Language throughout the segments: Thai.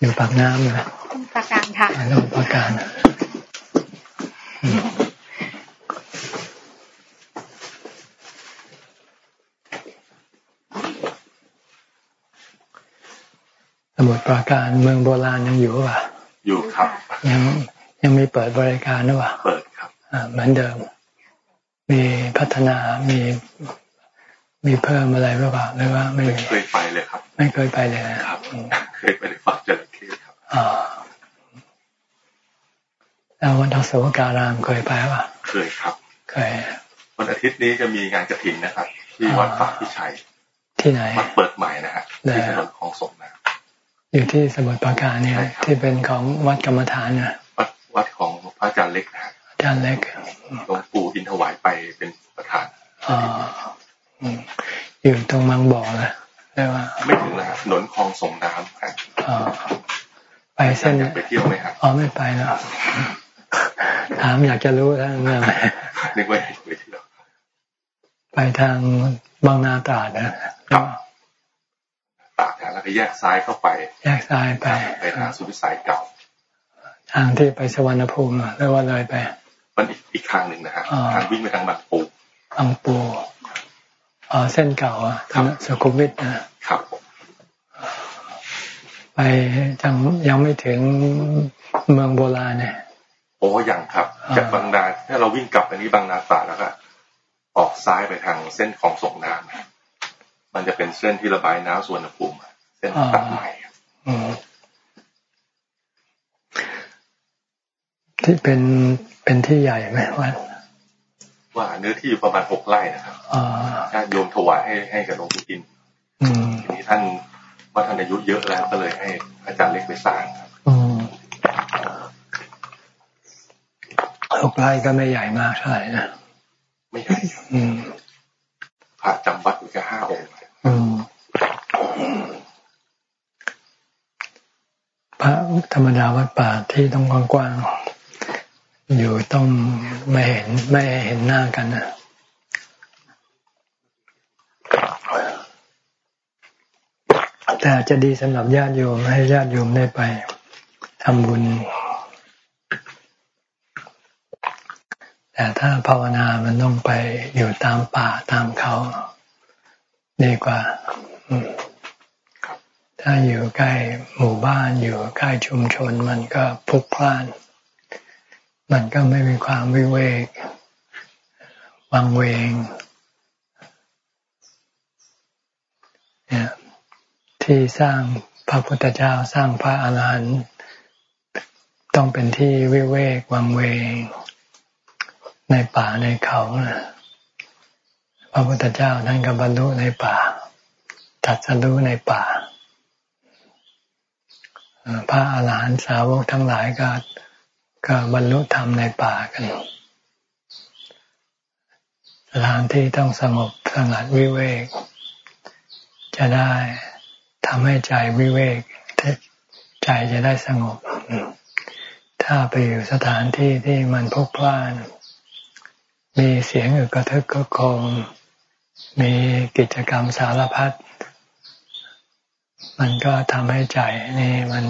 อยู่ปากน้ำนะปากการค่ะลงปากการสมุดปราการเมืองโบราณยังอยู่ป่ะ อยู่ครับ ยังยังมีเปิดบริการหรือเปล่า เปิดครับเหมือนเดิม มีพัฒนา มี มีเพิ่มอะไรหรือเปล่าหรือว่าไม่เคยไปเลยครับ ไม่เคยไปเลยนะครับเคยไปในฝักจระเข้ครับอ๋อ แล้ววันทศวการามเคยไปป่ะเคยครับ เคยวันอาทิตย์นี้จะมีงานกระถินนะครับ ที่วัดฝากพิชัย ที่ไหนวัดเปิดใหม่นะฮะที่ถนนคลองสมนะอยู่ที่สมุทรปราการเนี่ย ที่เป็นของวัดกรรมฐานนะวัดวัดของพระอาจารย์เล็กนะอาจารย์เล็กหลวงปู่อินถวายไปเป็นประธานอ๋ออยู่ตรงมังบ่อนะเรียกว่า ไม่ถึงนะถนนคลองส่งน้ำครับไปเส้นไปเที่ยวไหมครับอ๋อไม่ไปแล้ว ถามอยากจะรู้แล้วเมื่อไหร่นึกว่าไปเที่ยวไปทางบางนาตราดนะตราดแล้วก็แยกซ้ายเข้าไป แยกซ้ายไป ไปทางสุวิสัยเก่า ทางที่ไปสวรรณภูมิหรือว่าเลยไป มันอีกทางหนึ่งนะฮะทางวิ่งไปทางบางปูบางปูอ๋อเส้นเก่าอะสุขุมวิทนะครับไปจังยังไม่ถึงเมืองโบราณเนี่ย โอ้ยังครับ จากบางนาถ้าเราวิ่งกลับอันนี้บางนาตราแล้วก็ออกซ้ายไปทางเส้นของส่งน้ำมันจะเป็นเส้นที่ระบายน้ำส่วนภูมิเส้นตัดใหม่ที่เป็นเป็นที่ใหญ่ไหมวัดว่าเนื้อที่ประมาณหกไร่นะครับญาติโยมถวายให้ให้กับหลวงปู่อินทีนี้ท่านว่าท่านอายุเยอะแล้วก็เลยให้อาจารย์เล็กไปสร้างครับ หกไร่ก็ไม่ใหญ่มากเท่าไหร่นะไม่ใหญ่พระจำวัดอยู่แค่ห้าองค์พระธรรมดาวัดป่าที่ต้องกว้างอยู่ต้องไม่เห็นไม่เห็นหน้ากันนะแต่จะดีสำหรับญาติโยมให้ญาติโยมได้ไปทำบุญ แต่ถ้าภาวนามันต้องไปอยู่ตามป่าตามเขา ดีกว่า ถ้าอยู่ใกล้หมู่บ้านอยู่ใกล้ชุมชนมันก็พลุกพล่าน มันก็ไม่มีความวิเวกวังเวงที่สร้างพระพุทธเจ้าสร้างพระอาหารหันต์ต้องเป็นที่วิเวกวังเวง ในป่าในเขาพระพุทธเจ้าท่านก็บรรลุในป่าตัดสรู้ในป่าพระอาหารหันตสาวกทั้งหลายก็ก็บรรลุธรรมในป่ากันสถานที่ต้องสงบสงัดวิเวก จะได้ทำให้ใจวิเวกใจจะได้สงบ ถ้าไปอยู่สถานที่ที่มันพกพล่าน มีเสียงอึกกระทึกก็คง มีกิจกรรมสารพัดมันก็ทำให้ใจนี่มัน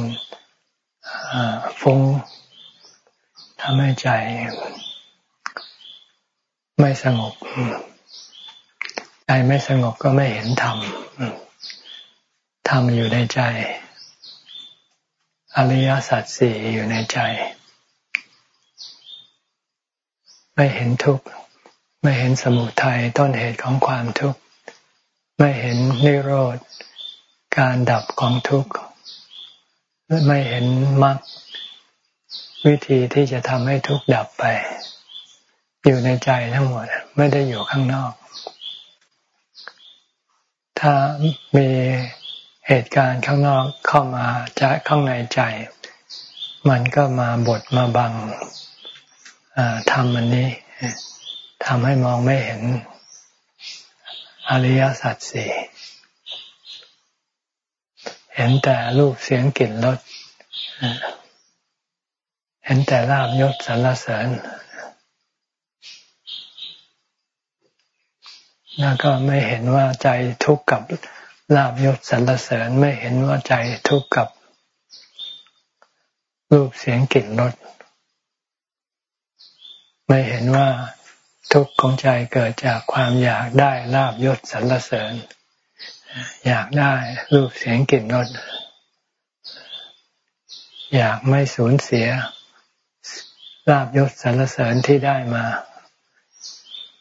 ฟุ้งทำให้ใจไม่สงบ ใจไม่สงบก็ไม่เห็นธรรมธรรมอยู่ในใจ อริยสัจสี่อยู่ในใจ ไม่เห็นทุกข์ไม่เห็นสมุทัยต้นเหตุของความทุกข์ไม่เห็นนิโรธการดับของทุกข์ไม่เห็นมรรควิธีที่จะทำให้ทุกข์ดับไป อยู่ในใจทั้งหมดไม่ได้อยู่ข้างนอก ถ้ามีเหตุการณ์ข้างนอกเข้ามาจะข้างในใจ มันก็มาบดมาบัง ทำมันนี้ทำให้มองไม่เห็นอริยสัจสี่เห็นแต่รูปเสียงกลิ่นรสเห็นแต่ลาบยศสรรเสริญ แล้วก็ไม่เห็นว่าใจทุกข์กับลาบยศสรรเสริญ ไม่เห็นว่าใจทุกข์กับรูปเสียงกลิ่นรส ไม่เห็นว่าทุกข์ของใจเกิดจากความอยากได้ลาบยศสรรเสริญ อยากได้รูปเสียงกลิ่นรสอยากไม่สูญเสียลาบยศสรรเสริญที่ได้มา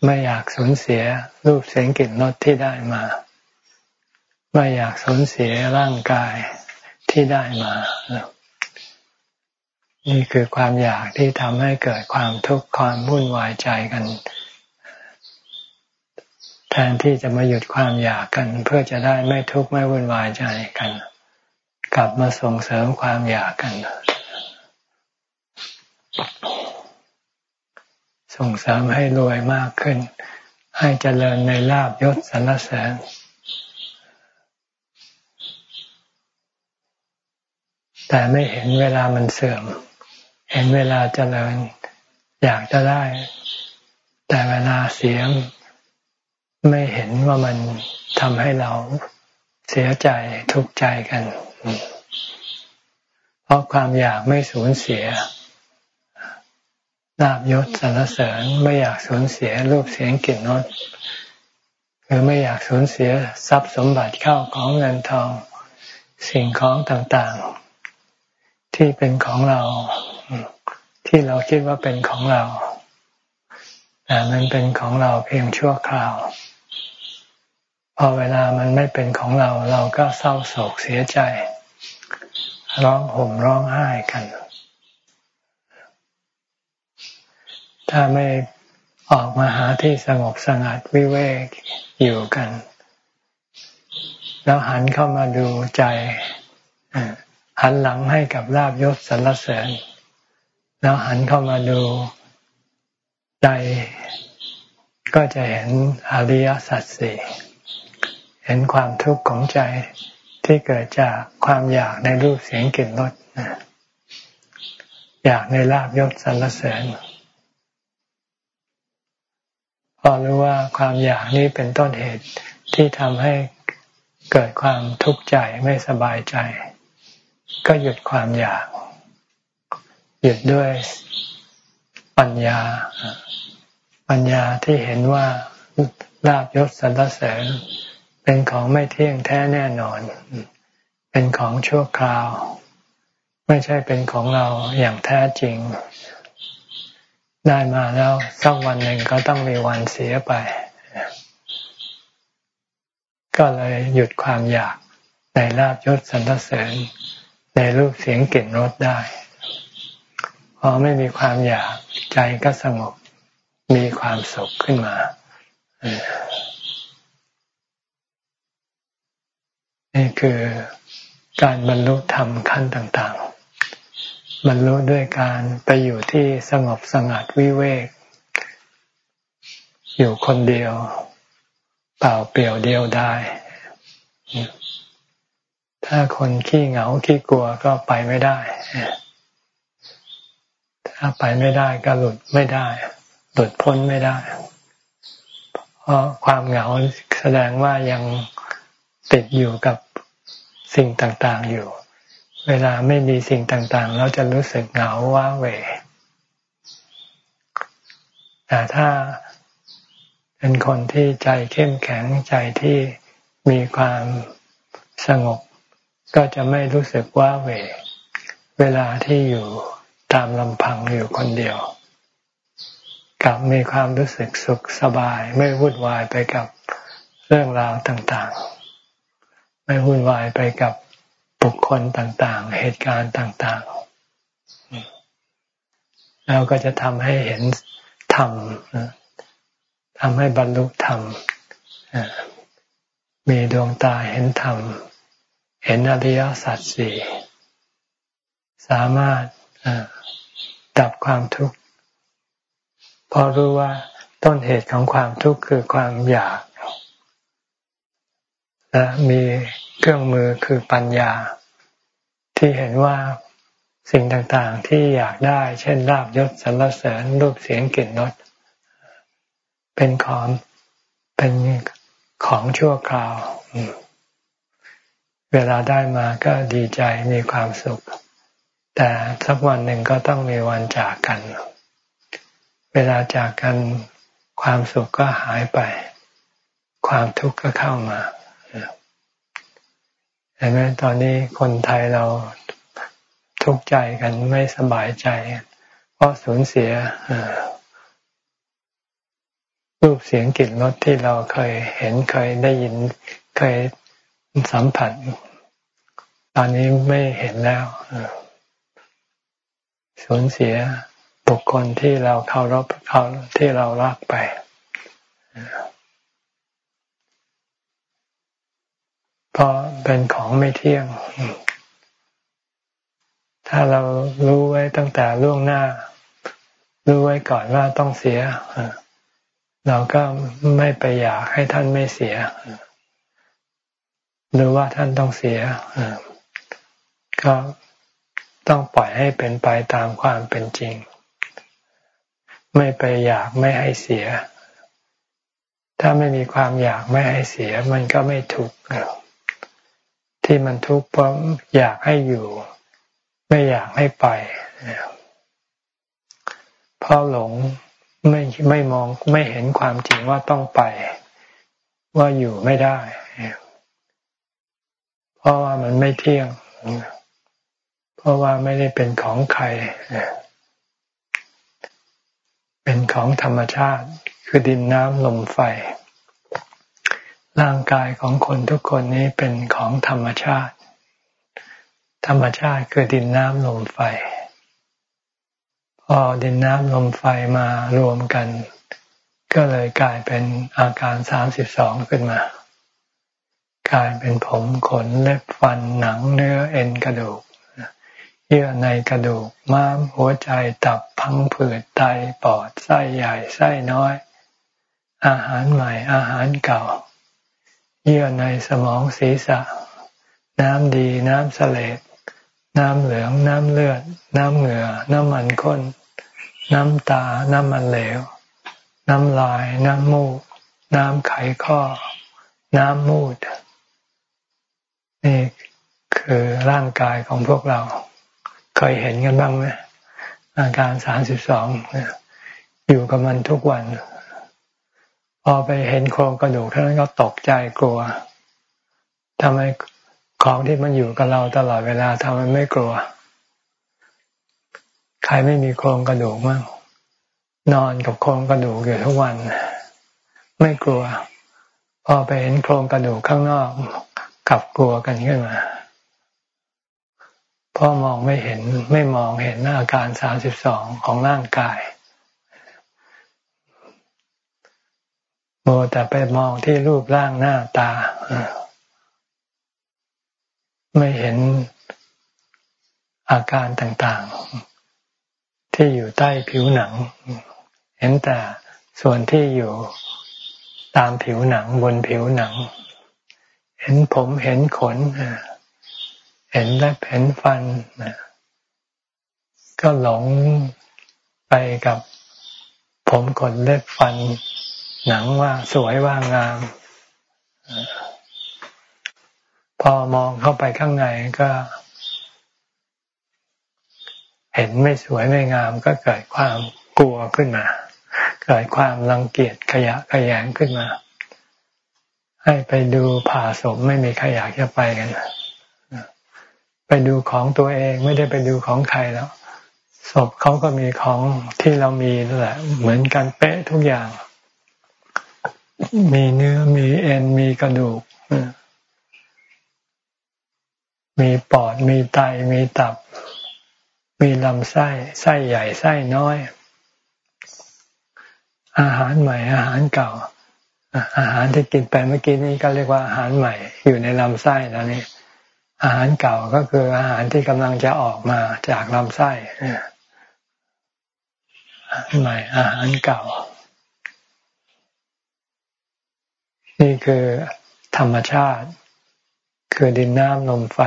ไม่อยากสูญเสียรูปเสียงกลิ่นรสที่ได้มา ไม่อยากสูญเสียร่างกายที่ได้มา นี่คือความอยากที่ทำให้เกิดความทุกข์ความวุ่นวายใจกัน แทนที่จะมาหยุดความอยากกัน เพื่อจะได้ไม่ทุกข์ไม่วุ่นวายใจกัน กลับมาส่งเสริมความอยากกัน ส่งเสริมให้รวยมากขึ้น ให้เจริญในลาบยศสรรเสริญแต่ไม่เห็นเวลามันเสื่อม เห็นเวลาเจริญ อยากจะได้ แต่เวลาเสียไม่เห็นว่ามันทำให้เราเสียใจทุกข์ใจกัน เพราะความอยากไม่สูญเสียลาบยศสรรเสริญไม่อยากสูญเสียรูปเสียงกลิ่นรสคือไม่อยากสูญเสียทรัพย์สมบัติเข้าของเงินทองสิ่งของต่างๆ ที่เป็นของเรา ที่เราคิดว่าเป็นของเราแต่มันเป็นของเราเพียงชั่วคราว พอเวลามันไม่เป็นของเราเราก็เศร้าโศกเสียใจ ร้องห่มร้องไห้กัน ถ้าไม่ออกมาหาที่สงบสงัดวิเวกอยู่กัน แล้วหันเข้ามาดูใจหันหลังให้กับลาบยศสรรเสริญ แล้วหันเข้ามาดูใจก็จะเห็นอริยสัจสี่เห็นความทุกข์ของใจที่เกิดจากความอยากในรูปเสียงกลิ่นรสอยากในลาบยศสรรเสริญพอรู้ว่าความอยากนี้เป็นต้นเหตุที่ทำให้เกิดความทุกข์ใจไม่สบายใจ ก็หยุดความอยาก หยุดด้วยปัญญา ปัญญาที่เห็นว่าลาบยศสรรเสริญเป็นของไม่เที่ยงแท้แน่นอน เป็นของชั่วคราว ไม่ใช่เป็นของเราอย่างแท้จริง ได้มาแล้วสักวันหนึ่งก็ต้องมีวันเสียไป ก็เลยหยุดความอยากในลาบยศสรรเสริญในรูปเสียงกลิ่นรสได้ พอไม่มีความอยากใจก็สงบมีความสุขขึ้นมานี่คือการบรรลุธรรมขั้นต่าง ๆ บรรลุด้วยการไปอยู่ที่สงบสงัดวิเวก อยู่คนเดียว เปล่าเปลี่ยวเดียวได้ ถ้าคนขี้เหงาขี้กลัวก็ไปไม่ได้ ถ้าไปไม่ได้ก็หลุดไม่ได้หลุดพ้นไม่ได้ เพราะความเหงาแสดงว่ายังติดอยู่กับสิ่งต่างๆอยู่ เวลาไม่มีสิ่งต่างๆ เราจะรู้สึกเหงาว้าเหวแต่ถ้าเป็นคนที่ใจเข้มแข็งใจที่มีความสงบ ก็จะไม่รู้สึกว้าเหวเวลาที่อยู่ ตามลำพังอยู่คนเดียวกลับมีความรู้สึกสุขสบายไม่วุ่นวายไปกับเรื่องราวต่างๆ ไม่วุ่นวายไปกับบุคคลต่างๆ เหตุการณ์ต่างๆ แล้วก็จะทำให้เห็นธรรมทำให้บรรลุธรรมมีดวงตาเห็นธรรม เห็นอริยสัจสี่สามารถ ดับความทุกข์พราะรู้ว่าต้นเหตุของความทุกข์คือความอยาก และมีเครื่องมือคือปัญญา ที่เห็นว่าสิ่งต่างๆที่อยากได้ เช่นลาบยศสรรเสริญรูปเสียงกลิ่นรสเป็นของเป็นของชั่วคราว เวลาได้มาก็ดีใจมีความสุข แต่สักวันหนึ่งก็ต้องมีวันจากกัน เวลาจากกันความสุขก็หายไป ความทุกข์ก็เข้ามาเห็นไหมตอนนี้คนไทยเราทุกข์ใจกันไม่สบายใจ เพราะสูญเสียรูปเสียงกลิ่นรสที่เราเคยเห็นเคยได้ยินเคยสัมผัส ตอนนี้ไม่เห็นแล้ว สูญเสียบุคคลที่เราเคารพเขาที่เรารักไป เพราะเป็นของไม่เที่ยง ถ้าเรารู้ไว้ตั้งแต่ล่วงหน้า รู้ไว้ก่อนว่าต้องเสีย เราก็ไม่ไปอยากให้ท่านไม่เสีย หรือว่าท่านต้องเสียก็ ต้องปล่อยให้เป็นไปตามความเป็นจริง ไม่ไปอยากไม่ให้เสีย ถ้าไม่มีความอยากไม่ให้เสีย มันก็ไม่ทุกข์ที่มันทุกข์เพราะอยากให้อยู่ ไม่อยากให้ไปเพราะหลงไม่ไม่มองไม่เห็นความจริงว่าต้องไป ว่าอยู่ไม่ได้ เพราะว่ามันไม่เที่ยง เพราะว่าไม่ได้เป็นของใคร เป็นของธรรมชาติ คือดินน้ำลมไฟ ร่างกายของคนทุกคนนี้เป็นของธรรมชาติ ธรรมชาติคือดินน้ำลมไฟ พอดินน้ำลมไฟมารวมกัน ก็เลยกลายเป็นอาการสามสิบสองขึ้นมากลายเป็นผมขนเล็บฟันหนังเนื้อเอ็นกระดูก เยื่อในกระดูก ม้ามหัวใจตับพังผืดไตปอดไส้ใหญ่ไส้น้อย อาหารใหม่อาหารเก่า เยื่อในสมองศีรษะ น้ำดีน้ำเสลดน้ำเหลืองน้ำเลือด น้ำเหงื่อ น้ำมันข้น น้ำตา น้ำมันเหลว น้ำลาย น้ำมูก น้ำไขข้อ น้ำมูด นี่คือร่างกายของพวกเรา เคยเห็นกันบ้างไหมอาการสามสิบสองอยู่กับมันทุกวัน พอไปเห็นโครงกระดูกเท่านั้นก็ตกใจกลัวทำไมของที่มันอยู่กับเราตลอดเวลาทำไมไม่กลัว ใครไม่มีโครงกระดูกมั่งนอนกับโครงกระดูกอยู่ทุกวัน ไม่กลัว พอไปเห็นโครงกระดูกข้างนอกกลับกลัวกันขึ้นมา พ่อมองไม่เห็นไม่มองเห็นอาการสามสิบสองของร่างกายโมแต่ไปมองที่รูปร่างหน้าตา ไม่เห็นอาการต่างๆ ที่อยู่ใต้ผิวหนัง เห็นแต่ส่วนที่อยู่ตามผิวหนังบนผิวหนัง เห็นผมเห็นขนเห็นและเห็นฟันก็หลงไปกับผมขนเล็บฟัน หนังว่าสวยว่างาม พอมองเข้าไปข้างในก็ เห็นไม่สวยไม่งาม ก็เกิดความกลัวขึ้นมา เกิดความรังเกียจขยะขยงขึ้นมา ให้ไปดูผ่าศพไม่มีใครอยากจะไปกัน ไปดูของตัวเองไม่ได้ไปดูของใครแล้วศพเขาก็มีของที่เรามีนั่นแหละ เหมือนกันเป๊ะทุกอย่าง มีเนื้อมีเอ็นมีกระดูกมีปอดมีไตมีตับ มีลำไส้ไส้ใหญ่ไส้น้อย อาหารใหม่ อาหารเก่า อาหารที่กินไปเมื่อกี้นี้ก็เรียกว่าอาหารใหม่ อยู่ในลำไส้แล้วนี่ อาหารเก่าก็คืออาหารที่กำลังจะออกมาจากลำไส้อาหารใหม่อาหารเก่า นี่คือธรรมชาติ คือดินน้ำลมไฟ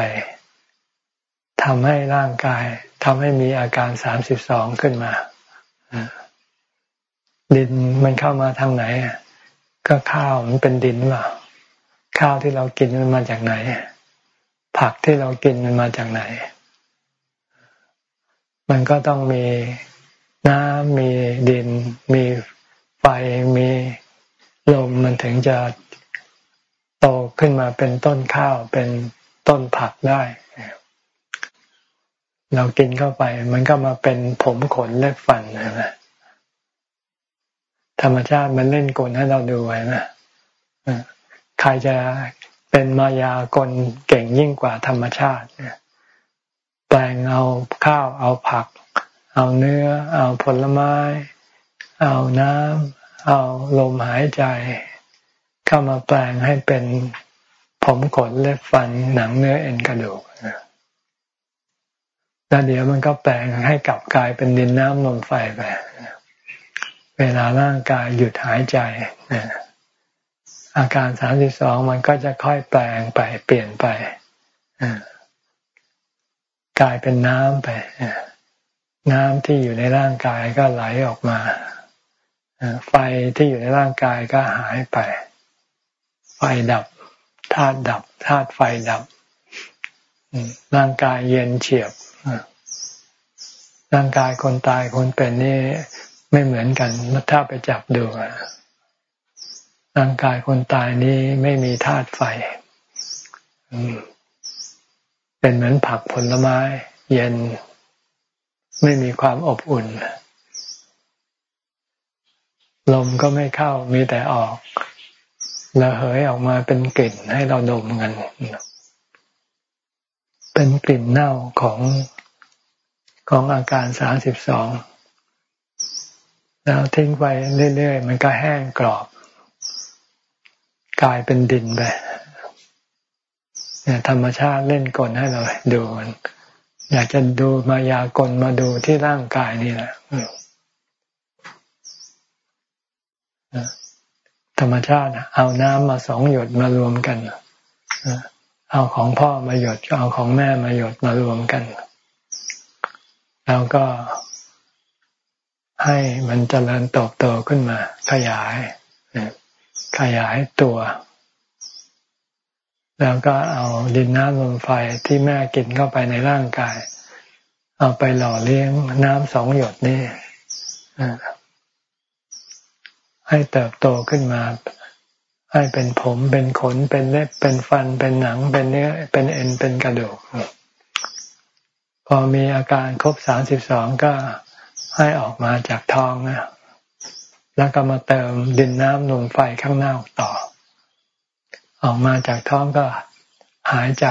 ทำให้ร่างกายทำให้มีอาการสามสิบสองขึ้นมา ดินมันเข้ามาทางไหน ก็ข้าวมันเป็นดินหรอข้าวที่เรากินมันมาจากไหน ผักที่เรากินมันมาจากไหน มันก็ต้องมีน้ำมีดิน มีไฟมีลมมันถึงจะโตขึ้นมาเป็นต้นข้าวเป็นต้นผักได้ เรากินเข้าไป มันก็มาเป็นผมขนเล็บฟันนะธรรมชาติมันเล่นกลให้เราดูไว้นะใครจะ เป็นมายากลเก่งยิ่งกว่าธรรมชาติแปลงเอาข้าวเอาผัก เอาเนื้อ เอาผลไม้ เอาน้ำเอาลมหายใจ เข้ามาแปลงให้เป็นผมขนเล็บฟันหนังเนื้อเอ็นกระดูกแล้วเดี๋ยวมันก็แปลงให้กลับกลายเป็นดินน้ำลมไฟไปเวลาร่างกายหยุดหายใจ อาการสามสิบสองมันก็จะค่อยแปลงไปเปลี่ยนไปกลายเป็นน้ำไปน้ำที่อยู่ในร่างกายก็ไหลออกมาไฟที่อยู่ในร่างกายก็หายไป ไฟดับธาตุดับธาตุไฟดับร่างกายเย็นเฉียบร่างกายคนตายคนเป็นนี่ไม่เหมือนกันถ้าไปจับดู ร่างกายคนตายนี้ไม่มีธาตุไฟ เป็นเหมือนผักผลไม้ เย็น ไม่มีความอบอุ่น ลมก็ไม่เข้ามีแต่ออกระเหยออกมาเป็นกลิ่นให้เราดมกัน เป็นกลิ่นเน่าของของอาการสามสิบสองแล้วทิ้งไปเรื่อยๆ มันก็แห้งกรอบ กลายเป็นดินไปเนี่ยธรรมชาติเล่นกลให้เราดูมันอยากจะดูมายากลมาดูที่ร่างกายนี่แหละธรรมชาติเอาน้ำมาสองหยดมารวมกันเอาของพ่อมาหยดเอาของแม่มาหยดมารวมกัน แล้วก็ให้มันเจริญโตโตขึ้นมา ขยาย ขยายตัว แล้วก็เอาดินน้ำลมไฟที่แม่กินเข้าไปในร่างกาย เอาไปหล่อเลี้ยงน้ำสองหยดนี่ให้เติบโตขึ้นมา ให้เป็นผมเป็นขนเป็นเล็บเป็นฟันเป็นหนังเป็นเนื้อเป็นเอ็นเป็นกระดูกพอมีอาการครบสามสิบสองก็ให้ออกมาจากท้องนะ แล้วก็มาเติมดินน้ำลมไฟข้างหน้าต่อ ออกมาจากท้องก็หายใจ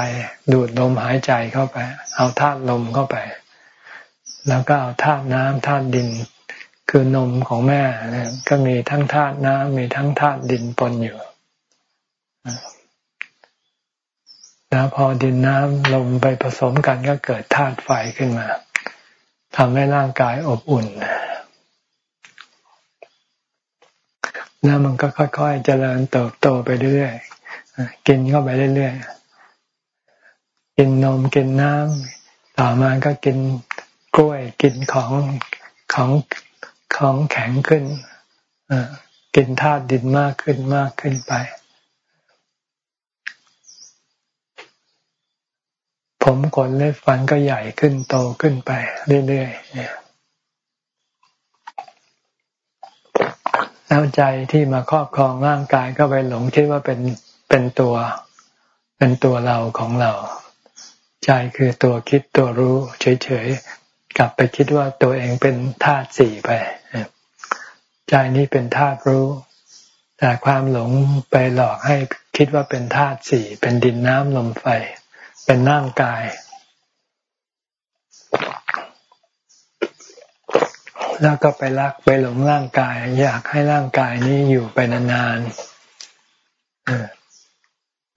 ดูดลมหายใจเข้าไป เอาธาตุลมเข้าไป แล้วก็เอาธาตุน้ำธาตุดิน คือนมของแม่ก็มีทั้งธาตุน้ำมีทั้งธาตุดินปนอยู่แล้วพอดินน้ำลมไปผสมกันก็เกิดธาตุไฟขึ้นมาทำให้ร่างกายอบอุ่น แล้วมันก็ค่อยๆเจริญเติบโตไปเรื่อยๆกินเข้าไปเรื่อยๆกินนมกินน้ำต่อมาก็กินกล้วยกินของของของแข็งขึ้นกินธาตุดินมากขึ้นมากขึ้นไป ผมขนเล็บฟันก็ใหญ่ขึ้นโตขึ้นไปเรื่อยๆเนี่ย แล้วใจที่มาครอบครองร่างกายก็ไปหลงคิดว่าเป็นเป็นตัว เป็นตัวเราของเรา ใจคือตัวคิดตัวรู้ เฉยๆกลับไปคิดว่าตัวเองเป็นธาตุสี่ไปใจนี้เป็นธาตุรู้ แต่ความหลงไปหลอกให้คิดว่าเป็นธาตุสี่เป็นดินน้ำลมไฟ เป็นร่างกาย แล้วก็ไปรักไปหลงร่างกาย อยากให้ร่างกายนี้อยู่ไปนานๆ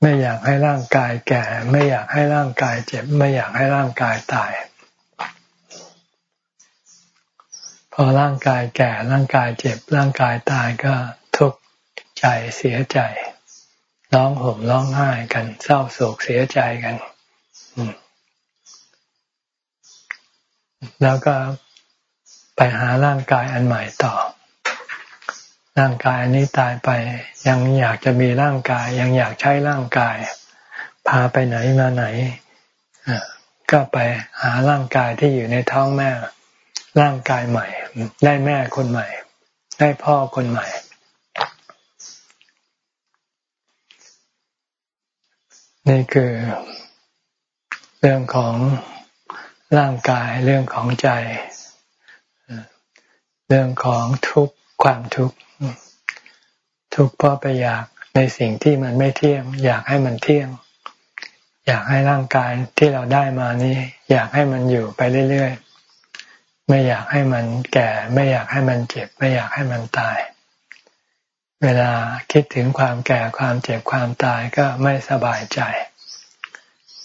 ไม่อยากให้ร่างกายแก่ ไม่อยากให้ร่างกายเจ็บ ไม่อยากให้ร่างกายตาย พอร่างกายแก่ร่างกายเจ็บ ร่างกายตายก็ทุกข์ใจเสียใจร้องห่มร้องไห้กัน เศร้าโศกเสียใจกันแล้วก็ ไปหาร่างกายอันใหม่ต่อ ร่างกายอันนี้ตายไป ยังอยากจะมีร่างกาย ยังอยากใช้ร่างกาย พาไปไหนมาไหนก็ไปหาร่างกายที่อยู่ในท้องแม่ ร่างกายใหม่ ได้แม่คนใหม่ ได้พ่อคนใหม่ นี่คือ เรื่องของร่างกายเรื่องของใจ เรื่องของทุกข์ความทุกข์ทุกข์เพราะไปอยากในสิ่งที่มันไม่เที่ยง อยากให้มันเที่ยง อยากให้ร่างกายที่เราได้มานี้ อยากให้มันอยู่ไปเรื่อยๆไม่อยากให้มันแก่ ไม่อยากให้มันเจ็บ ไม่อยากให้มันตาย เวลาคิดถึงความแก่ความเจ็บความตายก็ไม่สบายใจ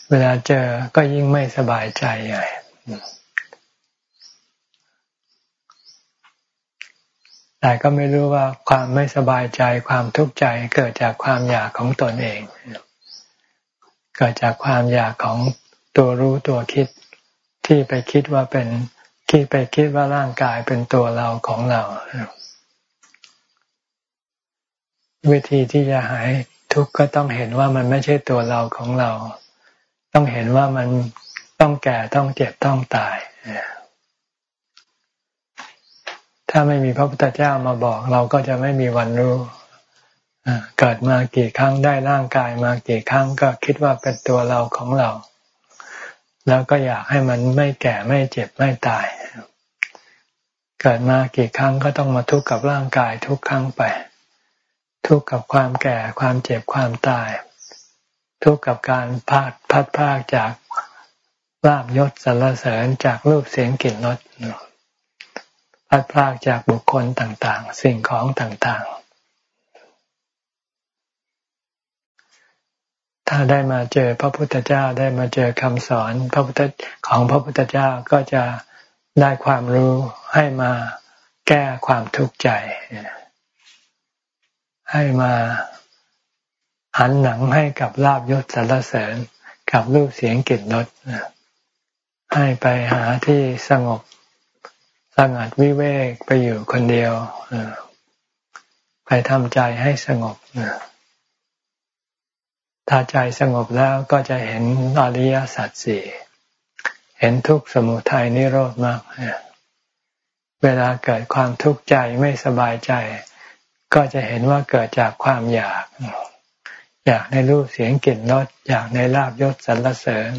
เวลาเจอก็ยิ่งไม่สบายใจใหญ่ แต่ก็ไม่รู้ว่าความไม่สบายใจความทุกข์ใจเกิดจากความอยากของตนเอง เกิดจากความอยากของตัวรู้ตัวคิดที่ไปคิดว่าเป็นคิดไปคิดว่าร่างกายเป็นตัวเราของเรา วิธีที่จะหายทุกข์ก็ต้องเห็นว่ามันไม่ใช่ตัวเราของเรา ต้องเห็นว่ามันต้องแก่ต้องเจ็บต้องตาย ถ้าไม่มีพระพุทธเจ้ามาบอก เราก็จะไม่มีวันรู้เกิดมากี่ครั้งได้ร่างกายมากี่ครั้งก็คิดว่าเป็นตัวเราของเรา แล้วก็อยากให้มันไม่แก่ไม่เจ็บไม่ตาย เกิดมากี่ครั้งก็ต้องมาทุกข์กับร่างกายทุกครั้งไป ทุกข์กับความแก่ความเจ็บความตาย ทุกข์กับการพาดพัดพากจากลาบยศสรรเสริญจากรูปเสียงกลิ่นรส พัดพากจากบุคคลต่างๆ สิ่งของต่างๆ ถ้าได้มาเจอพระพุทธเจ้าได้มาเจอคำสอนพระพุทธของพระพุทธเจ้าก็จะได้ความรู้ให้มาแก้ความทุกข์ใจ ให้มาหันหนังให้กับลาบยศสรรเสริญกับรูปเสียงกลิ่นรสให้ไปหาที่สงบ สงัดวิเวกไปอยู่คนเดียวไปทำใจให้สงบถ้าใจสงบแล้วก็จะเห็นอริยสัจสี่เห็นทุกข์สมุทัยนิโรธมาก เวลาเกิดความทุกข์ใจไม่สบายใจ ก็จะเห็นว่าเกิดจากความอยาก อยากในรูปเสียงกลิ่นรสอยากในลาบยศสรรเสริญ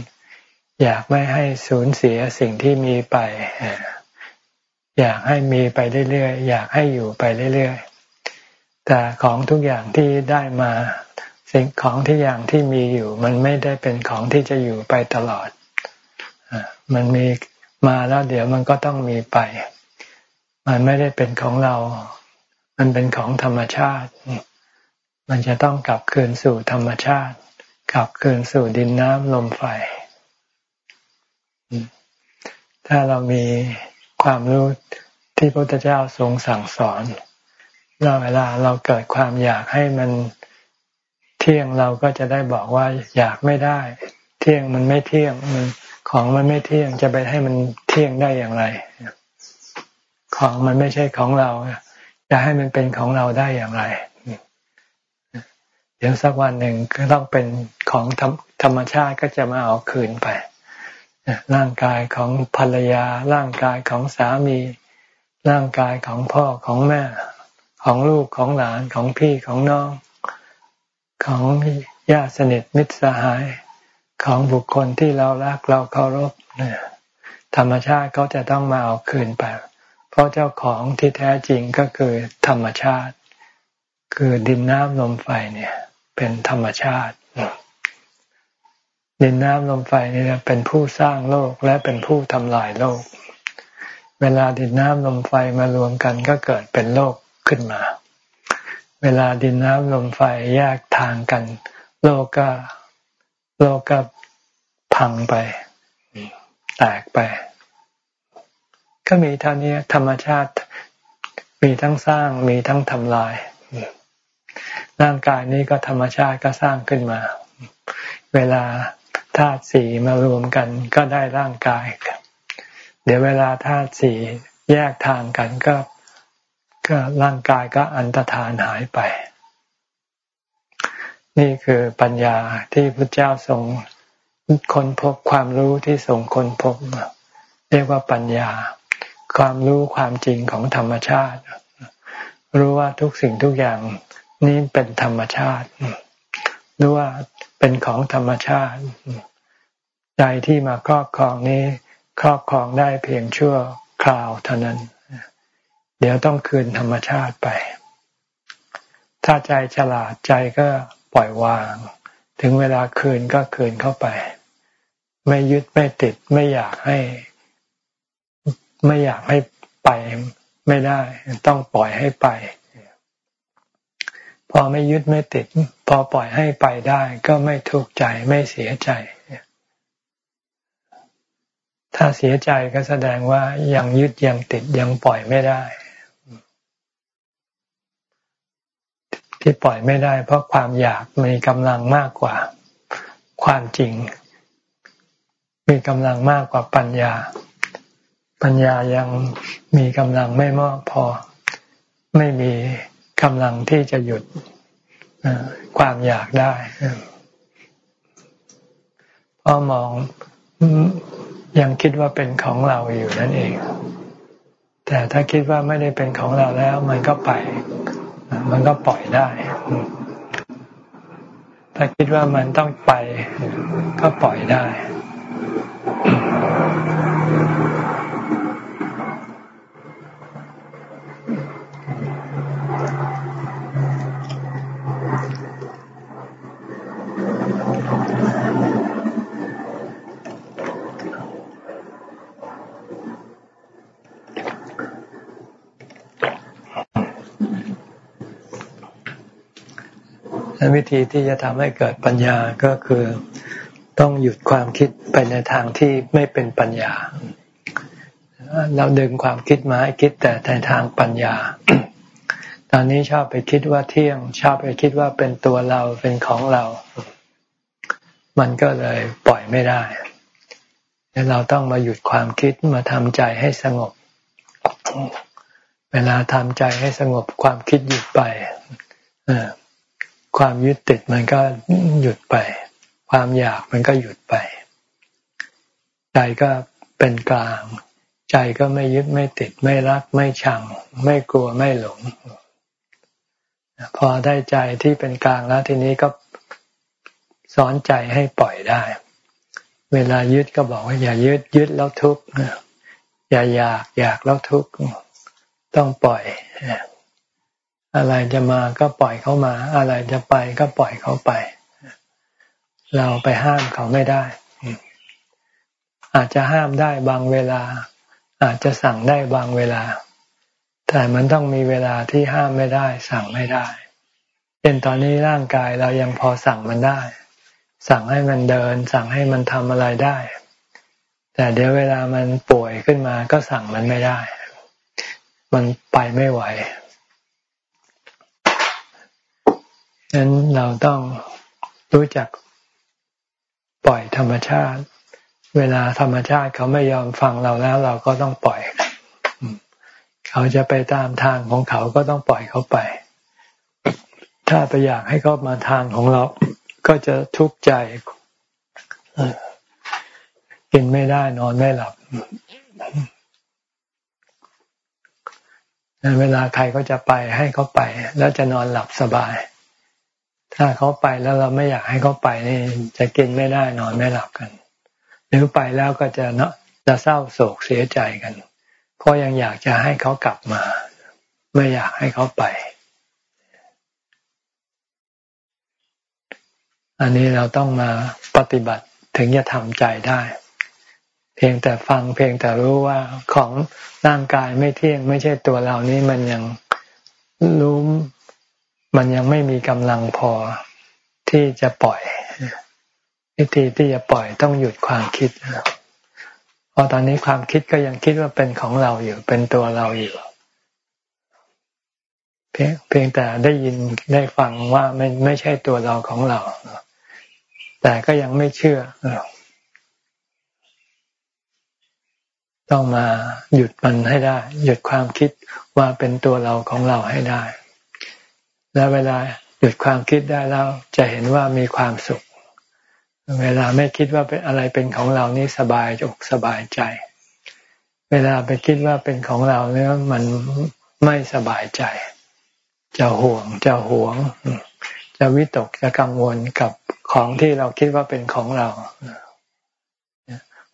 อยากไม่ให้สูญเสียสิ่งที่มีไปอ อยากให้มีไปเรื่อยๆอยากให้อยู่ไปเรื่อยๆแต่ของทุกอย่างที่ได้มาสิ่งของที่อย่างที่มีอยู่ มันไม่ได้เป็นของที่จะอยู่ไปตลอดมันมีมาแล้วเดี๋ยวมันก็ต้องมีไป มันไม่ได้เป็นของเรา มันเป็นของธรรมชาติ มันจะต้องกลับคืนสู่ธรรมชาติ กลับคืนสู่ดินน้ำลมไฟ ถ้าเรามี ความรู้ที่พระพุทธเจ้าทรงสั่งสอนเราเวลาเราเกิดความอยากให้มันเที่ยงเราก็จะได้บอกว่าอยากไม่ได้ เที่ยงมันไม่เที่ยงมันของมันไม่เที่ยงจะไปให้มันเที่ยงได้อย่างไร ของมันไม่ใช่ของเราจะให้มันเป็นของเราได้อย่างไรเดี๋ยวสักวันหนึ่งก็ต้องเป็นของธรรมชาติก็จะมาเอาคืนไป ร่างกายของภรรยา ร่างกายของสามี ร่างกายของพ่อของแม่ ของลูกของหลานของพี่ของน้อง ของญาติสนิทมิตรสหาย ของบุคคลที่เรารักเราเคารพเนี่ยธรรมชาติเขาจะต้องมาเอาคืนไป เพราะเจ้าของที่แท้จริงก็คือธรรมชาติ คือดินน้ำลมไฟเนี่ย เป็นธรรมชาติ ดินน้ำลมไฟนี่เป็นผู้สร้างโลกและเป็นผู้ทำลายโลก เวลาดินน้ำลมไฟมารวมกันก็เกิดเป็นโลกขึ้นมา เวลาดินน้ำลมไฟแยกทางกัน โลกก็โลกก็พังไป แตกไป ก็มีเท่านี้ธรรมชาติมีทั้งสร้างมีทั้งทำลาย ร่างกายนี้ก็ธรรมชาติก็สร้างขึ้นมา เวลา ธาตุสี่มารวมกันก็ได้ร่างกายเดี๋ยวเวลาธาตุสี่แยกทางกันก็ก็ร่างกายก็อันตรธานหายไป นี่คือปัญญาที่พระเจ้าทรงคนพบความรู้ที่ส่งคนพบ เรียกว่าปัญญา ความรู้ความจริงของธรรมชาติ รู้ว่าทุกสิ่งทุกอย่างนี้เป็นธรรมชาติ รู้ว่า เป็นของธรรมชาติ ใจที่มาครอบครองนี้ ครอบครองได้เพียงชั่วคราวเท่านั้น เดี๋ยวต้องคืนธรรมชาติไป ถ้าใจฉลาดใจก็ปล่อยวาง ถึงเวลาคืนก็คืนเข้าไป ไม่ยึดไม่ติดไม่อยากให้ ไม่อยากให้ไปไม่ได้ ต้องปล่อยให้ไป พอไม่ยึดไม่ติด พอปล่อยให้ไปได้ก็ไม่ทุกข์ใจไม่เสียใจ ถ้าเสียใจก็แสดงว่ายังยึดยังติดยังปล่อยไม่ได้ ที่ปล่อยไม่ได้ เพราะความอยากมีกำลังมากกว่า ความจริง มีกำลังมากกว่าปัญญา ปัญญายังมีกำลังไม่มากพอไม่มี กำลังที่จะหยุดความอยากได้เพราะมองยังคิดว่าเป็นของเราอยู่นั่นเอง แต่ถ้าคิดว่าไม่ได้เป็นของเราแล้ว มันก็ไป มันก็ปล่อยได้ ถ้าคิดว่ามันต้องไป ก็ปล่อยได้ วิธีที่จะทำให้เกิดปัญญาก็คือต้องหยุดความคิดไปในทางที่ไม่เป็นปัญญา เราดึงความคิดมาให้คิดแต่ในทางปัญญา ตอนนี้ชอบไปคิดว่าเที่ยง ชอบไปคิดว่าเป็นตัวเราเป็นของเรา มันก็เลยปล่อยไม่ได้เราต้องมาหยุดความคิดมาทำใจให้สงบ เวลาทำใจให้สงบความคิดหยุดไป ความยึดติดมันก็หยุดไป ความอยากมันก็หยุดไป ใจก็เป็นกลาง ใจก็ไม่ยึดไม่ติด ไม่รักไม่ชัง ไม่กลัวไม่หลง พอได้ใจที่เป็นกลางแล้วทีนี้ก็สอนใจให้ปล่อยได้ เวลายึดก็บอกว่าอย่ายึดยึดแล้วทุกข์อย่าอยากอยากแล้วทุกข์ต้องปล่อย อะไรจะมาก็ปล่อยเขามา อะไรจะไปก็ปล่อยเขาไป เราไปห้ามเขาไม่ได้ อาจจะห้ามได้บางเวลา อาจจะสั่งได้บางเวลา แต่มันต้องมีเวลาที่ห้ามไม่ได้ สั่งไม่ได้เช่นตอนนี้ร่างกายเรายังพอสั่งมันได้ สั่งให้มันเดิน สั่งให้มันทำอะไรได้ แต่เดี๋ยวเวลามันป่วยขึ้นมาก็สั่งมันไม่ได้ มันไปไม่ไหว ฉะนั้นเราต้องรู้จักปล่อยธรรมชาติ เวลาธรรมชาติเขาไม่ยอมฟังเราแล้ว เราก็ต้องปล่อย เขาจะไปตามทางของเขาก็ต้องปล่อยเขาไป ถ้าไปอยากให้เขามาทางของเรา ก็จะทุกข์ใจกินไม่ได้นอนไม่หลับเวลาใครก็จะไปให้เขาไป แล้วจะนอนหลับสบาย ถ้าเขาไปแล้วเราไม่อยากให้เขาไปนี่จะกินไม่ได้นอนไม่หลับกัน หรือไปแล้วก็จะเนาะจะเศร้าโศกเสียใจกันเพราะยังอยากจะให้เขากลับมา ไม่อยากให้เขาไป อันนี้เราต้องมาปฏิบัติถึงจะทำใจได้ เพียงแต่ฟังเพียงแต่รู้ว่าของร่างกายไม่เที่ยงไม่ใช่ตัวเรานี้มันยังรู้ มันยังไม่มีกำลังพอที่จะปล่อยวิธีที่จะปล่อยต้องหยุดความคิดเพราะตอนนี้ความคิดก็ยังคิดว่าเป็นของเราอยู่ เป็นตัวเราอยู่ เพียงเพียงแต่ได้ยินได้ฟังว่าไม่ไม่ใช่ตัวเราของเรา แต่ก็ยังไม่เชื่อต้องมาหยุดมันให้ได้ หยุดความคิดว่าเป็นตัวเราของเราให้ได้ แล้วเวลาหยุดความคิดได้แล้วจะเห็นว่ามีความสุข เวลาไม่คิดว่าเป็นอะไรเป็นของเรานี่สบายอกสบายใจ เวลาไปคิดว่าเป็นของเราเนี่ยมันไม่สบายใจ จะห่วงจะหวง จะวิตกจะกังวลกับของที่เราคิดว่าเป็นของเรา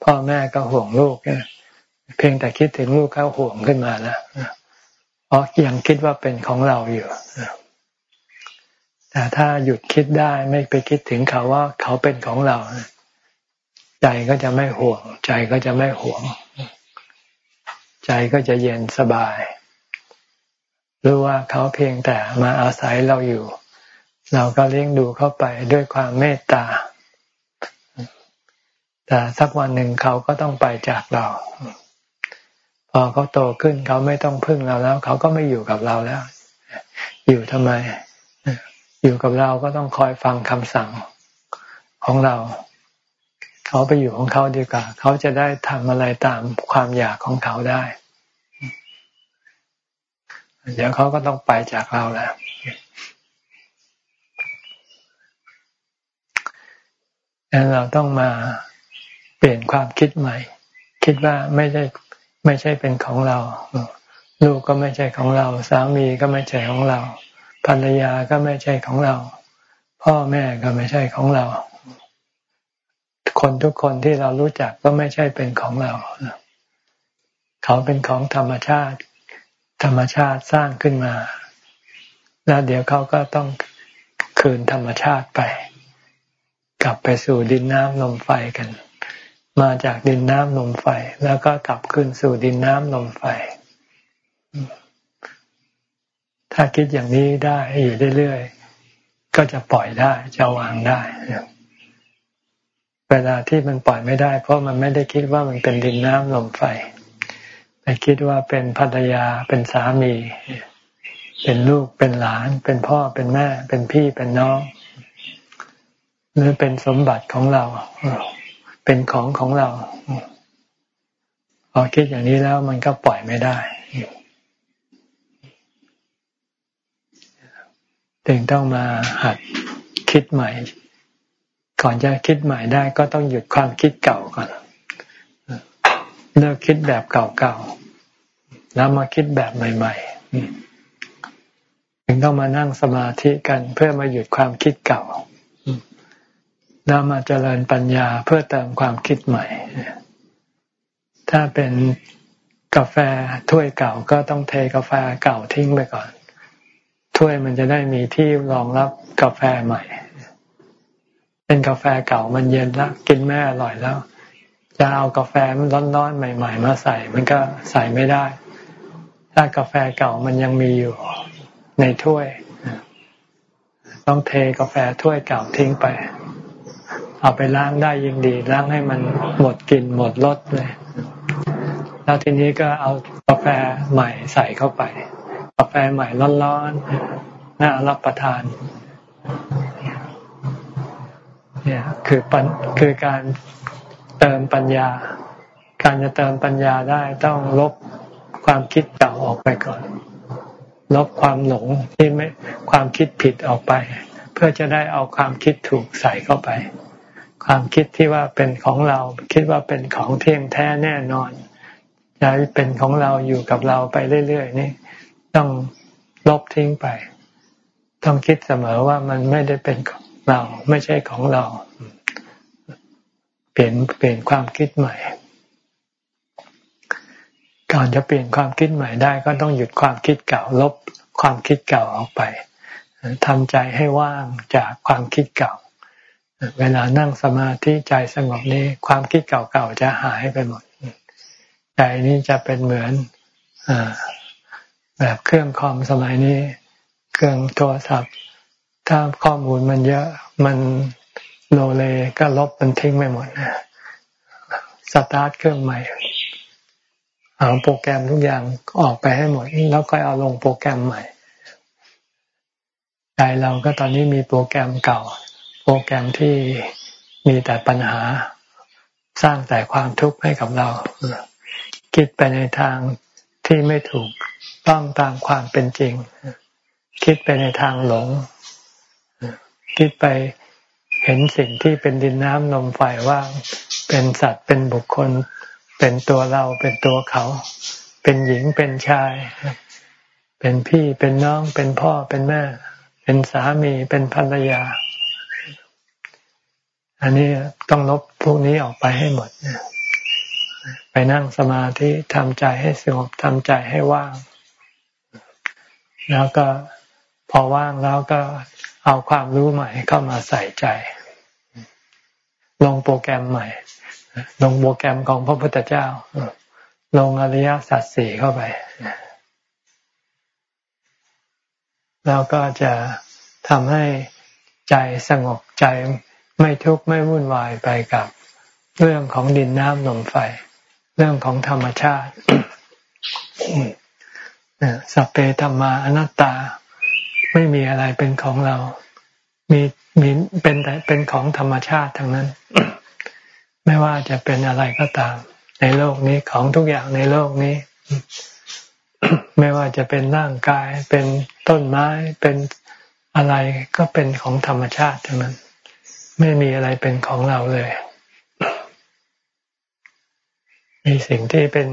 พ่อแม่ก็ห่วงลูกเพียงแต่คิดถึงลูกเขาห่วงขึ้นมาแล้วเพราะยังคิดว่าเป็นของเราอยู่ แต่ถ้าหยุดคิดได้ไม่ไปคิดถึงเขาว่าเขาเป็นของเรา ใจก็จะไม่ห่วง ใจก็จะไม่ห่วง ใจก็จะเย็นสบาย รู้ว่าเขาเพียงแต่มาอาศัยเราอยู่ เราก็เลี้ยงดูเขาไปด้วยความเมตตา แต่สักวันหนึ่งเขาก็ต้องไปจากเรา พอเขาโตขึ้นเขาไม่ต้องพึ่งเราแล้ว เขาก็ไม่อยู่กับเราแล้ว อยู่ทำไม อยู่กับเราก็ต้องคอยฟังคำสั่งของเรา เขาไปอยู่ของเขาดีกว่า เขาจะได้ทำอะไรตามความอยากของเขาได้ เดี๋ยวเขาก็ต้องไปจากเราแล้วดังนั้นเราต้องมาเปลี่ยนความคิดใหม่ คิดว่าไม่ใช่ไม่ใช่เป็นของเรา ลูกก็ไม่ใช่ของเรา สามีก็ไม่ใช่ของเรา ภรรยาก็ไม่ใช่ของเรา พ่อแม่ก็ไม่ใช่ของเรา คนทุกคนที่เรารู้จักก็ไม่ใช่เป็นของเรา เขาเป็นของธรรมชาติ ธรรมชาติสร้างขึ้นมา แล้วเดี๋ยวเขาก็ต้องคืนธรรมชาติไป กลับไปสู่ดินน้ำลมไฟกัน มาจากดินน้ำลมไฟ แล้วก็กลับคืนสู่ดินน้ำลมไฟ ถ้าคิดอย่างนี้ได้อยู่เรื่อยๆก็จะปล่อยได้จะวางได้เวลาที่มันปล่อยไม่ได้ เพราะมันไม่ได้คิดว่ามันเป็นดินน้ำลมไฟไปคิดว่าเป็นภรรยาเป็นสามี เป็นลูกเป็นหลาน เป็นพ่อเป็นแม่ เป็นพี่เป็นน้องหรือเป็นสมบัติของเรา เป็นของของเราพอคิดอย่างนี้แล้วมันก็ปล่อยไม่ได้ จึงต้องมาหัดคิดใหม่ ก่อนจะคิดใหม่ได้ก็ต้องหยุดความคิดเก่าก่อนเลิกคิดแบบเก่าๆแล้วมาคิดแบบใหม่ ๆ ถึงต้องมานั่งสมาธิกันเพื่อมาหยุดความคิดเก่าแล้วมาเจริญปัญญาเพื่อเติมความคิดใหม่ ถ้าเป็นกาแฟถ้วยเก่าก็ต้องเทกาแฟเก่าทิ้งไปก่อน ถ้วยมันจะได้มีที่รองรับกาแฟใหม่ เป็นกาแฟเก่ามันเย็นแล้วกินแม่อร่อยแล้ว จะเอากาแฟมันร้อนๆใหม่ ๆ มาใส่ มันก็ใส่ไม่ได้ ถ้ากาแฟเก่ามันยังมีอยู่ในถ้วย ต้องเทกาแฟถ้วยเก่าทิ้งไป เอาไปล้างได้ยิ่งดี ล้างให้มันหมดกลิ่นหมดรสเลยแล้วทีนี้ก็เอากาแฟใหม่ใส่เข้าไป แฟใหม่ร้อนๆน่ารับประทานเนี่ยคือปัญคือการเติมปัญญา การจะเติมปัญญาได้ต้องลบความคิดเก่าออกไปก่อน ลบความหลงที่ไม่ความคิดผิดออกไป เพื่อจะได้เอาความคิดถูกใส่เข้าไป ความคิดที่ว่าเป็นของเราคิดว่าเป็นของเที่ยงแท้แน่นอนจะเป็นของเราอยู่กับเราไปเรื่อยๆนี่ ต้องลบทิ้งไป ต้องคิดเสมอว่ามันไม่ได้เป็นเราไม่ใช่ของเรา เปลี่ยนเปลี่ยนความคิดใหม่ก่อนจะเปลี่ยนความคิดใหม่ได้ก็ต้องหยุดความคิดเก่า ลบความคิดเก่าออกไปทำใจให้ว่างจากความคิดเก่า เวลานั่งสมาธิใจสงบนี้ความคิดเก่าๆจะหายไปหมด ใจนี้จะเป็นเหมือนอ แบบเครื่องคอมสมัยนี้ เครื่องโทรศัพท์ ถ้าข้อมูลมันเยอะมันโลเลก็ลบมันทิ้งไปหมดสตาร์ทเครื่องใหม่ เอาโปรแกรมทุกอย่างออกไปให้หมด แล้วก็เอาลงโปรแกรมใหม่ใจเราก็ตอนนี้มีโปรแกรมเก่า โปรแกรมที่มีแต่ปัญหาสร้างแต่ความทุกข์ให้กับเรา คิดไปในทางที่ไม่ถูก ต้องตามความเป็นจริง คิดไปในทางหลง คิดไปเห็นสิ่งที่เป็นดินน้ำลมไฟว่าเป็นสัตว์เป็นบุคคล เป็นตัวเราเป็นตัวเขา เป็นหญิงเป็นชาย เป็นพี่เป็นน้องเป็นพ่อเป็นแม่ เป็นสามีเป็นภรรยา อันนี้ต้องลบพวกนี้ออกไปให้หมดไปนั่งสมาธิทำใจให้สงบทำใจให้ว่าง แล้วก็พอว่างแล้วก็เอาความรู้ใหม่เข้ามาใส่ใจ ลงโปรแกรมใหม่ ลงโปรแกรมของพระพุทธเจ้า ลงอริยสัจสี่เข้าไป แล้วก็จะทำให้ใจสงบใจไม่ทุกข์ไม่วุ่นวายไปกับเรื่องของดินน้ำลมไฟ เรื่องของธรรมชาติ สัพเพธรรมาอนัตตาไม่มีอะไรเป็นของเรา มีมีเป็นแต่เป็นของธรรมชาติทั้งนั้น ไม่ว่าจะเป็นอะไรก็ตาม ในโลกนี้ของทุกอย่างในโลกนี้ ไม่ว่าจะเป็นร่างกาย เป็นต้นไม้เป็นอะไรก็เป็นของธรรมชาติทั้งนั้น ไม่มีอะไรเป็นของเราเลย มีสิ่งที่เป็น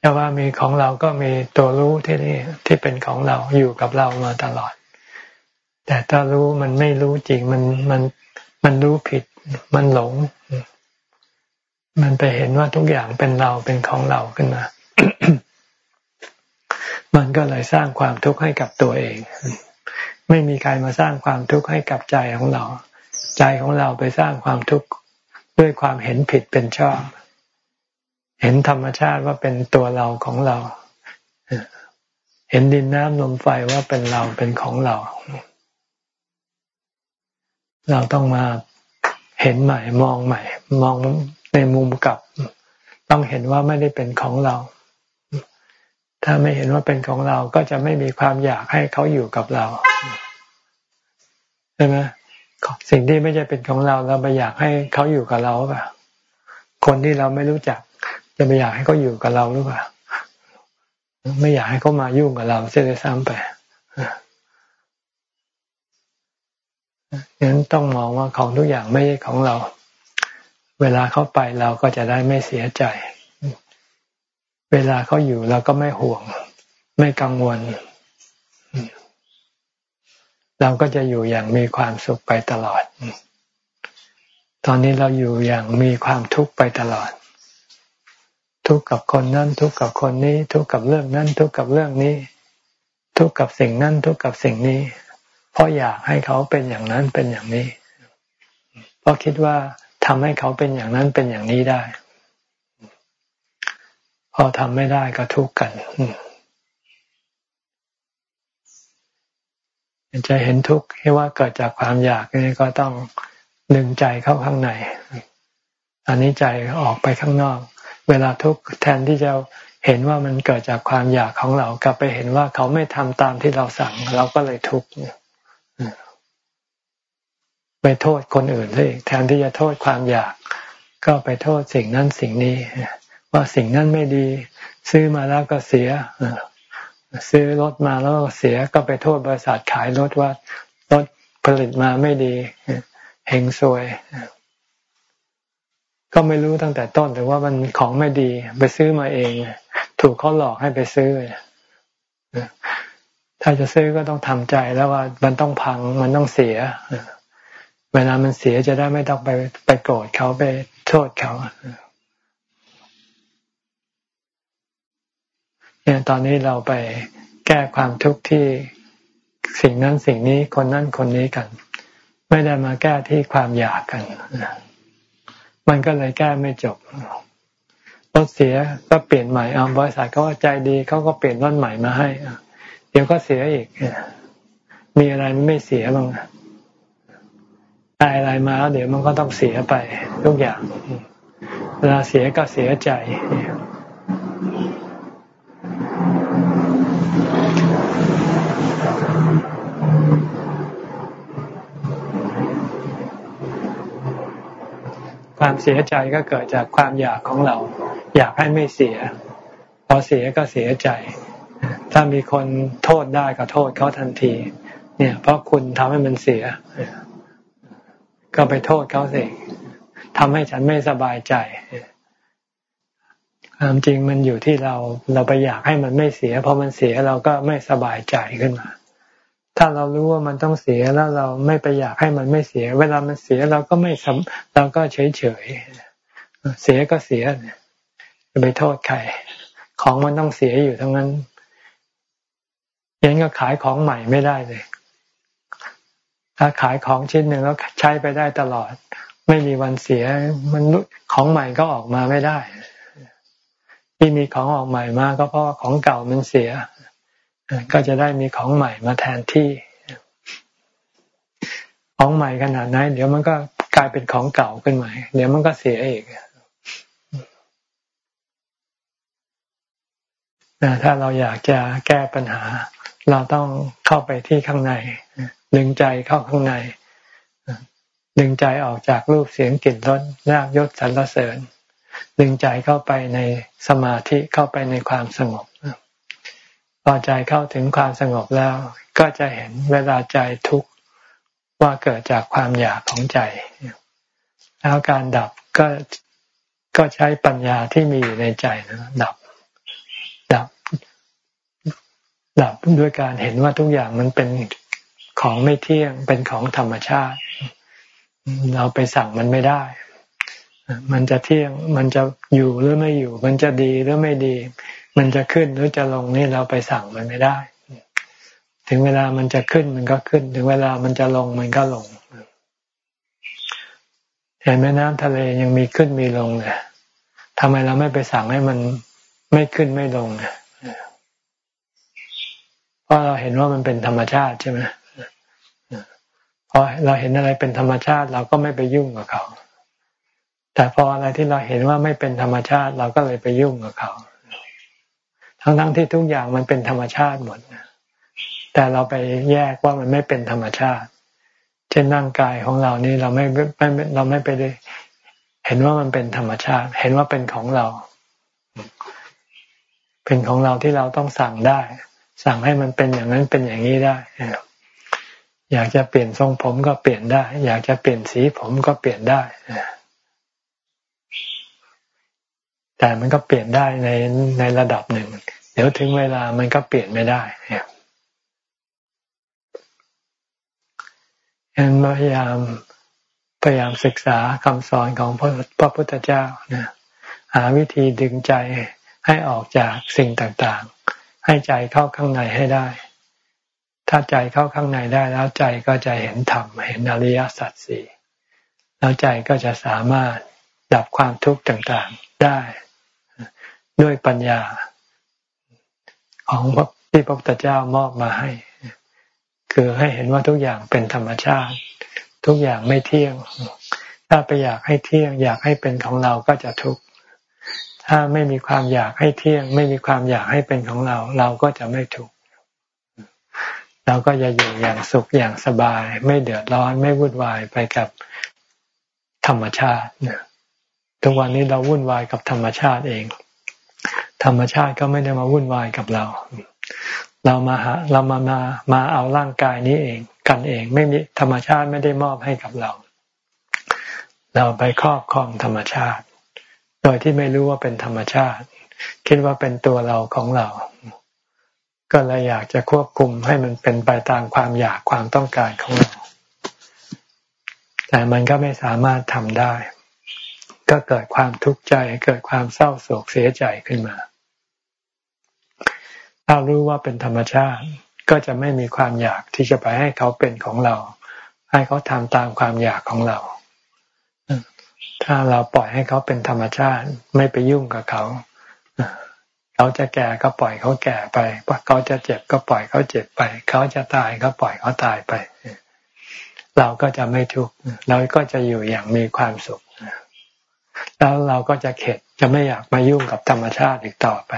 แต่ว่ามีของเราก็มีตัวรู้ที่นี่ที่เป็นของเราอยู่กับเรามาตลอด แต่ถ้ารู้มันไม่รู้จริงมันมันมันรู้ผิด มันหลง มันไปเห็นว่าทุกอย่างเป็นเราเป็นของเราขึ้นมา มันก็เลยสร้างความทุกข์ให้กับตัวเอง ไม่มีใครมาสร้างความทุกข์ให้กับใจของเรา ใจของเราไปสร้างความทุกข์ด้วยความเห็นผิดเป็นชอบ เห็นธรรมชาติว่าเป็นตัวเราของเรา เห็นดินน้ำลมไฟว่าเป็นเราเป็นของเรา เราต้องมาเห็นใหม่มองใหม่ มองในมุมกลับ ต้องเห็นว่าไม่ได้เป็นของเรา ถ้าไม่เห็นว่าเป็นของเราก็จะไม่มีความอยากให้เขาอยู่กับเราใช่ไหมสิ่งที่ไม่ใช่เป็นของเราเราไปอยากให้เขาอยู่กับเราป่ะคนที่เราไม่รู้จัก จะไม่อยากให้เขาอยู่กับเราหรือเปล่าไม่อยากให้เขามายุ่งกับเราเสียเลยซ้ำไปฉะนั้นต้องมองว่าของทุกอย่างไม่ใช่ของเรา เวลาเขาไปเราก็จะได้ไม่เสียใจ เวลาเขาอยู่เราก็ไม่ห่วง ไม่กังวล เราก็จะอยู่อย่างมีความสุขไปตลอด ตอนนี้เราอยู่อย่างมีความทุกข์ไปตลอด ทุกข์กับคนนั้นทุกข์กับคนนี้ ทุกข์กับเรื่องนั้นทุกข์กับเรื่องนี้ ทุกข์กับสิ่งนั้นทุกข์กับสิ่งนี้ เพราะอยากให้เขาเป็นอย่างนั้นเป็นอย่างนี้ เพราะคิดว่าทำให้เขาเป็นอย่างนั้นเป็นอย่างนี้ได้ พอทำไม่ได้ก็ทุกข์กันจะเห็นทุกข์ให้ว่าเกิดจากความอยากนี่ก็ต้องดึงใจเข้าข้างในอันนี้ใจออกไปข้างนอก เวลาทุกข์แทนที่จะเห็นว่ามันเกิดจากความอยากของเรา กลับไปเห็นว่าเขาไม่ทำตามที่เราสั่ง เราก็เลยทุกข์ไปโทษคนอื่นเลยแทนที่จะโทษความอยาก ก็ไปโทษสิ่งนั้นสิ่งนี้ว่าสิ่งนั้นไม่ดี ซื้อมาแล้วก็เสียซื้อรถมาแล้วก็เสียก็ไปโทษบริษัทขายรถว่ารถผลิตมาไม่ดีเฮงซวย ก็ไม่รู้ตั้งแต่ต้นแต่ว่ามันของไม่ดี ไปซื้อมาเอง ถูกเขาหลอกให้ไปซื้อถ้าจะซื้อก็ต้องทำใจแล้วว่ามันต้องพังมันต้องเสียเวลามันเสียจะได้ไม่ต้องไปไปโกรธเขาไปโทษเขาเนี่ยตอนนี้เราไปแก้ความทุกข์ที่สิ่งนั้นสิ่งนี้คนนั้นคนนี้กัน ไม่ได้มาแก้ที่ความอยากกัน มันก็เลยแก้ไม่จบรถเสียก็เปลี่ยนใหม่เอาบริษัทเขาใจดีเขาก็เปลี่ยนรถใหม่มาให้เดี๋ยวก็เสียอีกมีอะไรไม่เสียบ้างได้อะไรมาแล้วเดี๋ยวมันก็ต้องเสียไปทุกอย่างเวลาเสียก็เสียใจ ความเสียใจก็เกิดจากความอยากของเรา อยากให้ไม่เสีย พอเสียก็เสียใจ ถ้ามีคนโทษได้ก็โทษเขาทันที เนี่ย เพราะคุณทำให้มันเสีย ก็ไปโทษเขาสิทำให้ฉันไม่สบายใจความจริงมันอยู่ที่เราเราไปอยากให้มันไม่เสียพอมันเสียเราก็ไม่สบายใจขึ้นมา ถ้าเรารู้ว่ามันต้องเสียแล้วเราไม่ไปอยากให้มันไม่เสีย เวลามันเสียเราก็ไม่เราก็เฉยเฉยเสียก็เสียจะไปโทษใครของมันต้องเสียอยู่ทั้งนั้นยังก็ขายของใหม่ไม่ได้เลย ถ้าขายของชิ้นหนึ่งแล้วใช้ไปได้ตลอด ไม่มีวันเสีย มันของใหม่ก็ออกมาไม่ได้ ที่มีของออกใหม่มาก็เพราะของเก่ามันเสีย ก็จะได้มีของใหม่มาแทนที่ ของใหม่ขนาดไหนเดี๋ยวมันก็กลายเป็นของเก่าขึ้นใหม่เดี๋ยวมันก็เสียอีกถ้าเราอยากจะแก้ปัญหา เราต้องเข้าไปที่ข้างในดึงใจเข้าข้างในดึงใจออกจากรูปเสียงกลิ่นรสรากยศสรรเสริญ ดึงใจเข้าไปในสมาธิเข้าไปในความสงบ พอใจเข้าถึงความสงบแล้ว ก็จะเห็นเวลาใจทุกข์ว่าเกิดจากความอยากของใจ แล้วการดับก็ก็ใช้ปัญญาที่มีอยู่ในใจนะดับ ดับ ดับด้วยการเห็นว่าทุกอย่างมันเป็นของไม่เที่ยง เป็นของธรรมชาติ เราไปสั่งมันไม่ได้ มันจะเที่ยง มันจะอยู่หรือไม่อยู่ มันจะดีหรือไม่ดี มันจะขึ้นหรือจะลงนี่เราไปสั่งมันไม่ได้ ถึงเวลามันจะขึ้นมันก็ขึ้น ถึงเวลามันจะลงมันก็ลงเห็นแม่น้ำทะเลยังมีขึ้นมีลงเลยทำไมเราไม่ไปสั่งให้มันไม่ขึ้นไม่ลงเพราะเราเห็นว่ามันเป็นธรรมชาติใช่ไหมพอเราเห็นอะไรเป็นธรรมชาติ เราก็ไม่ไปยุ่งกับเขา แต่พออะไรที่เราเห็นว่าไม่เป็นธรรมชาติ เราก็เลยไปยุ่งกับเขา ทั้งๆทที่ทุกอย่างมันเป็นธรรมชาติหมดแต่เราไปแยกว่ามันไม่เป็นธรรมชาติ เช่นร่างกายของเรานี่เราไม่ไม่เราไม่ไปได้เห็นว่ามันเป็นธรรมชาติ เห็นว่าเป็นของเรา เป็นของเราที่เราต้องสั่งได้ สั่งให้มันเป็นอย่างนั้นเป็นอย่างนี้ได้อยากจะเปลี่ยนทรงผมก็เปลี่ยนได้ อยากจะเปลี่ยนสีผมก็เปลี่ยนได้ แต่มันก็เปลี่ยนได้ในในระดับหนึ่ง เดี๋ยวถึงเวลามันก็เปลี่ยนไม่ได้ฉะนั้นพยายามพยายามศึกษาคำสอนของพระพระพุทธเจ้านะหาวิธีดึงใจให้ออกจากสิ่งต่างๆ ให้ใจเข้าข้างในให้ได้ ถ้าใจเข้าข้างในได้แล้วใจก็จะเห็นธรรมเห็นอริยสัจสี่แล้วใจก็จะสามารถดับความทุกข์ต่างๆได้ ด้วยปัญญาของที่พระพุทธเจ้ามอบมาให้ คือให้เห็นว่าทุกอย่างเป็นธรรมชาติ ทุกอย่างไม่เที่ยง ถ้าไปอยากให้เที่ยง อยากให้เป็นของเราก็จะทุกข์ถ้าไม่มีความอยากให้เที่ยง ไม่มีความอยากให้เป็นของเรา เราก็จะไม่ถูกข์เราก็จะอยู่อย่างสุขอย่างสบาย ไม่เดือดร้อนไม่วุ่นวายไปกับธรรมชาติทุกวันนี้เราวุ่นวายกับธรรมชาติเอง ธรรมชาติก็ไม่ได้มาวุ่นวายกับเรา เรามาหาเรามามามาเอาร่างกายนี้เอง กันเองไม่มีธรรมชาติไม่ได้มอบให้กับเรา เราไปครอบครองธรรมชาติ โดยที่ไม่รู้ว่าเป็นธรรมชาติ คิดว่าเป็นตัวเราของเรา ก็เลยอยากจะควบคุมให้มันเป็นไปตามความอยากความต้องการของเรา แต่มันก็ไม่สามารถทำได้ ก็เกิดความทุกข์ใจเกิดความเศร้าโศกเสียใจขึ้นมา ถ้ารู้ว่าเป็นธรรมชาติก็จะไม่มีความอยากที่จะไปให้เขาเป็นของเรา ให้เขาทำตามความอยากของเรา ถ้าเราปล่อยให้เขาเป็นธรรมชาติ ไม่ไปยุ่งกับเขาเขาจะแก่ก็ปล่อยเขาแก่ไปเขาจะเจ็บก็ปล่อยเขาเจ็บไป เขาจะตายก็ปล่อยเขาตายไป เราก็จะไม่ทุกข์เราก็จะอยู่อย่างมีความสุข แล้วเราก็จะเข็ดจะไม่อยากมายุ่งกับธรรมชาติอีกต่อไป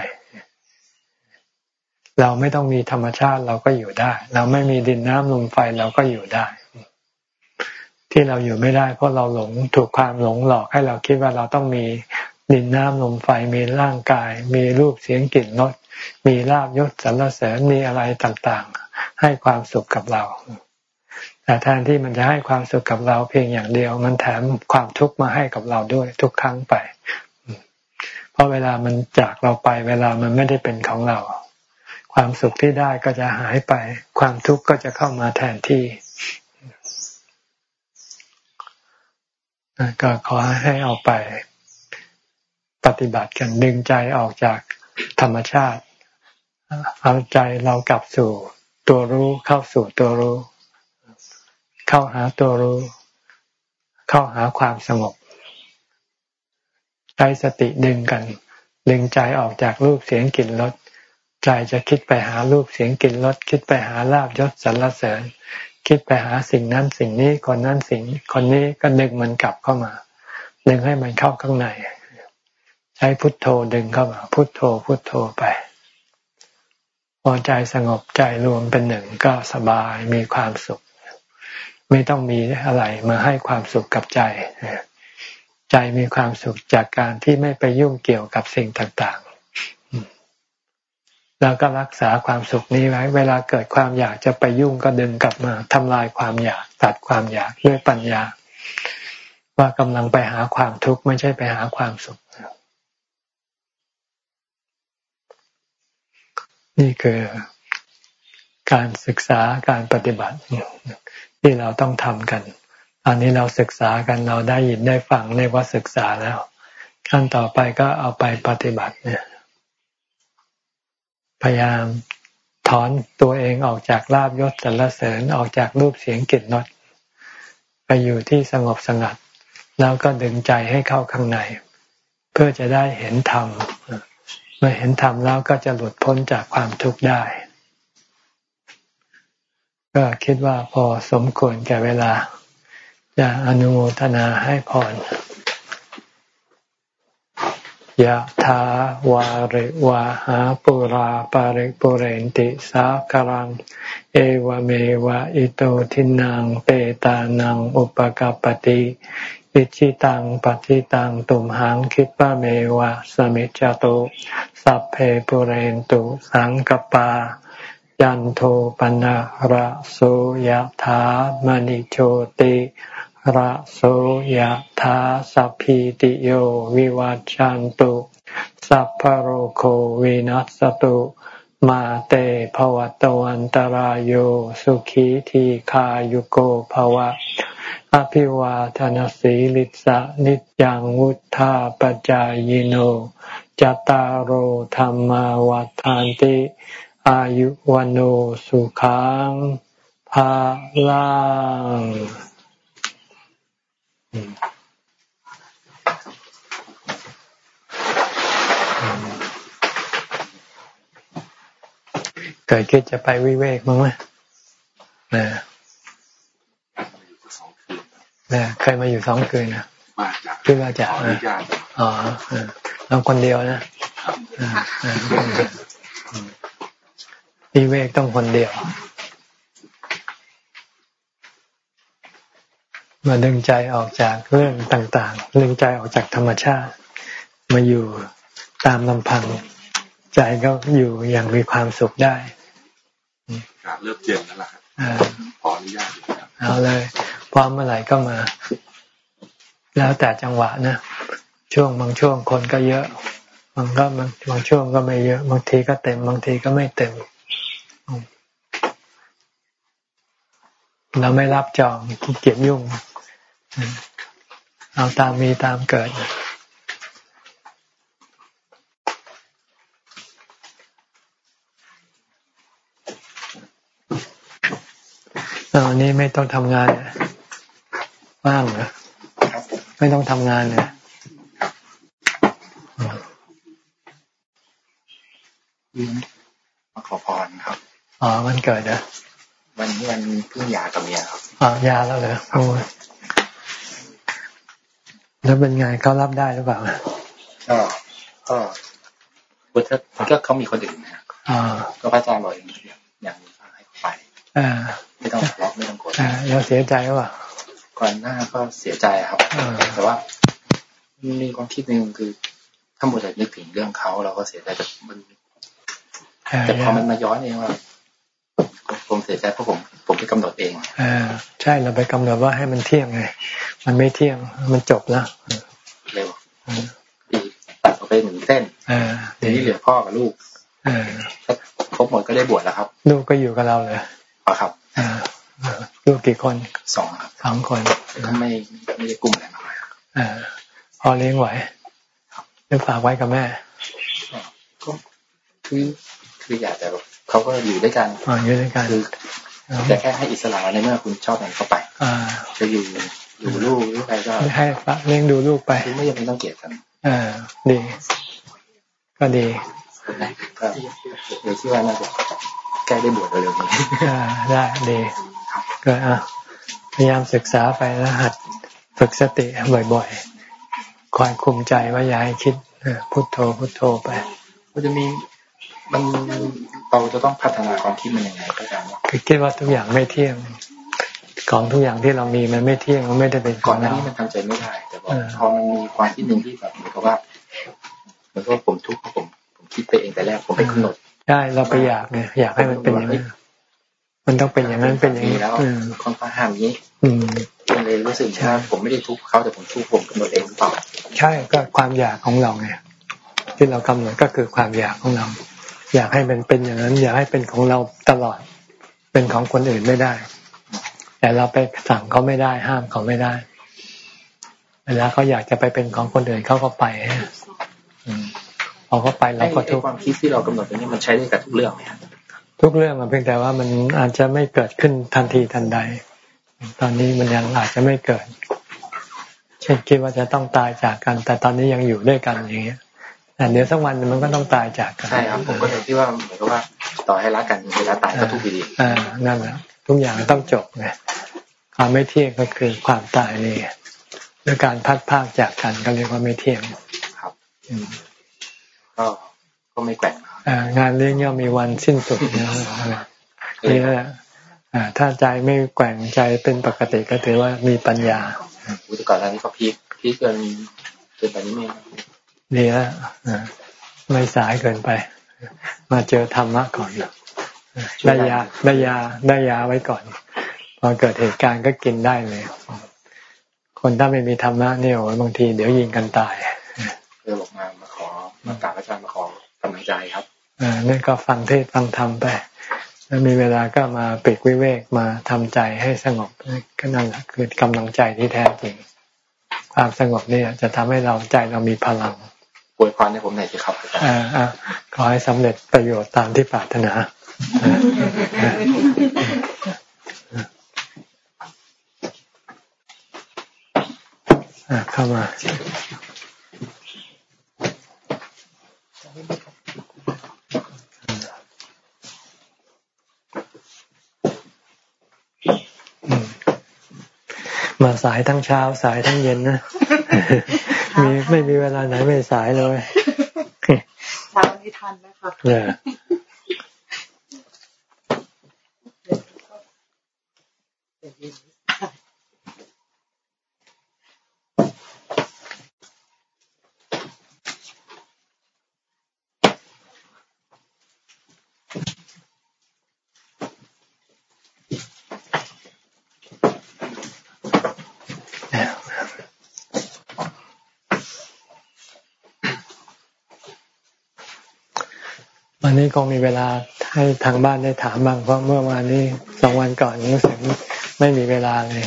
เราไม่ต้องมีธรรมชาติเราก็อยู่ได้ เราไม่มีดินน้ำลมไฟเราก็อยู่ได้ ที่เราอยู่ไม่ได้ เพราะเราหลงถูกความหลงหลอกให้เราคิดว่าเราต้องมีดินน้ำลมไฟมีร่างกาย มีรูปเสียงกลิ่นรสมีลาบยศสรรเสริญมีอะไรต่างๆ ให้ความสุขกับเรา แต่แทนที่มันจะให้ความสุขกับเราเพียงอย่างเดียว มันแถมความทุกข์มาให้กับเราด้วยทุกครั้งไป เพราะเวลามันจากเราไป เวลามันไม่ได้เป็นของเรา ความสุขที่ได้ก็จะหายไป ความทุกข์ก็จะเข้ามาแทนที่ก็ขอให้เอาไปปฏิบัติกันดึงใจออกจากธรรมชาติ เอาใจเรากลับสู่ตัวรู้เข้าสู่ตัวรู้ เข้าหาตัวรู้ เข้าหาความสงบใช้สติดึงกัน ดึงใจออกจากรูปเสียงกลิ่นรสใจจะคิดไปหารูปเสียงกลิ่นรสคิดไปหาลาบยศสรรเสริญ คิดไปหาสิ่งนั้นสิ่งนี้คนนั้นสิ่งคนนี้ก็ดึงมันกลับเข้ามาดึงให้มันเข้าข้างใน ใช้พุทโธดึงเข้ามา พุทโธพุทโธไป พอใจสงบใจรวมเป็นหนึ่งก็สบายมีความสุข ไม่ต้องมีอะไรมาให้ความสุขกับใจ ใจมีความสุขจากการที่ไม่ไปยุ่งเกี่ยวกับสิ่งต่างๆ แล้วก็รักษาความสุขนี้ไว้ เวลาเกิดความอยากจะไปยุ่งก็ดึงกลับมาทำลายความอยากตัดความอยากด้วยปัญญา ว่ากำลังไปหาความทุกข์ไม่ใช่ไปหาความสุขนี่คือการศึกษาการปฏิบัติ ที่เราต้องทำกันตอนนี้เราศึกษากันเราได้ยินได้ฟังเรียกว่าศึกษาแล้ว ขั้นต่อไปก็เอาไปปฏิบัติเนี่ยพยายามถอนตัวเองออกจากลาบยศสรรเสริญออกจากรูปเสียงกลิ่นรสไปอยู่ที่สงบสงัด แล้วก็ดึงใจให้เข้าข้างใน เพื่อจะได้เห็นธรรมเมื่อเห็นธรรมแล้วก็จะหลุดพ้นจากความทุกข์ได้ ก็คิดว่าพอสมควรแก่เวลา จะอนุโมทนาให้พรยะถาวาริวาหาปุราปาริปุเรนติสาคารัง เอวเมวะอิโตทินังเปตานังอุปกปติอิชิตังปฏิตังตุมหังคิปะเมวะสมิจจตุสัพเพปุเรนตุสังกปา ยันโทปนะระโสยธามณิโชติระโสยธาสัพพิติโยวิวัจจันตุ สัพพโรโควินัสตุมาเตภวตวันตารโยสุขีทีขายุโกภวะ อภิวาทนสีลิสะนิจังวุธาปจายโนจตารโธรรมวัฏานติ อายุวันโอสุขังภาลังเกิดคิดจะไปวิเวกมั้งไหมนะนะเคยมาอยู่สองคืนนะมาจากขึ้นมาจากอ๋อเราคนเดียวนะ วิเวกต้องคนเดียว มาดึงใจออกจากเรื่องต่างๆ ดึงใจออกจากธรรมชาติ มาอยู่ตามลำพัง ใจก็อยู่อย่างมีความสุขได้เริ่มเย็นแล้วล่ะครับขออนุญาตเอาเลยพร้อมเมื่อไหร่ก็มา แล้วแต่จังหวะนะ ช่วงบางช่วงคนก็เยอะ บางก็บางบางช่วงก็ไม่เยอะ บางทีก็เต็ม บางทีก็ไม่เต็ม เราไม่รับจองเก็บยุ่ง เอาตามมีตามเกิดอันนี้ไม่ต้องทำงานว่างเหรอไม่ต้องทำงานเนี่ยมาขอพรครับ อ๋อมันเกิดเหรอ วันนี้วันเพิ่งยากับเมียครับอ๋อยาแล้วเหรอโอ้แล้วเป็นไงเขารับได้หรือเปล่าก็ก็พุทธก็เขามีคนอื่นนะก็พระอาจารย์บอกเองอย่างนี้ให้ไปอ่าไม่ต้องทะเลาะไม่ต้องโกรธแล้วเสียใจหรือเปล่าก่อนหน้าก็เสียใจครับแต่ว่ามีความคิดหนึ่งคือถ้าหมดแต่นึกถึงเรื่องเขาเราก็เสียใจแต่มันแต่พอมันมาย้อนเองว่า ผมเสียใจเพราะผมผมไปกำหนดเองอ่าใช่เราไปกำหนดว่าให้มันเที่ยงไง มันไม่เที่ยง มันจบแล้วเร็วตัดออกไปหนึ่งเส้นอ่าทีนี้เหลือพ่อกับลูกอ่าครบหมดก็ได้บวชแล้วครับ ลูกก็อยู่กับเราเลยอ๋อครับอ่าลูกกี่คนสองครับสองคนก็ไม่ไม่ได้กุ้มอะไรมากอ่าพอเลี้ยงไหวเรื่องฝากไว้กับแม่ ก็คือคืออยากแต่ เขาก็อยู่ด้วยกันอ๋ออยู่ด้วยกันคือแต่แค่ให้อิสระในเมื่อคุณชอบมันเข้าไปอ่าจะอยู่อยู่ลูกหรือใครก็ให้เลี้ยงดูลูกไปไม่ยังไม่ต้องเกลียดกันอ่าดี ก็ดีก็เดี๋ยวที่ว่าน่าจะใกล้ได้บวชเร็วๆนี้ได้ดีก็อะพยายามศึกษาไปแล้วหัดฝึกสติบ่อยๆคอยคุมใจว่าอย่าให้คิดพุทโธพุทโธไปก็จะมี มันเราจะต้องพัฒนาความคิดมันยังไงก็ตามคือคิดว่าทุกอย่างไม่เที่ยงของทุกอย่างที่เรามีมันไม่เที่ยงมันไม่ได้เป็นก่อนหน้านี้มันทำใจไม่ได้แต่ว่าพอมันมีความคิดหนึ่งที่แบบเหมือนกับว่าเหมือนกับผมทุกข์ผมผมคิดไปเองแต่แรกผมไปกำหนดใช่เราไปอยากไงอยากให้มันเป็นอย่างนั้นมันต้องเป็นอย่างนั้นเป็นอย่างนี้แล้วค่อนข้างห้ามนี้ อืมเลยรู้สึกว่าผมไม่ได้ทุกข์เขาแต่ผมทุกข์ผมกำหนดเองหรือเปล่าใช่ก็ความอยากของเราไงที่เรากำหนดก็คือความอยากของเรา อยากให้มันเป็นอย่างนั้น อยากให้เป็นของเราตลอด เป็นของคนอื่นไม่ได้ แต่เราไปสั่งเขาไม่ได้ห้ามเขาไม่ได้ เวลาเขาอยากจะไปเป็นของคนอื่นเขาก็ไปพอเขาไปเราก็ทุกความคิดที่เรากำหนดตรงนี้มันใช้ได้กับทุกเรื่องไหมทุกเรื่องมันเพียงแต่ว่ามันอาจจะไม่เกิดขึ้นทันทีทันใด ตอนนี้มันยังอาจจะไม่เกิด เช่นคิดว่าจะต้องตายจากกัน แต่ตอนนี้ยังอยู่ด้วยกันอย่างเงี้ย แต่เดี๋ยวสักวันมันก็ต้องตายจากกันใช่ครับผมก็เลยที่ว่าเหมือนกับว่าต่อให้รักกันเวลาตายก็ทุกข์ดีอ่านั่นแหละทุกอย่างต้องจบไงความไม่เที่ยงก็คือความตายนี่ด้วยการพัดพากจากกันก็เรียกว่าไม่เที่ยงครับก็ก็ไม่แกว่งงานเลี้ยงย่อมมีวันสิ้นสุดนะนี่แหละถ้าใจไม่แกว่งใจเป็นปกติก็ถือว่ามีปัญญาอุตก่อนอันนี้ก็พีคพีคเกินเกินไปนี้ไม่ ดีแล้วไม่สายเกินไป มาเจอธรรมะก่อนได้ยาได้ยาได้ยาไว้ก่อน พอเกิดเหตุการณ์ก็กินได้เลย คนถ้าไม่มีธรรมะเนี่ยบางทีเดี๋ยวยิงกันตายเพื่อบอกมามาขอมากราบอาจารย์มาขอกำลังใจครับอ่านี่ก็ฟังเทศฟังธรรมไปแล้วมีเวลาก็มาปิดวิเวกมาทำใจให้สงบก็นั่นแหละคือกำลังใจที่แท้จริง ความสงบนี่จะทำให้เราใจเรามีพลัง อวยพรให้ผมหน่อยสิครับอ่าอ่าขอให้สำเร็จประโยชน์ตามที่ปรารถนาเข้ามามาสายทั้งเช้าสายทั้งเย็นนะ มีไม่มีเวลาไหนไม่สายเลยเช้านี้ทันนะคะวันนี้ คงมีเวลาให้ทางบ้านได้ถามบ้างเพราะเมื่อวานนี้สองวันก่อนรู้สึกไม่มีเวลาเลย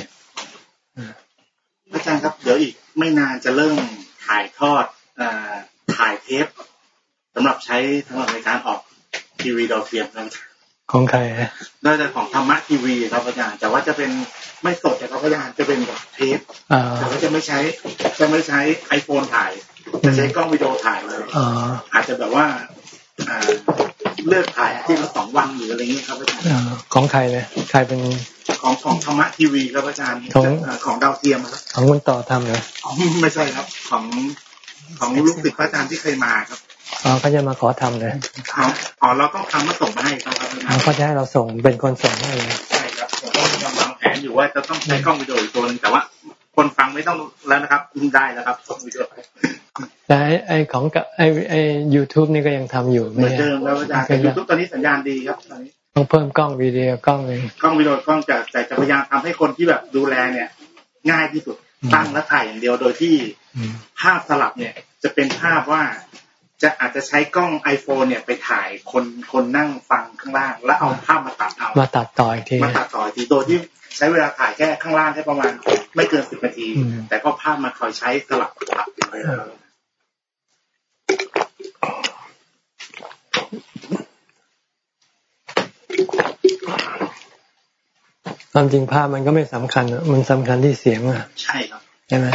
อาจารย์ครับ เดี๋ยวอีกไม่นานจะเริ่มถ่ายทอดอถ่ายเทปสำหรับใช้สำหรับในการออกทีวีดาวเทียมครับของใครน่าจะของธรรมะทีวีครับอาจารย์แต่ว่าจะเป็นไม่สดแต่ครับอาจารย์จะเป็นแบบเทปแต่ว่าจะไม่ใช้จะไม่ใช้ไอโฟนถ่ายจะใช้กล้องวิดีโอถ่ายเลยอาจจะแบบว่า เลือกถ่ายที่ละสองวันหรืออะไรเงี้ยครับอาจารย์ของใครเลยใครเป็นของของธรรมะทีวีครับอาจารย์ของของดาวเทียมครับของคุณต่อทำเลยไม่ใช่ครับ ของของลูกศิษย์พระอาจารย์ที่เคยมาครับอ๋อเขาจะมาขอทำเลยอ๋อเราต้องทำมาส่งมาให้ครับเขาจะให้เราส่งเป็นคนส่งให้เลยใช่ครับผมกำลังแผนอยู่ว่าจะต้องใช้กล้องวิดีโออีกตัวนึงแต่ว่า คนฟังไม่ต้องแล้วนะครับได้แล้วครับส่งวิดีโอแต่ไอของกับไอไอยูทูบนี่ก็ยังทำอยู่เหมือนเดิมแล้วอาจารย์แต่ยูทูบตอนนี้สัญญาณดีครับตอนนี้ต้องเพิ่มกล้องวิดีโอกล้องเลยกล้องวิดีโอกล้องจะแต่จะพยายามทำให้คนที่แบบดูแลเนี่ย ง่ายที่สุดตั้งและถ่ายอย่างเดียวโดยที่ภาพสลับเนี่ย จะเป็นภาพว่า จะอาจจะใช้กล้อง iPhone เนี่ยไปถ่ายคนคนนั่งฟังข้างล่าง แล้วเอาภาพมาตัดเอามาตัดต่ออีกทีมาตัดต่ออีกทีโดยที่ใช้เวลาถ่ายแค่ข้างล่างแค่ประมาณ ไม่เกินสิบนาที แต่ก็ภาพมาคอยใช้สลับตัดไปความจริงภาพมันก็ไม่สำคัญมันสำคัญที่เสียงอะ ใช่ครับใช่ไหม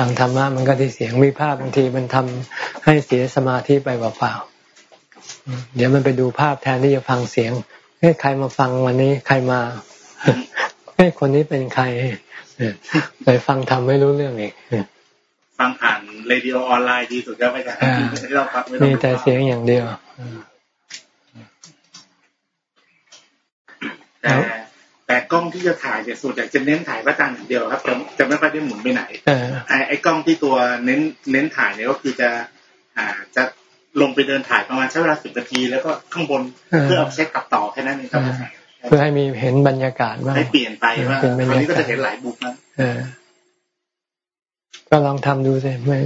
ฟังธรรมะมันก็ที่เสียงมีภาพบางทีมันทำให้เสียสมาธิไปเปล่าๆเดี๋ยวมันไปดูภาพแทนที่จะฟังเสียงเฮ้ยใครมาฟังวันนี้ใครมาเฮ้ยคนนี้เป็นใครไปฟังทำไม่รู้เรื่องเองฟังผ่าน radio online ดีสุดแล้วไม่ใช่เราฟังมีแต่เสียงอย่างเดียวแต่ แต่กล้องที่จะถ่ายเนี่ยส่วนใหญ่จะเน้นถ่ายพระอาจารย์อย่างเดียวครับจะจะไม่ค่อยได้หมุนไปไหนไอ้ไอ้กล้องที่ตัวเน้นเน้นถ่ายเนี่ยก็คือจะ อ่าจะลงไปเดินถ่ายประมาณใช้เวลาสิบนาที แล้วก็ข้างบนเพื่อเอาเช็คตัดต่อแค่นั้นเองครับเพื่อให้มีเห็นบรรยากาศว่าให้เปลี่ยนไปว่าคราวนี้ก็จะเห็นหลายบุคนะก็ลองทำดูสิไม่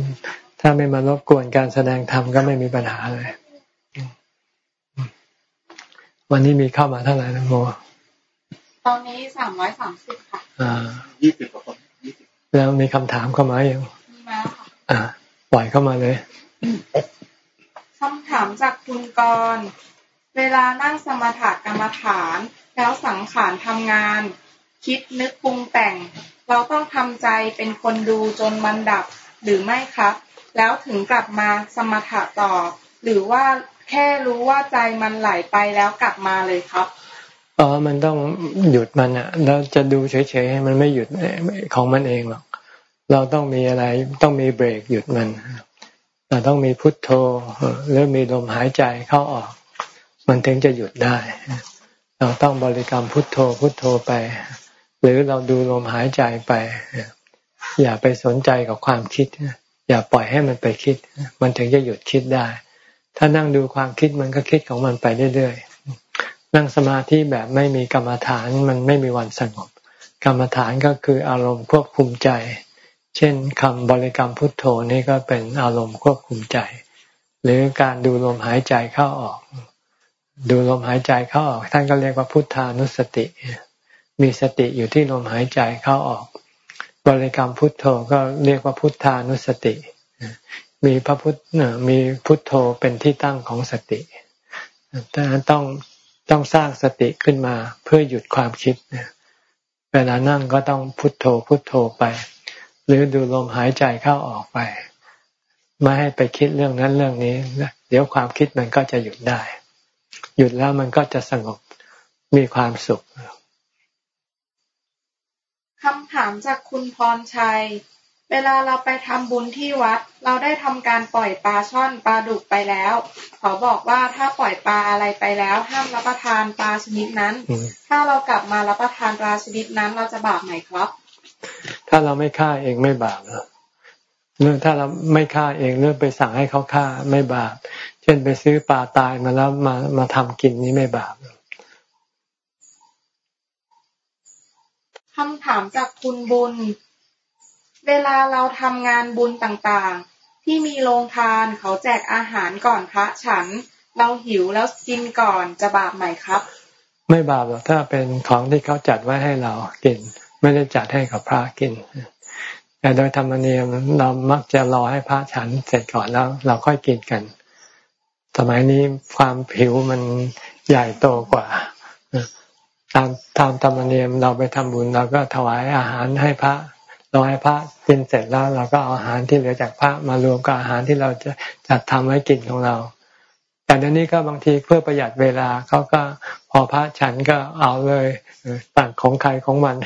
ถ้าไม่มารบกวนการแสดงธรรมก็ไม่มีปัญหาเลย วันนี้มีเข้ามาเท่าไหร่นะโม ตอนนี้สามร้อยสามสิบค่ะ อ่ายี่สิบกว่าคนยี่สิบแล้วมีคำถามเข้ามาอย่างมีมาค่ะอ่าปล่อยเข้ามาเลยคำถามจากคุณกรเวลานั่งสมาธิกรรมฐาน แล้วสังขารทำงาน คิดนึกปรุงแต่ง เราต้องทำใจเป็นคนดูจนมันดับหรือไม่ครับ แล้วถึงกลับมาสมาธิต่อ หรือว่าแค่รู้ว่าใจมันไหลไปแล้วกลับมาเลยครับ อ๋อ มันต้องหยุดมันอะ แล้วจะดูเฉยๆให้มันไม่หยุดของมันเองหรอก เราต้องมีอะไร ต้องมีเบรกหยุดมัน เราต้องมีพุทโธหรือมีลมหายใจเข้าออก มันถึงจะหยุดได้ เราต้องบริกรรมพุทโธพุทโธไป หรือเราดูลมหายใจไป อย่าไปสนใจกับความคิด อย่าปล่อยให้มันไปคิด มันถึงจะหยุดคิดได้ ถ้านั่งดูความคิดมันก็คิดของมันไปเรื่อยๆ นั่งสมาธิแบบไม่มีกรรมฐานมันไม่มีวันสงบ กรรมฐานก็คืออารมณ์ควบคุมใจ เช่นคำบริกรรมพุทโธนี่ก็เป็นอารมณ์ควบคุมใจ หรือการดูลมหายใจเข้าออก ดูลมหายใจเข้าออก ท่านก็เรียกว่าพุทธานุสติ มีสติอยู่ที่ลมหายใจเข้าออก บริกรรมพุทโธก็เรียกว่าพุทธานุสติ มีพระพุทธมีพุทโธเป็นที่ตั้งของสติดังนั้นต้อง ต้องสร้างสติขึ้นมาเพื่อหยุดความคิดเวลานั่งก็ต้องพุทโธพุทโธไป หรือดูลมหายใจเข้าออกไป ไม่ให้ไปคิดเรื่องนั้นเรื่องนี้เดี๋ยวความคิดมันก็จะหยุดได้ หยุดแล้วมันก็จะสงบมีความสุขคำถามจากคุณพรชัย เวลาเราไปทำบุญที่วัด เราได้ทำการปล่อยปลาช่อนปลาดุกไปแล้วเขาบอกว่าถ้าปล่อยปลาอะไรไปแล้ว ห้ามรับประทานปลาชนิดนั้น ถ้าเรากลับมารับประทานปลาชนิดนั้น เราจะบาปไหมครับ ถ้าเราไม่ฆ่าเองไม่บาปเรื่องถ้าเราไม่ฆ่าเองเรื่องไปสั่งให้เขาฆ่าไม่บาป เช่นไปซื้อปลาตายมาแล้วมามาทำกินนี้ไม่บาปคำถามจากคุณบุญ เวลาเราทำงานบุญต่างๆ ที่มีโรงทานเขาแจกอาหารก่อนพระฉัน เราหิวแล้วกินก่อนจะบาปไหมครับ ไม่บาปหรอกถ้าเป็นของที่เขาจัดไว้ให้เรากิน ไม่ได้จัดให้กับพระกิน แต่โดยธรรมเนียมเรามักจะรอให้พระฉันเสร็จก่อนแล้ว เราค่อยกินกัน สมัยนี้ความผิวมันใหญ่โตกว่าตามตามธรรมเนียมเราไปทำบุญเราก็ถวายอาหารให้พระ รอให้พระกินเสร็จแล้วเราก็เอาอาหารที่เหลือจากพระมารวมกับอาหารที่เราจะจัดทำไว้กินของเรา แต่เดี๋ยวนี้ก็บางทีเพื่อประหยัดเวลาเขาก็พอพระฉันก็เอาเลยต่างของใครของมัน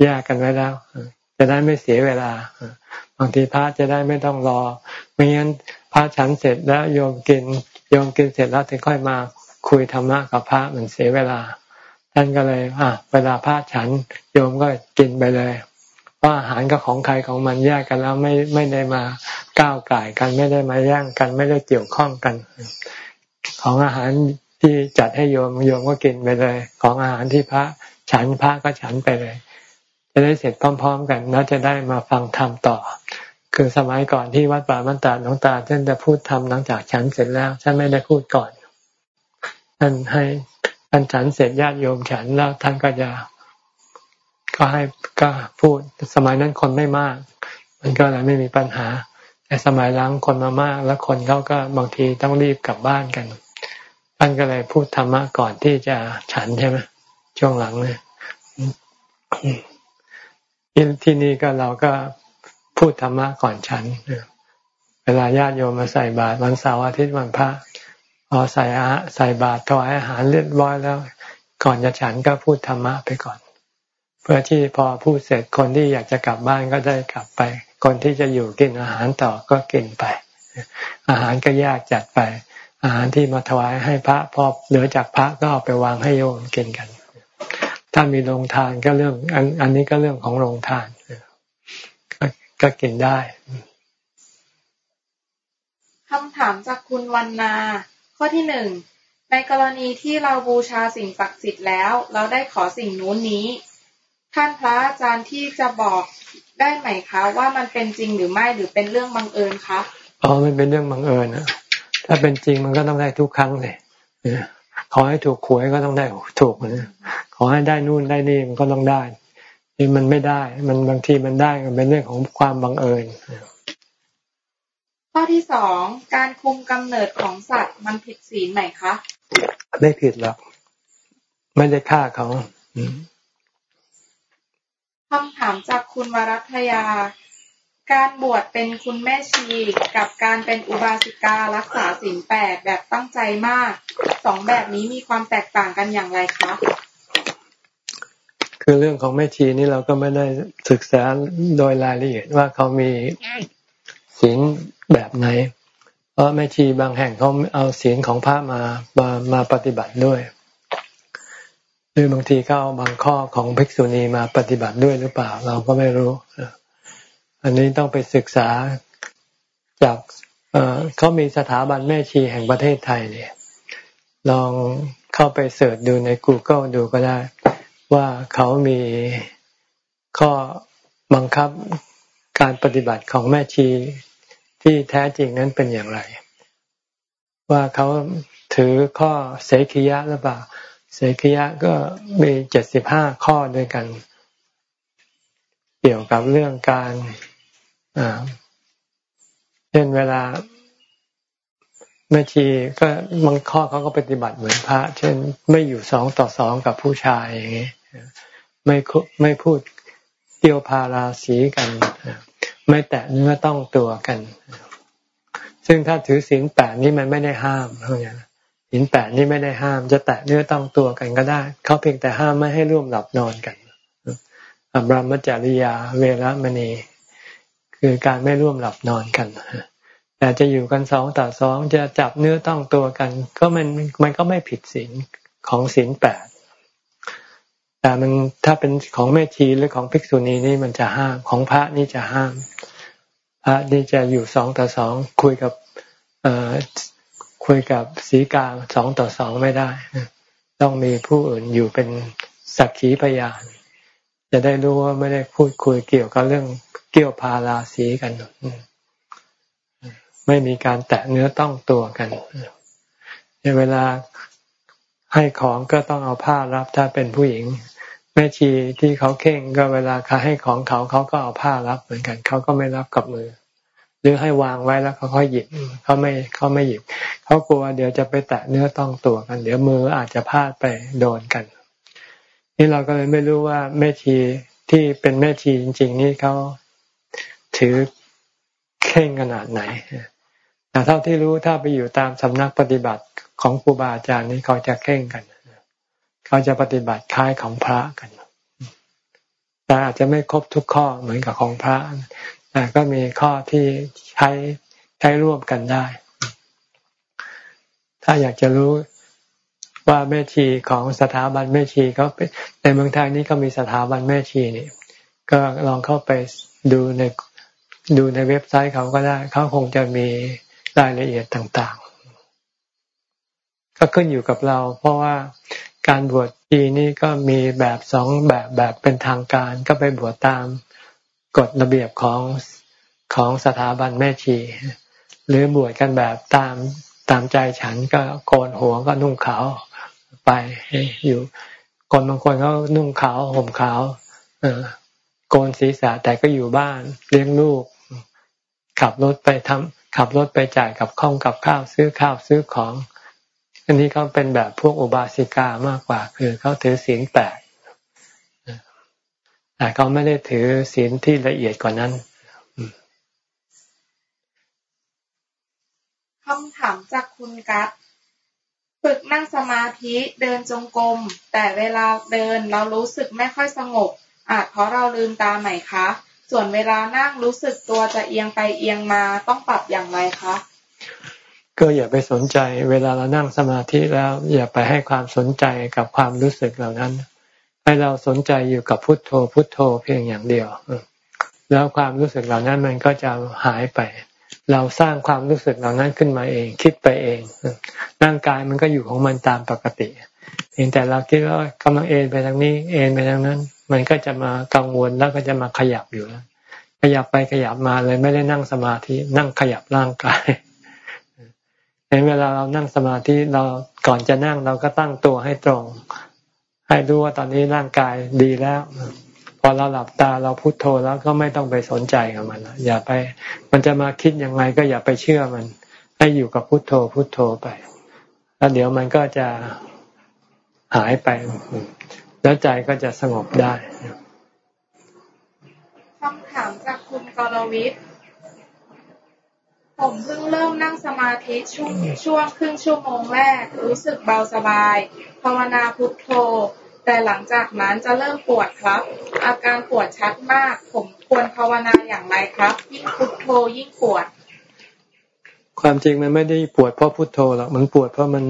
แยกกันไว้แล้ว จะได้ไม่เสียเวลา บางทีพระจะได้ไม่ต้องรอไม่งั้นพระฉันเสร็จแล้วโยมกินโยมกินเสร็จแล้วถึงค่อยมาคุยธรรมะกับพระมันเสียเวลาท่านก็เลย อะ เวลาพระฉันโยมก็กินไปเลย ว่าอาหารก็ของใครของมันแยกกันแล้วไม่ไม่ได้มาก้าวไก่กัน ไม่ได้มาแย่งกัน ไม่ได้เกี่ยวข้องกัน ของอาหารที่จัดให้โยมโยมก็กินไปเลย ของอาหารที่พระฉันพระก็ฉันไปเลย จะได้เสร็จพร้อม ๆ กันแล้วจะได้มาฟังธรรมต่อ คือสมัยก่อนที่วัดป่ามันตาหลวงตาท่านจะพูดธรรมหลังจากฉันเสร็จแล้วท่านไม่ได้พูดก่อนท่านให้ท่านฉันเสร็จญาติโยมฉันแล้วท่านก็จะ ก็ให้ก็พูดสมัยนั้นคนไม่มาก มันก็เลยไม่มีปัญหา แต่สมัยหลังคนมามาก แล้วคนเขาก็บางทีต้องรีบกลับบ้านกันท่านก็เลยพูดธรรมะก่อนที่จะฉันใช่ไหมช่วงหลังเนี่ยที่นี่ก็เราก็พูดธรรมะก่อนฉันเวลาญาติโยมมาใส่บาตรวันเสาร์อาทิตย์วันพระพอใส่อาใส่บาตรถวายอาหารเรียบร้อยแล้ว ก่อนจะฉันก็พูดธรรมะไปก่อน เพื่อที่พอพูดเสร็จคนที่อยากจะกลับบ้านก็ได้กลับไป คนที่จะอยู่กินอาหารต่อก็กินไป อาหารก็ยากจัดไป อาหารที่มาถวายให้พระพอเหลือจากพระก็เอาไปวางให้โยมกินกัน ถ้ามีโรงทานก็เรื่องอันอันนี้ก็เรื่องของโรงทานก็กินได้คำถามจากคุณวันนา ข้อที่หนึ่งในกรณีที่เราบูชาสิ่งศักดิ์สิทธิ์แล้ว เราได้ขอสิ่งนู้นนี้ ท่านพระอาจารย์ที่จะบอกได้ไหมคะ ว่ามันเป็นจริงหรือไม่หรือเป็นเรื่องบังเอิญคะอ๋อมันเป็นเรื่องบังเอิญนะถ้าเป็นจริงมันก็ต้องได้ทุกครั้งเลยขอให้ถูกหวยก็ต้องได้ถูกนะขอให้ได้นู่นได้นี่มันก็ต้องได้ที่มันไม่ได้ มันบางทีมันได้มันเป็นเรื่องของความบังเอิญข้อที่สองการคุมกำเนิดของสัตว์มันผิดศีลไหมคะ ไม่ผิดหรอก ไม่ได้ฆ่าเขา คำถามจากคุณวรัตยา การบวชเป็นคุณแม่ชีกับการเป็นอุบาสิการักษาศีลแปดแบบตั้งใจมาก สองแบบนี้มีความแตกต่างกันอย่างไรคะคือเรื่องของแม่ชีนี่เราก็ไม่ได้ศึกษาโดยรายละเอียดว่าเขามีศีลแบบไหน เพราะแม่ชีบางแห่งเขาเอาศีลของพระมามามาปฏิบัติด้วย หรือบางทีเขาเอาบางข้อของภิกษุณีมาปฏิบัติด้วยหรือเปล่า เราก็ไม่รู้ อันนี้ต้องไปศึกษาจากเขามีสถาบันแม่ชีแห่งประเทศไทยเนี่ย ลองเข้าไปเสิร์ชดูใน Google ดูก็ได้ ว่าเขามีข้อบังคับการปฏิบัติของแม่ชีที่แท้จริงนั้นเป็นอย่างไร ว่าเขาถือข้อเสกียะหรือเปล่า เสกียะก็มีเจ็ดสิบห้าข้อด้วยกัน เกี่ยวกับเรื่องการเช่นเวลาแม่ชีก็บางข้อเขาก็ปฏิบัติเหมือนพระ เช่น ไม่อยู่สองต่อสองกับผู้ชายอย่างนี้ไม่ไม่พูดเกี่ยวพาราสีกัน ไม่แตะเนื้อต้องตัวกัน ซึ่งถ้าถือศีลแปดนี่มันไม่ได้ห้ามเท่านี้ ศีลแปดนี่ไม่ได้ห้าม จะแตะเนื้อต้องตัวกันก็ได้ เขาเพียงแต่ห้ามไม่ให้ร่วมหลับนอนกันอบรมจริยาเวรมณี คือการไม่ร่วมหลับนอนกันแต่จะอยู่กันสองต่อสองจะจับเนื้อต้องตัวกัน ก็มันมันก็ไม่ผิดศีลของศีลแปดแต่มันถ้าเป็นของแม่ชีหรือของภิกษุณีนี่มันจะห้ามของพระนี่จะห้าม พระนี่จะอยู่สองต่อสองคุยกับเอ คุยกับสีกาสองต่อสองไม่ได้ ต้องมีผู้อื่นอยู่เป็นสักขีพยาน จะได้รู้ว่าไม่ได้พูดคุยเกี่ยวกับเรื่องเกี่ยวพาราสีกันไม่มีการแตะเนื้อต้องตัวกันในเวลาให้ของก็ต้องเอาผ้ารับถ้าเป็นผู้หญิงแม่ชีที่เขาเข่งก็เวลาเขาให้ของเขาเขาก็เอาผ้ารับเหมือนกัน เขาก็ไม่รับกับมือ หรือให้วางไว้แล้วเขาค่อยหยิบเขาไม่เขาไม่หยิบเขากลัวเดี๋ยวจะไปแตะเนื้อต้องตัวกัน เดี๋ยวมืออาจจะพลาดไปโดนกัน นี่เราก็เลยไม่รู้ว่าแม่ชีที่เป็นแม่ชีจริง ๆ นี่เขาถือเข่งขนาดไหนแต่เท่าที่รู้ถ้าไปอยู่ตามสำนักปฏิบัติของครูบาอาจารย์นี่เขาจะเข่งกันเขาจะปฏิบัติคล้ายของพระกันแต่อาจจะไม่ครบทุกข้อเหมือนกับของพระ แต่ก็มีข้อที่ใช้ใช้ร่วมกันได้ ถ้าอยากจะรู้ว่าแม่ชีของสถาบันแม่ชีเขาในเมืองไทยนี่ก็มีสถาบันแม่ชีนี่ก็ลองเข้าไปดูในดูในเว็บไซต์เขาก็ได้ เขาคงจะมีรายละเอียดต่างๆ ก็ขึ้นอยู่กับเรา เพราะว่าการบวชชีนี่ก็มีแบบสองแบบแบบเป็นทางการ ก็ไปบวชตาม กฎระเบียบของของสถาบันแม่ชี หรือบวชกันแบบตามตามใจฉันก็โกนหัวก็นุ่งขาวไปอยู่คนบางคนเขานุ่งขาวห่มขาว เออโกนศีรษะแต่ก็อยู่บ้านเลี้ยงลูก ขับรถไปทำขับรถไปจ่ายกับข้องกับข้าวซื้อข้าวซื้อของ อันนี้เขาเป็นแบบพวกอุบาสิกามากกว่า คือเขาถือศีลแปด แต่เขาไม่ได้ถือศีลที่ละเอียดกว่านั้นคำถามจากคุณกัตฝึกนั่งสมาธิเดินจงกรมแต่เวลาเดินเรารู้สึกไม่ค่อยสงบอาจเพราะเราลืมตาไหมคะ ส่วนเวลานั่งรู้สึกตัวจะเอียงไปเอียงมาต้องปรับอย่างไรคะ ก็อย่าไปสนใจ เวลาเรานั่งสมาธิแล้ว อย่าไปให้ความสนใจกับความรู้สึกเหล่านั้น ให้เราสนใจอยู่กับพุทโธพุทโธเพียงอย่างเดียว แล้วความรู้สึกเหล่านั้นมันก็จะหายไป เราสร้างความรู้สึกเหล่านั้นขึ้นมาเอง คิดไปเองร่างกายมันก็อยู่ของมันตามปกติเพียงแต่เราคิดว่ากำลังเอ็นไปทางนี้เอ็นไปทางนั้น มันก็จะมากังวลแล้วก็จะมาขยับอยู่แล้วขยับไปขยับมาเลยไม่ได้นั่งสมาธินั่งขยับร่างกายเห็นเวลาเรานั่งสมาธิเราก่อนจะนั่งเราก็ตั้งตัวให้ตรง ให้รู้ว่าตอนนี้ร่างกายดีแล้ว พอเราหลับตาเราพุโทโธแล้วก็ไม่ต้องไปสนใจกับมันอย่าไป มันจะมาคิดยังไงก็อย่าไปเชื่อมัน ให้อยู่กับพุโทโธพุโทโธไป แล้วเดี๋ยวมันก็จะหายไป แล้วใจก็จะสงบได้คำถามจากคุณกรวิทย์ผมเพิ่งเริ่มนั่งสมาธิช่วงช่วงครึ่งชั่วโมงแรก รู้สึกเบาสบาย ภาวนาพุทโธ แต่หลังจากนั้นจะเริ่มปวดครับ อาการปวดชัดมาก ผมควรภาวนาอย่างไรครับ ยิ่งพุทโธยิ่งปวด ความจริงมันไม่ได้ปวดเพราะพุทโธหรอกมันปวดเพราะมัน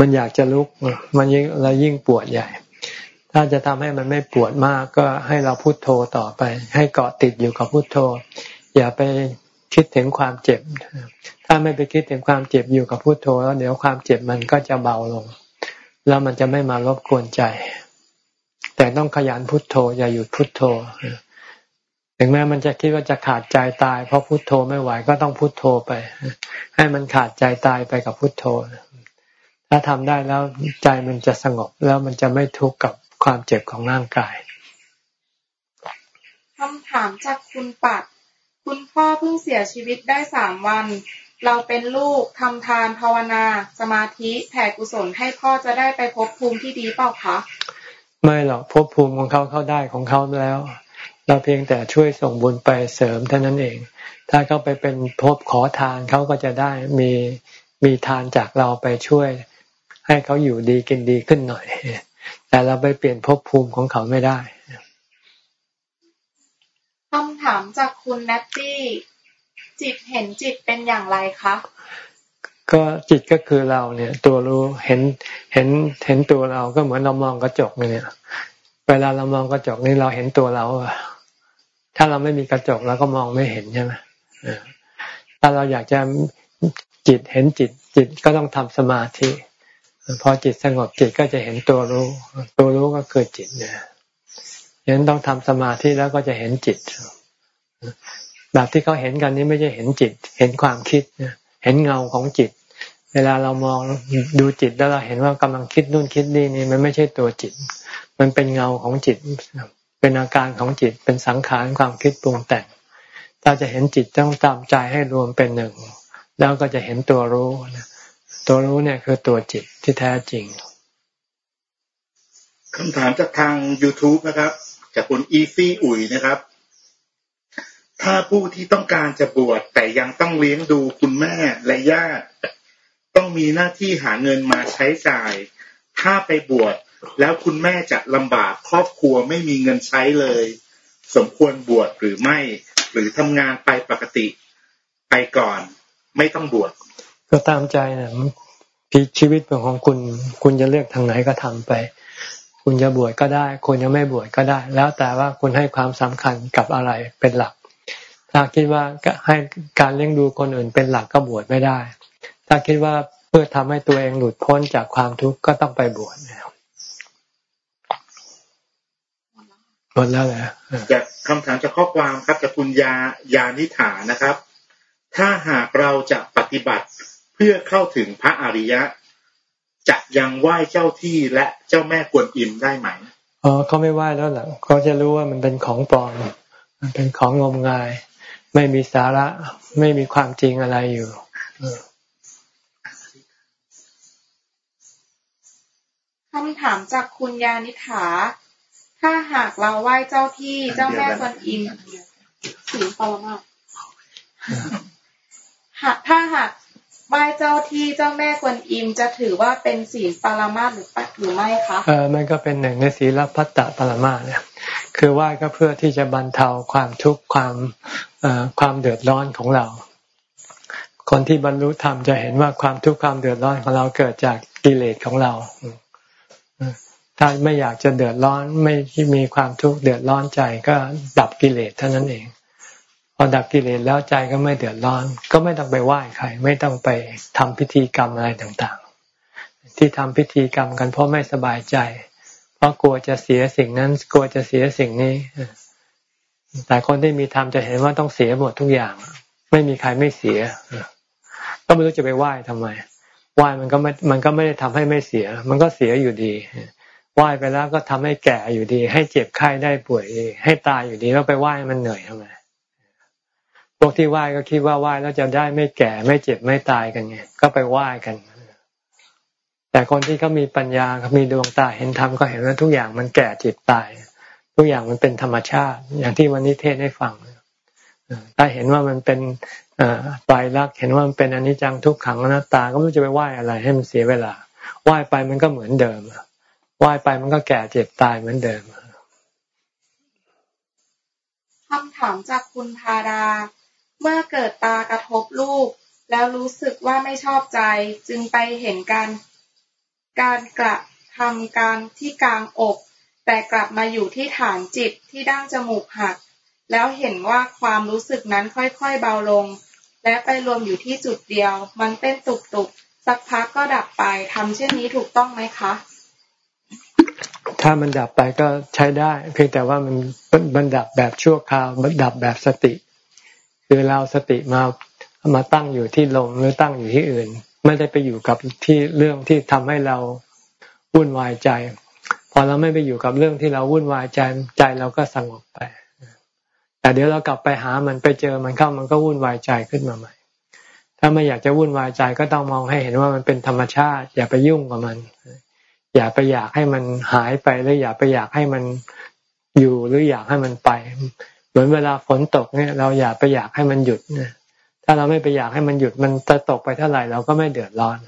มันอยากจะลุก มันยิ่งเรายิ่งปวดใหญ่ ถ้าจะทำให้มันไม่ปวดมากก็ให้เราพุโทโธต่อไป ให้เกาะติดอยู่กับพุโทโธ อย่าไปคิดถึงความเจ็บ ถ้าไม่ไปคิดถึงความเจ็บอยู่กับพุโทโธแล้วเดี๋ยวความเจ็บมันก็จะเบาลง แล้วมันจะไม่มารบกวนใจ แต่ต้องขยันพุโทโธ อย่าหยุดพุโทโธถึงแม้มันจะคิดว่าจะขาดใจตาย เพราะพุโทโธไม่ไหวก็ต้องพุโทโธไป ให้มันขาดใจตายไปกับพุโทโธ ถ้าทำได้แล้วใจมันจะสงบแล้วมันจะไม่ทุกข์กับความเจ็บของร่างกายคำถามจากคุณปัด คุณพ่อเพิ่งเสียชีวิตได้สามวัน เราเป็นลูกทำทานภาวนา สมาธิแผ่กุศลให้พ่อจะได้ไปพบภูมิที่ดีเปล่าคะไม่หรอกพบภูมิของเขาเขาได้ของเขาแล้ว เราเพียงแต่ช่วยส่งบุญไปเสริมเท่านั้นเอง ถ้าเขาไปเป็นพบขอทานเขาก็จะได้มีมีทานจากเราไปช่วย ให้เขาอยู่ดีกินดีขึ้นหน่อย แต่เราไปเปลี่ยนภพภูมิของเขาไม่ได้คำถามจากคุณแนตตี้ จิตเห็นจิตเป็นอย่างไรคะก็จิตก็คือเราเนี่ย ตัวรู้เห็นเห็นเห็นตัวเราก็เหมือนเรามองกระจกเนี่ย เวลาเรามองกระจกนี่เราเห็นตัวเราถ้าเราไม่มีกระจกเราก็มองไม่เห็นใช่ไหมถ้าเราอยากจะจิตเห็นจิต จิตก็ต้องทำสมาธิพอจิตสงบจิตก็จะเห็นตัวรู้ ตัวรู้ก็คือจิตเนี่ยยันต้องทำสมาธิแล้วก็จะเห็นจิต แบบที่เขาเห็นกันนี้ไม่ใช่เห็นจิต เห็นความคิดเห็นเงาของจิต เวลาเรามองดูจิตแล้วเราเห็นว่ากำลังคิดนู่นคิดนี่นี่มันไม่ใช่ตัวจิต มันเป็นเงาของจิต เป็นอาการของจิต เป็นสังขารความคิดปรุงแต่งถ้าจะเห็นจิตต้องตามใจให้รวมเป็นหนึ่ง แล้วก็จะเห็นตัวรู้นะตัวรู้เนี่ยคือตัวจิตที่แท้จริงคำถามจากทาง YouTube นะครับ จากคุณอีซี่อุ๋ยนะครับ ถ้าผู้ที่ต้องการจะบวชแต่ยังต้องเลี้ยงดูคุณแม่และญาติ ต้องมีหน้าที่หาเงินมาใช้จ่าย ถ้าไปบวชแล้วคุณแม่จะลำบากครอบครัวไม่มีเงินใช้เลย สมควรบวชหรือไม่ หรือทำงานไปปกติ ไปก่อน ไม่ต้องบวชก็ตามใจนะพีชีวิตเป็นของคุณ คุณจะเลือกทางไหนก็ทำไป คุณจะบวชก็ได้ คุณจะไม่บวชก็ได้ แล้วแต่ว่าคุณให้ความสำคัญกับอะไรเป็นหลัก ถ้าคิดว่าให้การเลี้ยงดูคนอื่นเป็นหลักก็บวชไม่ได้ ถ้าคิดว่าเพื่อทำให้ตัวเองหลุดพ้นจากความทุกข์ก็ต้องไปบวชหมดแล้วเหรอจากคำถามจากข้อความครับจากคุณยายานิฐานะครับ ถ้าหากเราจะปฏิบัติเพื่อเข้าถึงพระอริยะ จะยังไหว้เจ้าที่และเจ้าแม่กวนอิมได้ไหมอ๋อเขาไม่ไหว้แล้วแหละเขาจะรู้ว่ามันเป็นของปลอมมันเป็นของงมงาย ไม่มีสาระไม่มีความจริงอะไรอยู่คำถามจากคุณยานิถา ถ้าหากเราไหว้เจ้าที่เจ้าแม่กวนอิมสีปรมาหากถ้าหากไหว้เจ้าที่เจ้าแม่กวนอิมจะถือว่าเป็นศีลปรมาหรือปหรือไม่คะเออมันก็เป็นหนึ่งในศีลพัตตปรมาเนี่ยคือไหว้ก็เพื่อที่จะบรรเทาความทุกข์ความ ความเดือดร้อนของเรา คนที่บรรลุธรรมจะเห็นว่าความทุกข์ความเดือดร้อนของเราเกิดจากกิเลสของเราถ้าไม่อยากจะเดือดร้อนไม่มีความทุกข์เดือดร้อนใจก็ดับกิเลสเท่านั้นเองพอดับกิเลสแล้วใจก็ไม่เดือดร้อน ก็ไม่ต้องไปไหว้ใครไม่ต้องไปทำพิธีกรรมอะไรต่างๆ ที่ทำพิธีกรรมกันเพราะไม่สบายใจ เพราะกลัวจะเสียสิ่งนั้น กลัวจะเสียสิ่งนี้ แต่คนที่มีธรรมจะเห็นว่าต้องเสียหมดทุกอย่าง ไม่มีใครไม่เสีย ก็ไม่รู้จะไปไหว้ทำไม ไหว้มันก็ไม่มันก็ไม่ได้ทำให้ไม่เสีย มันก็เสียอยู่ดี ไหว้ไปแล้วก็ทำให้แก่อยู่ดี ให้เจ็บไข้ได้ป่วย ให้ตายอยู่ดีแล้วไปไหว้มันเหนื่อยทำไมพวกที่ไหว้ก็คิดว่าไหว้แล้วจะได้ไม่แก่ไม่เจ็บไม่ตายกันไงก็ไปไหว้กัน แต่คนที่เขามีปัญญาเขามีดวงตาเห็นธรรมก็เห็นว่าทุกอย่างมันแก่เจ็บตาย ทุกอย่างมันเป็นธรรมชาติ อย่างที่วันนี้เทศให้ฟังถ้าเห็นว่ามันเป็นตายรักเห็นว่ามันเป็นอนิจจังทุกขังอนัตตาก็ไม่รู้จะไปไหว้อะไรให้มันเสียเวลาไหว้ไปมันก็เหมือนเดิมไหว้ไปมันก็แก่เจ็บตายเหมือนเดิมคำถามจากคุณธาดาเมื่อเกิดตากระทบรูป แล้วรู้สึกว่าไม่ชอบใจจึงไปเห็นการการกระทำการที่กลางอก แต่กลับมาอยู่ที่ฐานจิตที่ดั้งจมูกหัก แล้วเห็นว่าความรู้สึกนั้นค่อยๆเบาลง และไปรวมอยู่ที่จุดเดียว มันเต้นตุกๆสักพักก็ดับไปทำเช่นนี้ถูกต้องไหมคะ ถ้ามันดับไปก็ใช้ได้ เพียงแต่ว่ามันมันดับแบบชั่วคราว มันดับแบบสติ คือเราสติมามาตั้งอยู่ที่ลมหรือตั้งอยู่ที่อื่น ไม่ได้ไปอยู่กับที่เรื่องที่ทำให้เราวุ่นวายใจ พอเราไม่ไปอยู่กับเรื่องที่เราวุ่นวายใจใจเราก็สงบไป แต่เดี๋ยวเรากลับไปหามันไปเจอมันเข้ามันก็วุ่นวายใจขึ้นมาใหม่ ถ้าไม่อยากจะวุ่นวายใจก็ต้องมองให้เห็นว่ามันเป็นธรรมชาติ อย่าไปยุ่งกับมัน อย่าไปอยากให้มันหายไปหรืออย่าไปอยากให้มันอยู่หรืออยากให้มันไป เหมือนเวลาฝนตกเนี่ย เราอย่าไปอยากให้มันหยุดนะถ้าเราไม่ไปอยากให้มันหยุดมันจะตกไปเท่าไหร่เราก็ไม่เดือดร้อน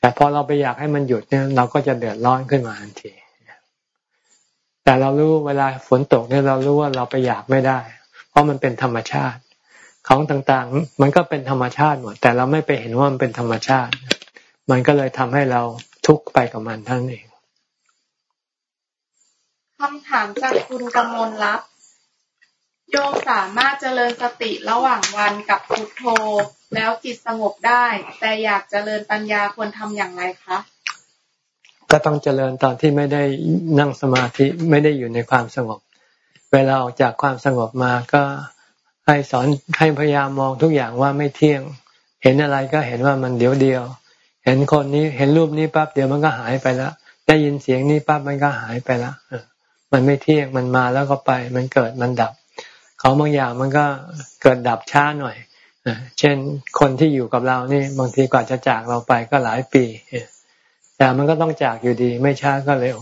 แต่พอเราไปอยากให้มันหยุดเนี่ยเราก็จะเดือดร้อนขึ้นมาทันที แต่เรารู้เวลาฝนตกเนี่ยเรารู้ว่าเราไปอยากไม่ได้ เพราะมันเป็นธรรมชาติ ของต่างๆ มันก็เป็นธรรมชาติหมด แต่เราไม่ไปเห็นว่ามันเป็นธรรมชาติ มันก็เลยทำให้เราทุกข์ไปกับมันท่านเองคำถามจากคุณกำมลรับโยมสามารถเจริญสติระหว่างวันกับพุทโธ แล้วจิตสงบได้ แต่อยากเจริญปัญญาควรทำอย่างไรคะ ก็ต้องเจริญตอนที่ไม่ได้นั่งสมาธิไม่ได้อยู่ในความสงบ เวลาออกจากความสงบมาก็ให้สอนให้พยายามมองทุกอย่างว่าไม่เที่ยง เห็นอะไรก็เห็นว่ามันเดียวเดียว เห็นคนนี้เห็นรูปนี้ปั๊บเดี๋ยวมันก็หายไปแล้วได้ยินเสียงนี้ปั๊บมันก็หายไปแล้วมันไม่เที่ยงมันมาแล้วก็ไป มันเกิดมันดับ ของบางอย่างมันก็เกิดดับช้าหน่อยเช่นคนที่อยู่กับเรานี่บางทีกว่าจะจากเราไปก็หลายปี แต่มันก็ต้องจากอยู่ดีไม่ช้าก็เร็ว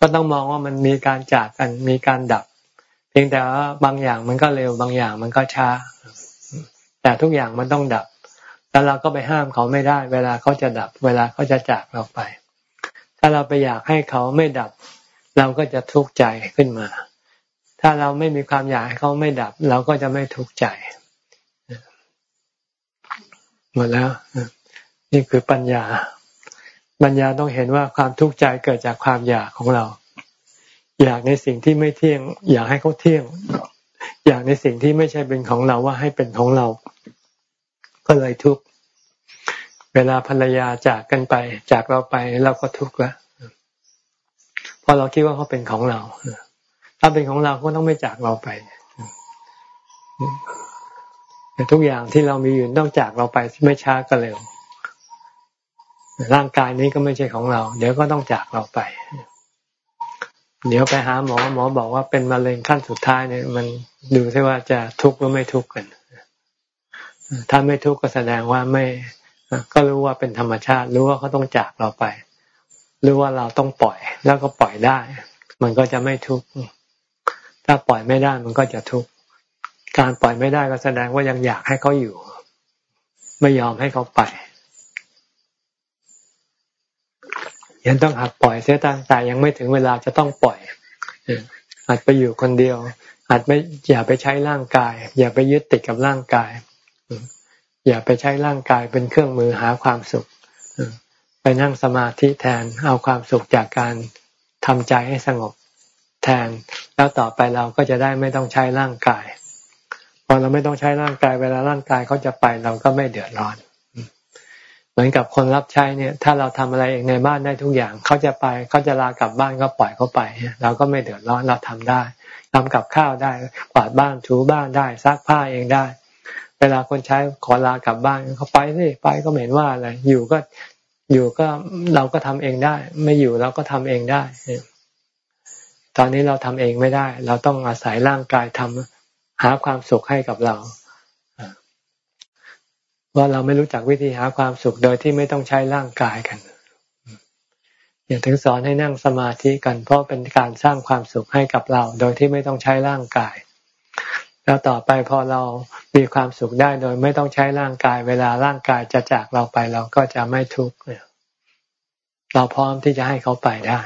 ก็ต้องมองว่ามันมีการจากกันมีการดับ เพียงแต่ว่าบางอย่างมันก็เร็วบางอย่างมันก็ช้า แต่ทุกอย่างมันต้องดับ แล้วเราก็ไปห้ามเขาไม่ได้ เวลาเขาจะดับ เวลาเขาจะจากเราไป ถ้าเราไปอยากให้เขาไม่ดับ เราก็จะทุกข์ใจขึ้นมา ถ้าเราไม่มีความอยากให้เขาไม่ดับ เราก็จะไม่ทุกข์ใจหมดแล้วนี่คือปัญญา ปัญญาต้องเห็นว่าความทุกข์ใจเกิดจากความอยากของเรา อยากในสิ่งที่ไม่เที่ยง อยากให้เขาเที่ยง อยากในสิ่งที่ไม่ใช่เป็นของเราว่าให้เป็นของเรา ก็เลยทุกข์เวลาภรรยาจากกันไป จากเราไปเราก็ทุกข์ล้วเพราะเราคิดว่าเขาเป็นของเราถ้าเป็นของเราก็ต้องไม่จากเราไปแต่ทุกอย่างที่เรามีอยู่ต้องจากเราไปไม่ช้าก็เร็ว ร่างกายนี้ก็ไม่ใช่ของเรา เดี๋ยวก็ต้องจากเราไป เดี๋ยวไปหาหมอหมอบอกว่าเป็นมะเร็งขั้นสุดท้ายเนี่ย มันดูซิว่าจะทุกข์หรือไม่ทุกข์กัน ถ้าไม่ทุกข์ก็แสดงว่าไม่ก็รู้ว่าเป็นธรรมชาติ รู้ว่าเขาต้องจากเราไป รู้ว่าเราต้องปล่อย แล้วก็ปล่อยได้ มันก็จะไม่ทุกข์ถ้าปล่อยไม่ได้มันก็จะทุกข์การปล่อยไม่ได้ก็แสดงว่ายังอยากให้เขาอยู่ ไม่ยอมให้เขาไป ยังต้องหัดปล่อยเสียตั้งแต่ยังไม่ถึงเวลาจะต้องปล่อยหัดไปอยู่คนเดียวหัดไม่อย่าไปใช้ร่างกาย อย่าไปยึดติดกับร่างกาย อย่าไปใช้ร่างกายเป็นเครื่องมือหาความสุขไปนั่งสมาธิแทนเอาความสุขจากการทำใจให้สงบแทน แล้วต่อไปเราก็จะได้ไม่ต้องใช้ร่างกาย พอเราไม่ต้องใช้ร่างกาย เวลาร่างกายเขาจะไปเราก็ไม่เดือดร้อน เหมือนกับคนรับใช้เนี่ย ถ้าเราทำอะไรเองในบ้านได้ทุกอย่างเขาจะไปเขาจะลากลับบ้านก็ปล่อยเขาไปเราก็ไม่เดือดร้อนเราทำได้ทำกับข้าวได้กวาดบ้านถูบ้านได้ซักผ้าเองได้ เวลาคนใช้ขอลากลับบ้านเขาไปสิไปก็ไม่เห็นว่าอะไรอยู่ก็อยู่ก็เราก็ทำเองได้ ไม่อยู่เราก็ทำเองได้ตอนนี้เราทำเองไม่ได้ เราต้องอาศัยร่างกายทำหาความสุขให้กับเรา ว่าเราไม่รู้จักวิธีหาความสุขโดยที่ไม่ต้องใช้ร่างกายกันอย่าถึงสอนให้นั่งสมาธิกัน เพราะเป็นการสร้างความสุขให้กับเรา โดยที่ไม่ต้องใช้ร่างกาย แล้วต่อไปพอเรามีความสุขได้โดยไม่ต้องใช้ร่างกาย เวลาร่างกายจะจากเราไปเราก็จะไม่ทุกข์เราพร้อมที่จะให้เขาไปได้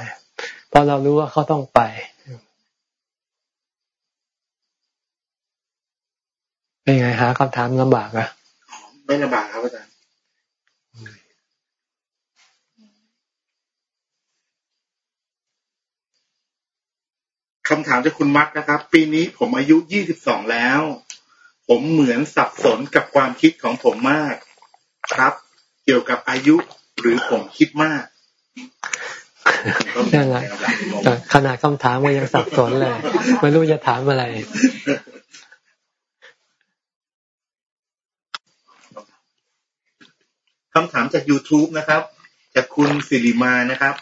เพราะเรารู้ว่าเขาต้องไปเป็นไงหาคำถามลำบากอะ ไม่ลำบากครับอาจารย์คำถามจากคุณมัดนะครับ ปีนี้ผมอายุยี่สิบสองแล้ว ผมเหมือนสับสนกับความคิดของผมมากครับ เกี่ยวกับอายุหรือผมคิดมากนั่นแหละขนาดคำถามก็ยังสับสนเลยไม่รู้จะถามอะไร คำถามจาก YouTube นะครับ จากคุณสิริมานะครับ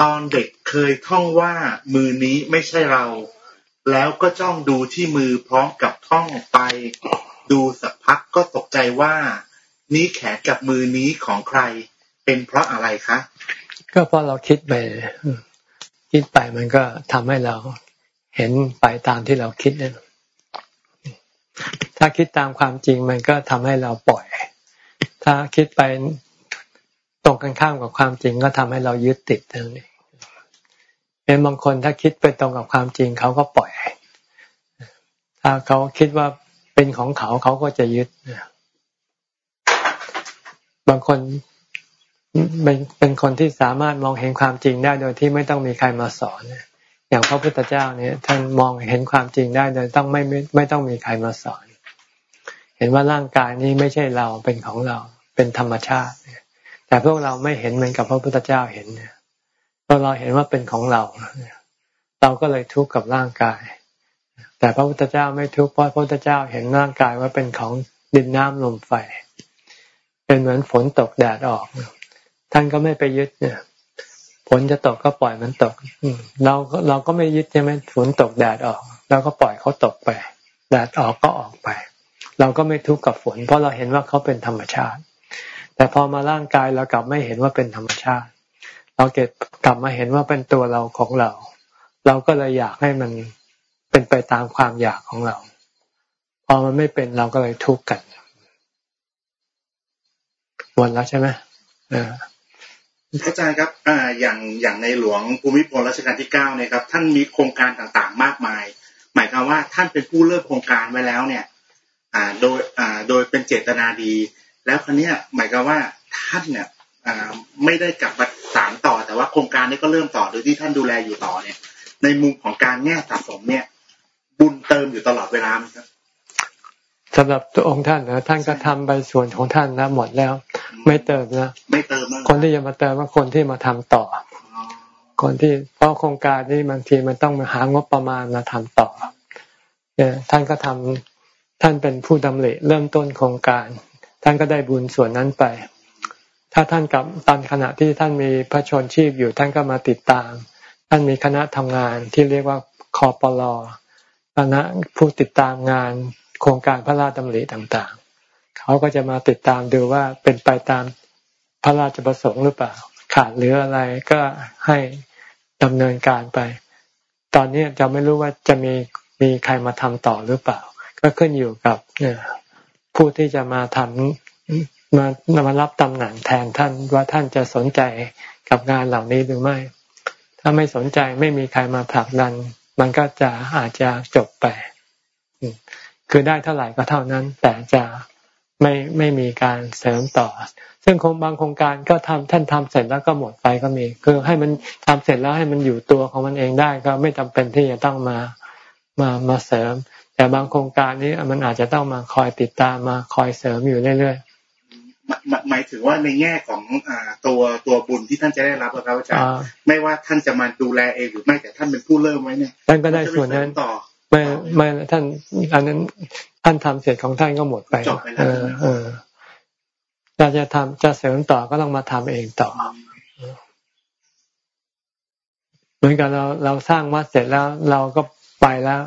ตอนเด็กเคยท่องว่ามือนี้ไม่ใช่เรา แล้วก็จ้องดูที่มือพร้อมกับท่องไป ดูสักพักก็ตกใจว่า นี้แขนกับมือนี้ของใคร เป็นเพราะอะไรคะ ก็เพราะเราคิดไป คิดไปมันก็ทำให้เราเห็นไปตามที่เราคิดนั่นถ้าคิดตามความจริงมันก็ทำให้เราปล่อย ถ้าคิดไปตรงกันข้ามกับความจริงก็ทำให้เรายึดติดนั่นเองเป็นบางคนถ้าคิดไปตรงกับความจริงเขาก็ปล่อย ถ้าเขาคิดว่าเป็นของเขาเขาก็จะยึดบางคนเป็นเป็นคนที่สามารถมองเห็นความจริงได้โดยที่ไม่ต้องมีใครมาสอนอย่างพระพุทธเจ้าเนี่ยท่านมองเห็นความจริงได้โดยต้องไม่ไม่ไม่ต้องมีใครมาสอน เห็นว่าร่างกายนี้ไม่ใช่เราเป็นของเรา เป็นธรรมชาติ แต่พวกเราไม่เห็นเหมือนกับพระพุทธเจ้าเห็นเนี่ยพอเราเห็นว่าเป็นของเรา เราก็เลยทุกข์กับร่างกาย แต่พระพุทธเจ้าไม่ทุกข์เพราะพระพุทธเจ้าเห็นร่างกายว่าเป็นของดินน้ำลมไฟ เป็นเหมือนฝนตกแดดออก ท่านก็ไม่ไปยึดเนี่ยฝนจะตกก็ปล่อยมันตกเราก็เราก็ไม่ยึดใช่ไหมฝนตกแดดออกเราก็ปล่อยเขาตกไป แดดออกก็ออกไป เราก็ไม่ทุกข์กับฝน เพราะเราเห็นว่าเขาเป็นธรรมชาติ แต่พอมาร่างกายเรากลับไม่เห็นว่าเป็นธรรมชาติ เราเก็บกลับมาเห็นว่าเป็นตัวเราของเรา เราก็เลยอยากให้มันเป็นไปตามความอยากของเรา พอมันไม่เป็นเราก็เลยทุกข์กันหมดแล้วใช่ไหมอาจารย์ครับอ่าอย่างอย่างในหลวงภูมิพลรัชกาลที่เก้าเนี่ยครับ ท่านมีโครงการต่างๆ มากมาย หมายความว่าท่านเป็นผู้เริ่มโครงการไว้แล้วเนี่ย อ่า โดยอ่า โดยเป็นเจตนาดี แล้วคนนี้หมายความว่าท่านเนี่ยไม่ได้กลับมาสารต่อแต่ว่าโครงการนี้ก็เริ่มต่อโดยที่ท่านดูแลอยู่ต่อเนี่ย ในมุมของการแง่สะสมเนี่ย บุญเติมอยู่ตลอดเวลาครับสำหรับตัวองค์ท่านนะท่านก็ทำไปส่วนของท่านนะหมดแล้ว ไม่เติมนะไม่เติมคนที่จะมาเติมว่าคนที่มาทำต่อ คนที่เพราะโครงการนี้บางทีมันต้องมาหางบประมาณมาทำต่อเนี่ยท่านก็ทำท่านเป็นผู้ดำริเริ่มต้นโครงการ ท่านก็ได้บุญส่วนนั้นไป ถ้าท่านกับตอนขณะที่ท่านมีพระชนชีพอยู่ท่านก็มาติดตาม ท่านมีคณะทำงานที่เรียกว่าคอปลอคณะผู้ติดตามงานโครงการพระราชดำริต่างๆ เขาก็จะมาติดตามดูว่าเป็นไปตามพระราชประสงค์หรือเปล่า ขาดหรืออะไรก็ให้ดำเนินการไป ตอนนี้จะไม่รู้ว่าจะมีมีใครมาทำต่อหรือเปล่า ก็ขึ้นอยู่กับเนี่ย ผู้ที่จะมาทำมามารับตำแหน่งแทนท่านว่าท่านจะสนใจกับงานเหล่านี้หรือไม่ ถ้าไม่สนใจไม่มีใครมาผลักดัน มันก็จะอาจจะจบไปคือได้เท่าไหร่ก็เท่านั้น แต่จะไม่ไม่มีการเสริมต่อ ซึ่งคงบางโครงการก็ทำท่านทำเสร็จแล้วก็หมดไปก็มี คือให้มันทำเสร็จแล้วให้มันอยู่ตัวของมันเองได้ก็ไม่จาเป็นที่จะต้องมามามาเสริม แต่บางโครงการนี้มันอาจจะต้องมาคอยติดตามมาคอยเสริมอยู่เรื่อยๆหมายถึงว่าในแง่ของอตัวตัวบุญที่ท่านจะได้รับครับอาจารย์ไม่ว่าท่านจะมาดูแลเองหรือไม่แต่ท่านเป็นผู้เริ่มไว้เนี่ยท่านก็ได้ส่วนนั้นต่อไม่ไม่ท่านอันนั้นท่านทำเสร็จของท่านก็หมดไปเออเออเราจะทำจะเสริมต่อก็ต้องมาทำเองต่อ เหมือนกันเราเราสร้างวัดเสร็จแล้วเราก็ไปแล้ว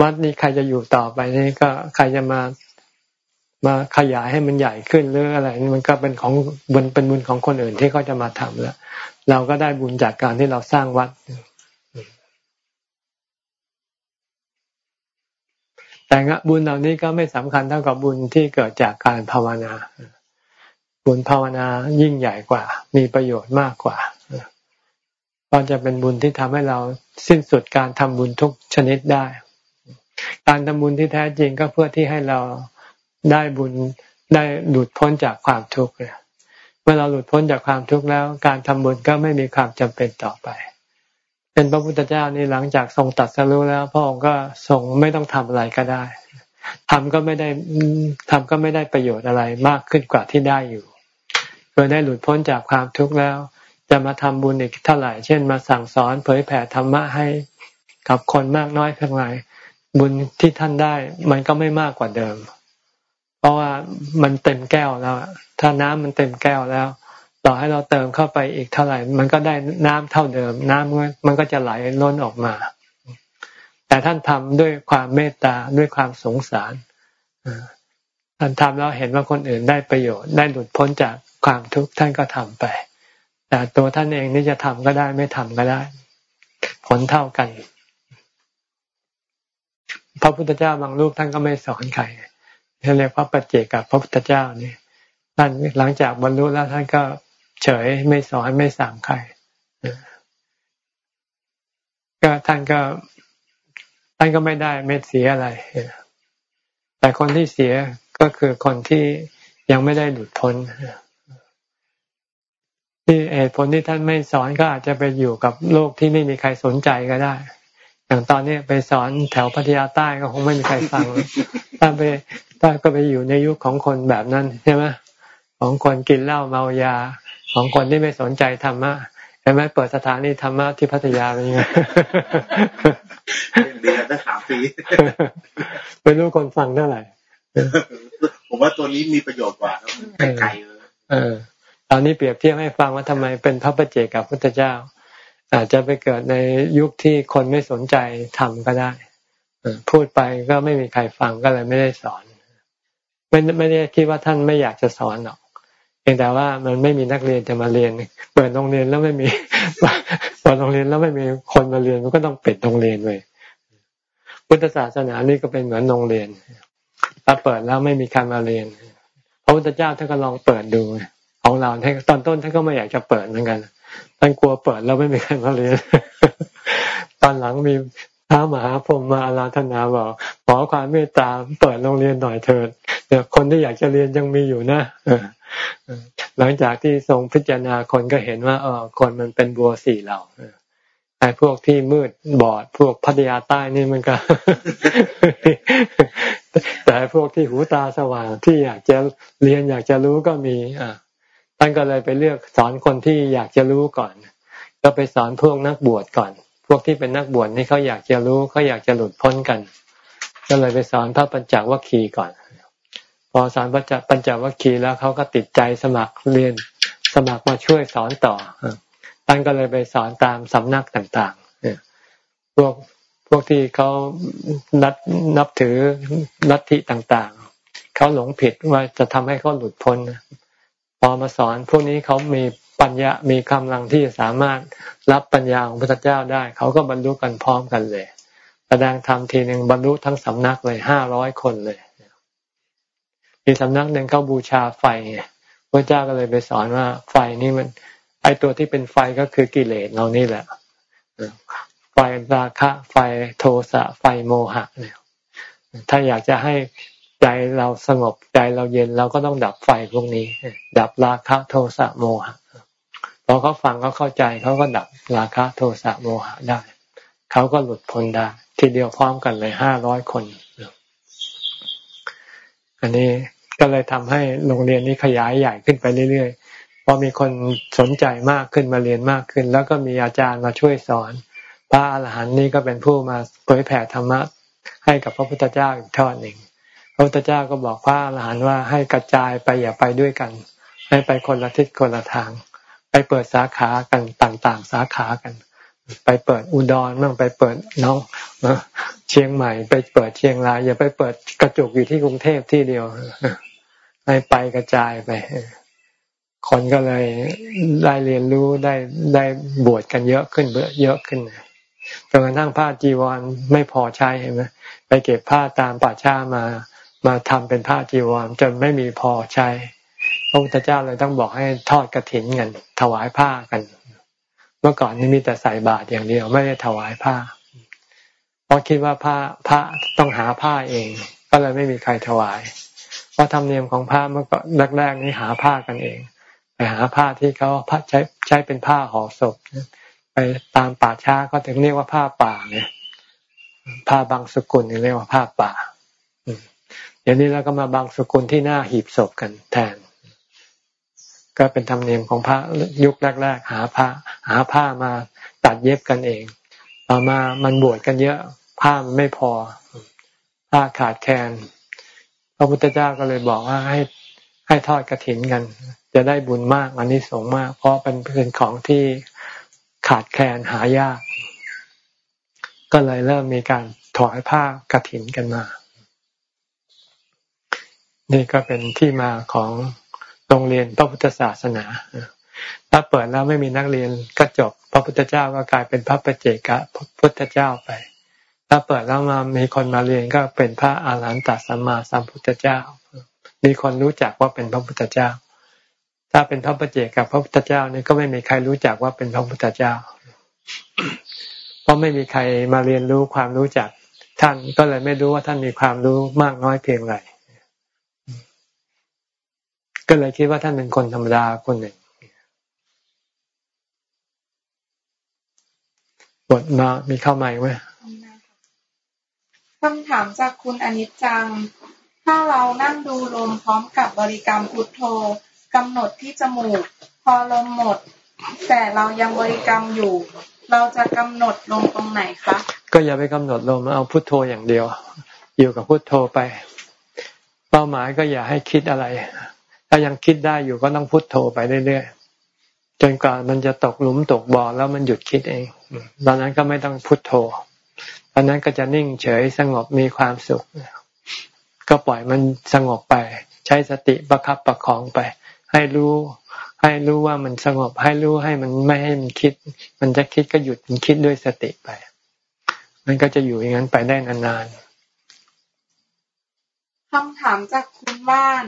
วัดนี้ใครจะอยู่ต่อไปนี่ก็ใครจะมามาขยายให้มันใหญ่ขึ้นหรืออะไรนี่มันก็เป็นของบุญเป็นบุญของคนอื่นที่เขาจะมาทำแล้ว เราก็ได้บุญจากการที่เราสร้างวัด แต่บุญเหล่านี้ก็ไม่สำคัญเท่ากับบุญที่เกิดจากการภาวนา บุญภาวนายิ่งใหญ่กว่า มีประโยชน์มากกว่าก็จะเป็นบุญที่ทำให้เราสิ้นสุดการทำบุญทุกชนิดได้ การทำบุญที่แท้จริงก็เพื่อที่ให้เราได้บุญได้หลุดพ้นจากความทุกข์เมื่อเราหลุดพ้นจากความทุกข์แล้ว การทำบุญก็ไม่มีความจำเป็นต่อไป เป็นพระพุทธเจ้านี่หลังจากทรงตัดสรู้แล้ว พระองค์ก็ทรงไม่ต้องทำอะไรก็ได้ทำก็ไม่ได้ทำก็ไม่ได้ประโยชน์อะไรมากขึ้นกว่าที่ได้อยู่เพื่อได้หลุดพ้นจากความทุกข์แล้ว จะมาทำบุญอีกเท่าไหร่ เช่น มาสั่งสอนเผยแผ่ธรรมะให้กับคนมากน้อยเพียงไร บุญที่ท่านได้ มันก็ไม่มากกว่าเดิม เพราะว่ามันเต็มแก้วแล้ว ถ้าน้ำมันเต็มแก้วแล้ว ต่อให้เราเติมเข้าไปอีกเท่าไหร่ มันก็ได้น้ำเท่าเดิม น้ำมันก็จะไหลล้นออกมา แต่ท่านทำด้วยความเมตตาด้วยความสงสารท่านทำแล้วเห็นว่าคนอื่นได้ประโยชน์ได้หลุดพ้นจากความทุกข์ท่านก็ทำไป แต่ตัวท่านเองนี่จะทำก็ได้ไม่ทำก็ได้ ผลเท่ากัน พระพุทธเจ้าบางรูปท่านก็ไม่สอนใครเรียกว่าปัจเจกับพระพุทธเจ้านี่ท่านหลังจากบรรลุแล้วท่านก็เฉยไม่สอนไม่สั่งใครก็ท่านก็ท่านก็ไม่ได้ไม่เสียอะไร แต่คนที่เสียก็คือคนที่ยังไม่ได้หลุดพ้นที่เหตุผลที่ท่านไม่สอนก็อาจจะไปอยู่กับโลกที่ไม่มีใครสนใจก็ได้ อย่างตอนนี้ไปสอนแถวพัทยาใต้ก็คงไม่มีใครฟังถ้าไปถ้าก็ไปอยู่ในยุคของคนแบบนั้นใช่ไหมของคนกินเหล้าเมายา ของคนที่ไม่สนใจธรรมะเห็นไหมเปิดสถานีธรรมะที่พัทยาเป็นยังไงเดือนละสามปีไม่รู้คนฟังเท่าไหร่ผมว่าตัวนี้มีประโยชน์กว่าไกลเลยเออตอนนี้เปรียบเทียบให้ฟังว่าทำไมเป็นพระประเจกับพุทธเจ้า อาจจะไปเกิดในยุคที่คนไม่สนใจทำก็ได้พูดไปก็ไม่มีใครฟังก็เลยไม่ได้สอน ไม่ไม่ได้คิดว่าท่านไม่อยากจะสอนหรอกพียงแต่ว่ามันไม่มีนักเรียนจะมาเรียนเปิดโรงเรียนแล้วไม่มีเปิดโรงเรียนแล้วไม่มีคนมาเรียนมันก็ต้องปิดโรงเรียนเลยพุทธศาสนานี่ก็เป็นเหมือนโรงเรียนถ้าเปิดแล้วไม่มีใครมาเรียนพระพุทธเจ้าท่านก็ลองเปิดดู ของเราตอนต้นท่านก็ไม่อยากจะเปิดเหมือนกัน ท่านกลัวเปิดแล้วไม่มีใครมาเรียน ตอนหลังมีพระมหาพรหมมาอาราธนาบอกขอความเมตตาเปิดโรงเรียนหน่อยเถิดเดี๋ยวคนที่อยากจะเรียนยังมีอยู่นะหลังจากที่ทรงพิจารณาคนก็เห็นว่าเออคนมันเป็นบัวสี่เหล่าไอ้พวกที่มืดบอดพวกพัทยาใต้นี่มันก็ แต่แต่พวกที่หูตาสว่างที่อยากจะเรียนอยากจะรู้ก็มี อ่า ท่านก็เลยไปเลือกสอนคนที่อยากจะรู้ก่อน ก็ไปสอนพวกนักบวชก่อน พวกที่เป็นนักบวชนี่เขาอยากจะรู้เขาอยากจะหลุดพ้นกัน ก็เลยไปสอนพระปัญจวัคคีย์ก่อน พอสอนปัญจปัญจวัคคีย์แล้วเขาก็ติดใจสมัครเรียนสมัครมาช่วยสอนต่อท่านก็เลยไปสอนตามสำนักต่างๆพวกพวกที่เขานับนับถือลัทธิต่างๆ เขาหลงผิดว่าจะทำให้เขาหลุดพ้น พอมาสอนพวกนี้เขามีปัญญา มีกำลังที่จะสามารถรับปัญญาของพระพุทธเจ้าได้ เขาก็บรรลุกันพร้อมกันเลย แสดงธรรมทีหนึ่งบรรลุทั้งสำนักเลยห้าร้อยคนเลย มีสำนักหนึ่งเขาบูชาไฟพระเจ้าก็เลยไปสอนว่าไฟนี่มัน ไอตัวที่เป็นไฟก็คือกิเลสเรานี่แหละ ไฟราคะ ไฟโทสะ ไฟโมหะเนี่ย ถ้าอยากจะให้ ใจเราสงบใจเราเย็นเราก็ต้องดับไฟพวกนี้ ดับราคะโทสะโมหะพอเขาฟังเขาเข้าใจเขาก็ดับราคะโทสะโมหะได้เขาก็หลุดพ้นได้ทีเดียวพร้อมกันเลยห้าร้อยคน อันนี้ก็เลยทำให้โรงเรียนนี้ขยายใหญ่ขึ้นไปเรื่อยๆพอมีคนสนใจมากขึ้นมาเรียนมากขึ้น แล้วก็มีอาจารย์มาช่วยสอน พระอาหารหันต์นี้ก็เป็นผู้มาเผยแผ่ธรรมะให้กับพระพุทธเจ้าอีกทอดหนึ่ง ระพุทธเจ้าก็บอกพระอาหารหันต์ว่าให้กระจายไปอย่าไปด้วยกัน ให้ไปคนละทิศคนละทาง ไปเปิดสาขากันต่างๆ สาขากัน ไปเปิดอุดรบ้างไปเปิดน้องเชียงใหม่ ไปเปิดเชียงรายอย่าไปเปิดกระจุกอยู่ที่กรุงเทพที่เดียวให้ไปกระจายไปคนก็เลยได้เรียนรู้ได้ได้บวชกันเยอะขึ้นเยอะขึ้นจนกระทั่งผ้าจีวรไม่พอใช้เห็นไหมไปเก็บผ้าตามป่าช้ามา มาทำเป็นผ้าจีวรจนไม่มีพอใช้พระพุทธเจ้าเลยต้องบอกให้ทอดกระถินกันถวายผ้ากัน เมื่อก่อนนี่มีแต่ใส่บาตรอย่างเดียวไม่ได้ถวายผ้า เพราะคิดว่าผ้าพระต้องหาผ้าเอง ก็เลยไม่มีใครถวายเพราะธรรมเนียมของผ้าเมื่อก่อนแรกๆนี่หาผ้ากันเองไปหาผ้าที่เขาใช้ใช้เป็นผ้าห่อศพไปตามป่าช้าก็ถึงเรียกว่าผ้าป่าเนี่ยผ้าบางสกุลเรียกว่าผ้าป่า เดี๋ยวนี้เราก็มาบางสกุลที่หน้าหีบศพกันแทน ก็เป็นธรรมเนียมของพระยุคแรกๆหาผ้า หาผ้ามาตัดเย็บกันเองต่อมามันบวชกันเยอะผ้ามันไม่พอ ผ้าขาดแคลนพระพุทธเจ้าก็เลยบอกว่าให้ให้ทอดกระถินกัน จะได้บุญมากอันนี้สงมาก เพราะเป็นเป็นของที่ขาดแคลนหายาก ก็เลยเริ่มมีการถวายผ้ากระถินกันมา นี่ก็เป็นที่มาของโรงเรียนพระพุทธศาสนา ถ้าเปิดแล้วไม่มีนักเรียนก็จบ พระพุทธเจ้าก็กลายเป็นพระปเจกะพุทธเจ้าไป ถ้าเปิดแล้วมามีคนมาเรียนก็เป็นพระอาหารหันตสัมมาสัมพุทธเจ้า มีคนรู้จักว่าเป็นพระพุทธเจ้า ถ้าเป็นพระปเจกับพระพุทธเจ้านี่ก็ไม่มีใครรู้จักว่าเป็นพระพุทธเจ้า เพราะไม่มีใครมาเรียนรู้ความรู้จักท่านก็เลยไม่รู้ว่าท่านมีความรู้มากน้อยเพียงไร ก็เลยคิดว่าท่านเป็นคนธรรมดาคนหนึ่งบทมามีเข้าใหม่ไหมคำถามจากคุณอนิจจัง ถ้าเรานั่งดูลมพร้อมกับบริกรรมพุทโธกำหนดที่จมูก พอลมหมด แต่เรายังบริกรรมอยู่ เราจะกำหนดลมตรงไหนคะก็อย่าไปกำหนดลมเอาพุทโธอย่างเดียว อยู่กับพุทโธไป เป้าหมายก็อย่าให้คิดอะไร ถ้ายังคิดได้อยู่ก็ต้องพุทโธไปเรื่อยๆจนกว่ามันจะตกหลุมตกบ่อแล้วมันหยุดคิดเองตอนนั้นก็ไม่ต้องพุทโธตอนนั้นก็จะนิ่งเฉยสงบมีความสุข ก็ปล่อยมันสงบไป ใช้สติประคับประคองไป ให้รู้ให้รู้ว่ามันสงบให้รู้ให้มันไม่ให้มันคิด มันจะคิดก็หยุดมันคิดด้วยสติไป มันก็จะอยู่อย่างนั้นไปได้นานๆคำถามจากคุณบ้าน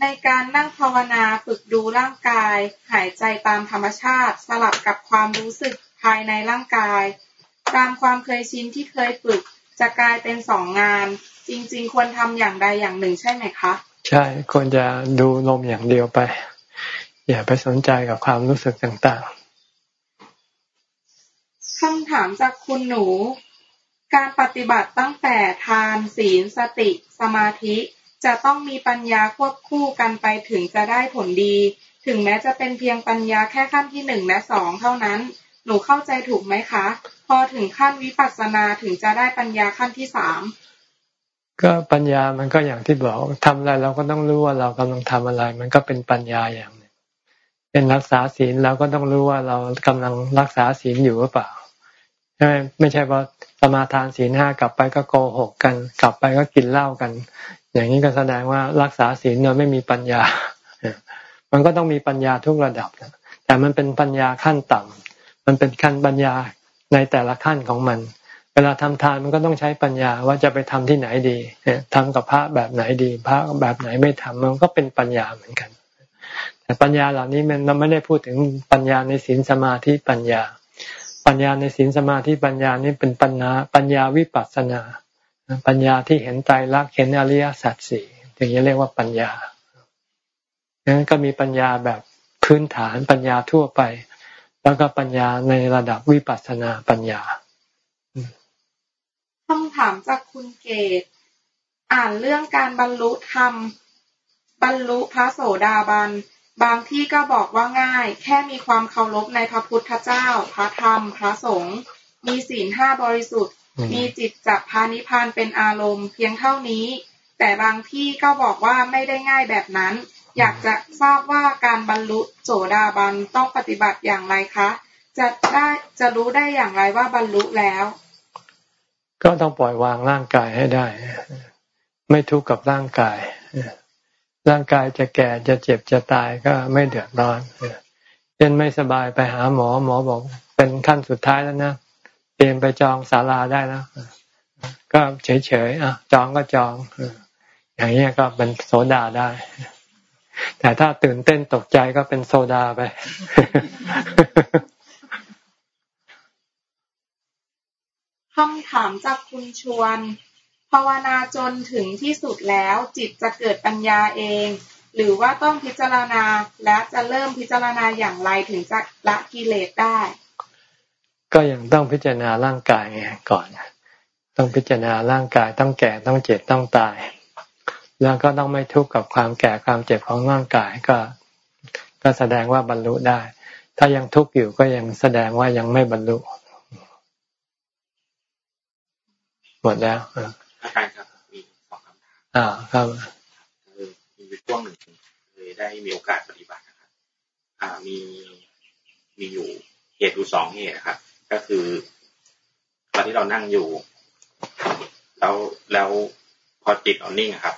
ในการนั่งภาวนาฝึกดูร่างกาย หายใจตามธรรมชาติ สลับกับความรู้สึกภายในร่างกาย ตามความเคยชินที่เคยฝึกจะกลายเป็นสองงาน จริง ๆ ควรทำอย่างใดอย่างหนึ่งใช่ไหมคะ ใช่ควรจะดูลมอย่างเดียวไป อย่าไปสนใจกับความรู้สึกต่างๆคำถามจากคุณหนู การปฏิบัติตั้งแต่ทานศีลสติ สมาธิ จะต้องมีปัญญาควบคู่กันไปถึงจะได้ผลดี ถึงแม้จะเป็นเพียงปัญญาแค่ขั้นที่หนึ่งและสองเท่านั้น หนูเข้าใจถูกไหมคะ พอถึงขั้นวิปัสสนาถึงจะได้ปัญญาขั้นที่สามก็ปัญญามันก็อย่างที่บอกทำอะไรเราก็ต้องรู้ว่าเรากำลังทำอะไร มันก็เป็นปัญญาอย่างหนึ่งเป็นรักษาศีลเราก็ต้องรู้ว่าเรากำลังรักษาศีลอยู่หรือเปล่าใช่ไหมไม่ใช่ว่าสมาทานศีลห้ากลับไปก็โกหกกัน กลับไปก็กินเหล้ากัน อย่างนี้ก็แสดงว่ารักษาศีลโดยไม่มีปัญญา มันก็ต้องมีปัญญาทุกระดับแต่มันเป็นปัญญาขั้นต่ำมันเป็นขั้นปัญญาในแต่ละขั้นของมัน เวลาทำทานมันก็ต้องใช้ปัญญาว่าจะไปทำที่ไหนดีทำกับพระแบบไหนดี พระแบบไหนไม่ทำมันก็เป็นปัญญาเหมือนกัน แต่ปัญญาเหล่านี้มันเราไม่ได้พูดถึงปัญญาในศีลสมาธิปัญญา ปัญญาในศีลสมาธิปัญญานี่เป็นปัญญาปัญญาวิปัสสนา ปัญญาที่เห็นใจรักเห็นอริยสัจสี่อย่างนี้เรียกว่าปัญญานั้นก็มีปัญญาแบบพื้นฐานปัญญาทั่วไป แล้วก็ปัญญาในระดับวิปัสสนาปัญญาคำถามจากคุณเกต อ่านเรื่องการบรรลุธรรม บรรลุพระโสดาบัน บางที่ก็บอกว่าง่าย แค่มีความเคารพในพระพุทธเจ้า พระธรรม พระสงฆ์ มีศีลห้าบริสุทธิ์ มีจิตจับพานิพานเป็นอารมณ์เพียงเท่านี้ แต่บางที่ก็บอกว่าไม่ได้ง่ายแบบนั้น อยากจะทราบว่าการบรรลุโสดาบันต้องปฏิบัติอย่างไรคะ จะได้จะรู้ได้อย่างไรว่าบรรลุแล้ว ก็ต้องปล่อยวางร่างกายให้ได้ ไม่ทุกข์กับร่างกาย ร่างกายจะแก่จะเจ็บจะตายก็ไม่เดือดร้อนเช่นไม่สบายไปหาหมอหมอบอกเป็นขั้นสุดท้ายแล้วนะ เตรียมไปจองศาลาได้แล้วก็เฉยๆอะจองก็จองอย่างนี้ก็เป็นโซดาได้ แต่ถ้าตื่นเต้นตกใจก็เป็นโซดาไปคำถามจากคุณชวน ภาวนาจนถึงที่สุดแล้วจิตจะเกิดปัญญาเอง หรือว่าต้องพิจารณาและจะเริ่มพิจารณาอย่างไรถึงจะละกิเลสได้ ก็ยังต้องพิจารณาร่างกายไงก่อน ต้องพิจารณาร่างกายต้องแก่ต้องเจ็บต้องตาย แล้วก็ต้องไม่ทุกข์กับความแก่ความเจ็บของร่างกายก็ ก็แสดงว่าบรรลุได้ ถ้ายังทุกข์อยู่ก็ยังแสดงว่ายังไม่บรรลุ หมดแล้วอาจารย์ครับมีสองคำถามอ่าครับคือมีช่วงหนึ่งเคยได้มีโอกาสปฏิบัตินะครับ อ่ามีมีอยู่เหตุอยู่สองเหตุครับ ก็คือตอนที่เรานั่งอยู่ แล้วแล้วพอจิตเรานิ่งครับ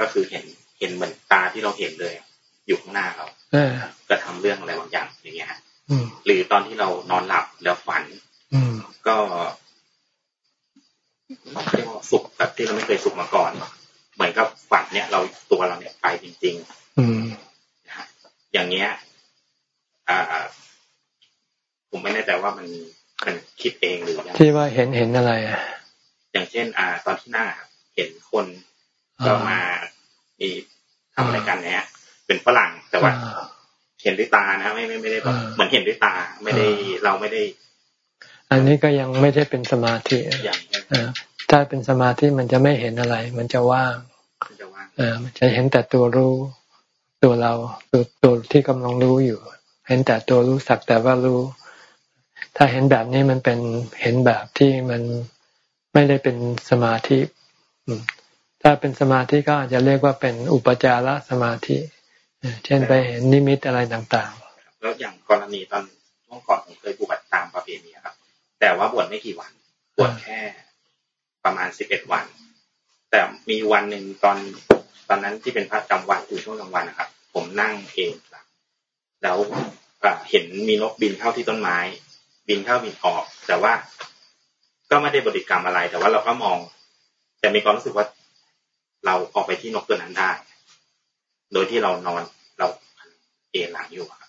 ก็คือเห็นเห็นเหมือนตาที่เราเห็นเลย อยู่ข้างหน้าเราก็ทำเรื่องอะไรบางอย่างอย่างเงี้ยหรือตอนที่เรานอนหลับแล้วฝันก็เรียกว่าสุขแบบที่เราไม่เคยสุขมาก่อน เหมือนกับฝันเนี่ย เราตัวเราเนี่ยไปจริง ๆ อืมอย่างเงี้ย อ่า ผมไม่แน่ใจว่ามัน มันคิดเองหรือที่ว่าเห็นเห็นอะไรอะอย่างเช่น อ่า ตอนที่หน้าเห็นคนก็มามีทำอะไรกันเนี้ย เป็นฝรั่งแต่ว่าเห็นด้วยตานะไม่ไม่ไม่ได้แบบเหมือนเห็นด้วยตา ไม่ได้เราไม่ได้ อันนี้ก็ยังไม่ได้เป็นสมาธิถ้าเป็นสมาธิมันจะไม่เห็นอะไร มันจะว่างเออมันจะเห็นแต่ตัวรู้ ตัวเราตัวตัวที่กำลังรู้อยู่ เห็นแต่ตัวรู้สักแต่ว่ารู้ ถ้าเห็นแบบนี้มันเป็นเห็นแบบที่มันไม่ได้เป็นสมาธิถ้าเป็นสมาธิก็อาจจะเรียกว่าเป็นอุปจารสมาธิเช่นไปเห็นนิมิตอะไรต่างๆ แล้วอย่างกรณีตอนเมื่อก่อนผมเคยบัติตามประเพณีครับ แต่ว่าบวชไม่กี่วันบวชแค่ประมาณสิบเอ็ดวัน แต่มีวันหนึ่งตอนตอนนั้นที่เป็นพระจำวัดอยู่ช่วงกลางวันนะครับ ผมนั่งเองแล้วเห็นมีนกบินเข้าที่ต้นไม้ บินเข้าบินออก แต่ว่าก็ไม่ได้บริกรรมอะไร แต่ว่าเราก็มอง แต่มีความรู้สึกว่าเราออกไปที่นกตัวนั้นได้ โดยที่เรานอนเราเอนหลังอยู่ครับ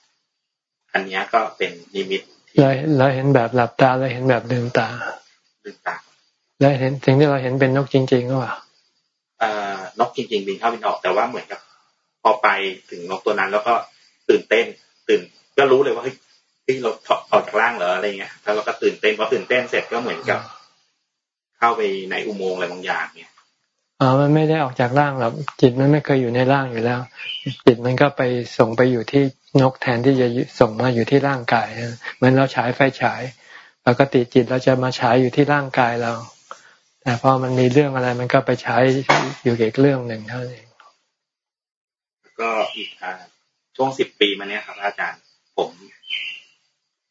อันนี้ก็เป็นนิมิตเราเราเห็นแบบหลับตาเราเห็นแบบลืมตาลืมตาแล้วเห็นสิ่งที่เราเห็นเป็นนกจริงๆหรือเปล่าเอ่อนกจริงๆบินเข้าบินออกแต่ว่าเหมือนกับพอไปถึงนกตัวนั้นแล้วก็ตื่นเต้น ตื่น ก็รู้เลยว่าเฮ้ย ที่เราออกจากร่างเหรออะไรเงี้ยแล้วเราก็ตื่นเต้นพอตื่นเต้นเสร็จก็เหมือนกับ เข้าไปในอุโมงค์อะไรบางอย่างเนี่ยอ๋อมันไม่ได้ออกจากร่างหรอกจิตมันไม่เคยอยู่ในร่างอยู่แล้ว จิตมันก็ไปส่งไปอยู่ที่นกแทนที่จะส่งมาอยู่ที่ร่างกายเหมือนเราฉายไฟฉายปกติจิตเราจะมาฉายอยู่ที่ร่างกายเรา แต่พอมันมีเรื่องอะไรมันก็ไปฉายอยู่อีกเรื่องหนึ่งเท่านั้นเองก็อีกช่วงสิบปีมาเนี้ยครับอาจารย์ ผม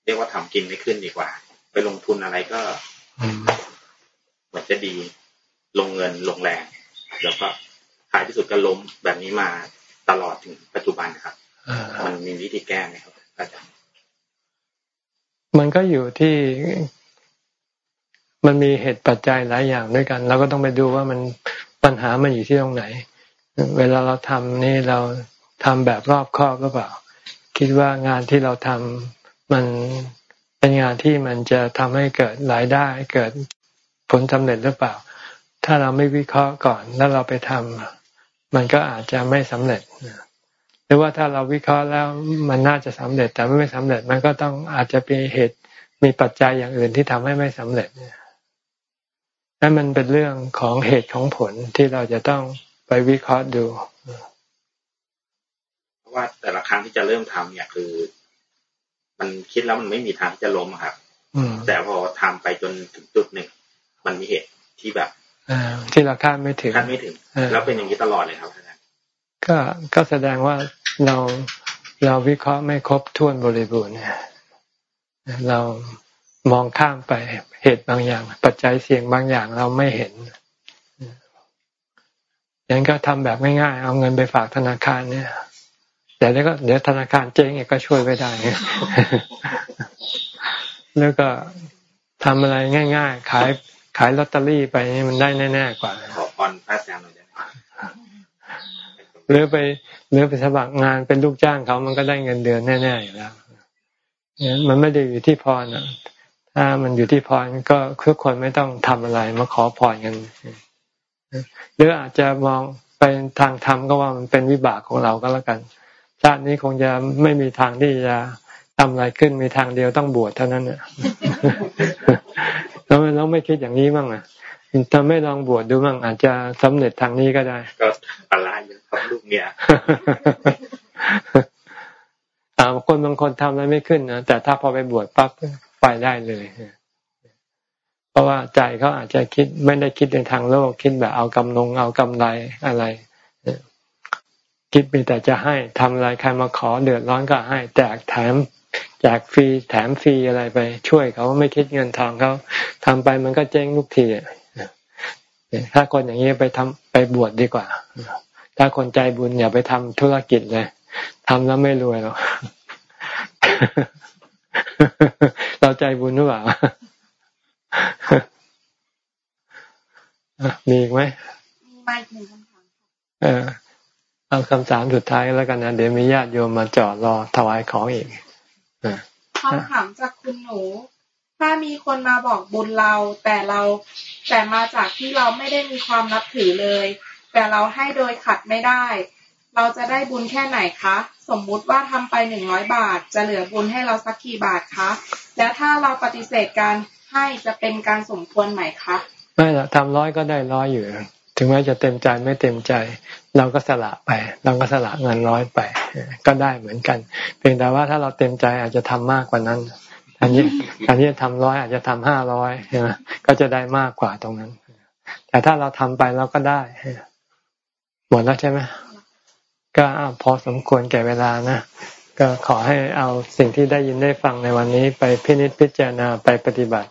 เรียกว่าทำกินไม่ขึ้นดีกว่า ไปลงทุนอะไรก็เหมือนจะดีลงเงินลงแรง แล้วก็ท้ายที่สุดก็ล้มแบบนี้มาตลอดถึงปัจจุบันครับมันมีวิธีแก้ไหมครับอาจารย์มันก็อยู่ที่มันมีเหตุปัจจัยหลายอย่างด้วยกัน เราก็ต้องไปดูว่ามันปัญหามันอยู่ที่ตรงไหน เวลาเราทำนี่เราทำแบบรอบคอบหรือเปล่า คิดว่างานที่เราทำ มันเป็นงานที่มันจะทำให้เกิดรายได้เกิดผลสำเร็จหรือเปล่า ถ้าเราไม่วิเคราะห์ก่อนแล้วเราไปทำมันก็อาจจะไม่สำเร็จหรือว่าถ้าเราวิเคราะห์แล้วมันน่าจะสำเร็จแต่ไม่สำเร็จมันก็ต้องอาจจะมีเหตุมีปัจจัยอย่างอื่นที่ทำให้ไม่สำเร็จนั่นมันเป็นเรื่องของเหตุของผลที่เราจะต้องไปวิเคราะห์ดูเพราะว่าแต่ละครั้งที่จะเริ่มทำเนี่ยคือ มันคิดแล้วมันไม่มีทางที่จะล้มครับแต่พอทำไปจนถึงจุดหนึ่งมันมีเหตุที่แบบที่เราคาดไม่ถึงคาดไม่ถึง แล้วเป็นอย่างนี้ตลอดเลยครับก็ก็แสดงว่าเราเราวิเคราะห์ไม่ครบถ้วนบริบูรณ์เรามองข้ามไปเหตุบางอย่าง ปัจจัยเสี่ยงบางอย่างเราไม่เห็นอย่างก็ทำแบบง่ายๆ เอาเงินไปฝากธนาคารเนี่ย เดี๋ยวก็เดี๋ยวธนาคารเจ๊งก็ช่วยไม่ได้แล้วก็ทำอะไรง่าย ๆ ขายขายลอตเตอรี่ไปนี่มันได้แน่ๆกว่าขอพรพระอาจารย์หน่อยหรือไปหรือไปสมัครงานเป็นลูกจ้างเขามันก็ได้เงินเดือนแน่ๆอยู่แล้วเนี่ยมันไม่ได้อยู่ที่พรอะ ถ้ามันอยู่ที่พรก็ทุกคนไม่ต้องทำอะไรมาขอพรกันหรืออาจจะมองไปทางธรรมก็ว่ามันเป็นวิบากของเราก็แล้วกัน ชาตินี้คงจะไม่มีทางที่จะทำอะไรขึ้นมีทางเดียวต้องบวชเท่านั้นเนี่ยเราเราไม่คิดอย่างนี้บ้างอะถ้าไม่ลองบวชดูบ้างอาจจะสำเร็จทางนี้ก็ได้ ก็อะไรอยู่ครับลูกเมียอ่าคนบางคนทำอะไรไม่ขึ้นนะแต่ถ้าพอไปบวชปั๊บไปได้เลยเพราะว่าใจเขาอาจจะคิดไม่ได้คิดในทางโลกคิดแบบเอากำลงเอากำไรอะไร คิดมีแต่จะให้ทำอะไรใครมาขอเดือดร้อนก็ให้แจกแถมแจกฟรีแถมฟรีอะไรไป ช่วยเขาไม่คิดเงินทองเขาทำไปมันก็เจ๊งทุกทีถ้าคนอย่างนี้ไปทำไปบวชดดีกว่า ถ้าคนใจบุญอย่าไปทำธุรกิจเลยทำแล้วไม่รวยหรอกเราใจบุญหรือเปล่ามีอีกไหมไม่ถึงคำถามเออ เอาคำถามสุดท้ายแล้วกันนะเดี๋ยวมีญาติโยมมาจอดรอถวายของอีกคำถามจากคุณหนู ถ้ามีคนมาบอกบุญเรา แต่เราแต่มาจากที่เราไม่ได้มีความนับถือเลย แต่เราให้โดยขัดไม่ได้ เราจะได้บุญแค่ไหนคะ สมมุติว่าทำไปหนึ่งร้อยบาท จะเหลือบุญให้เราสักกี่บาทคะ แล้วถ้าเราปฏิเสธการให้จะเป็นการสมควรไหมคะไม่ละทำร้อยก็ได้ร้อยอยู่ ถึงแม้จะเต็มใจไม่เต็มใจ เราก็สละไป เราก็สละเงินร้อยไป ก็ได้เหมือนกัน เพียงแต่ว่าถ้าเราเต็มใจอาจจะทำมากกว่านั้น อันนี้อันนี้ทำร้อยอาจจะทำห้าร้อยใช่ไหมก็จะได้มากกว่าตรงนั้น แต่ถ้าเราทำไปเราก็ได้หมดแล้วใช่ไหมก็พอสมควรแก่เวลานะก็ขอให้เอาสิ่งที่ได้ยินได้ฟังในวันนี้ไปพินิจพิจารณาไปปฏิบัติ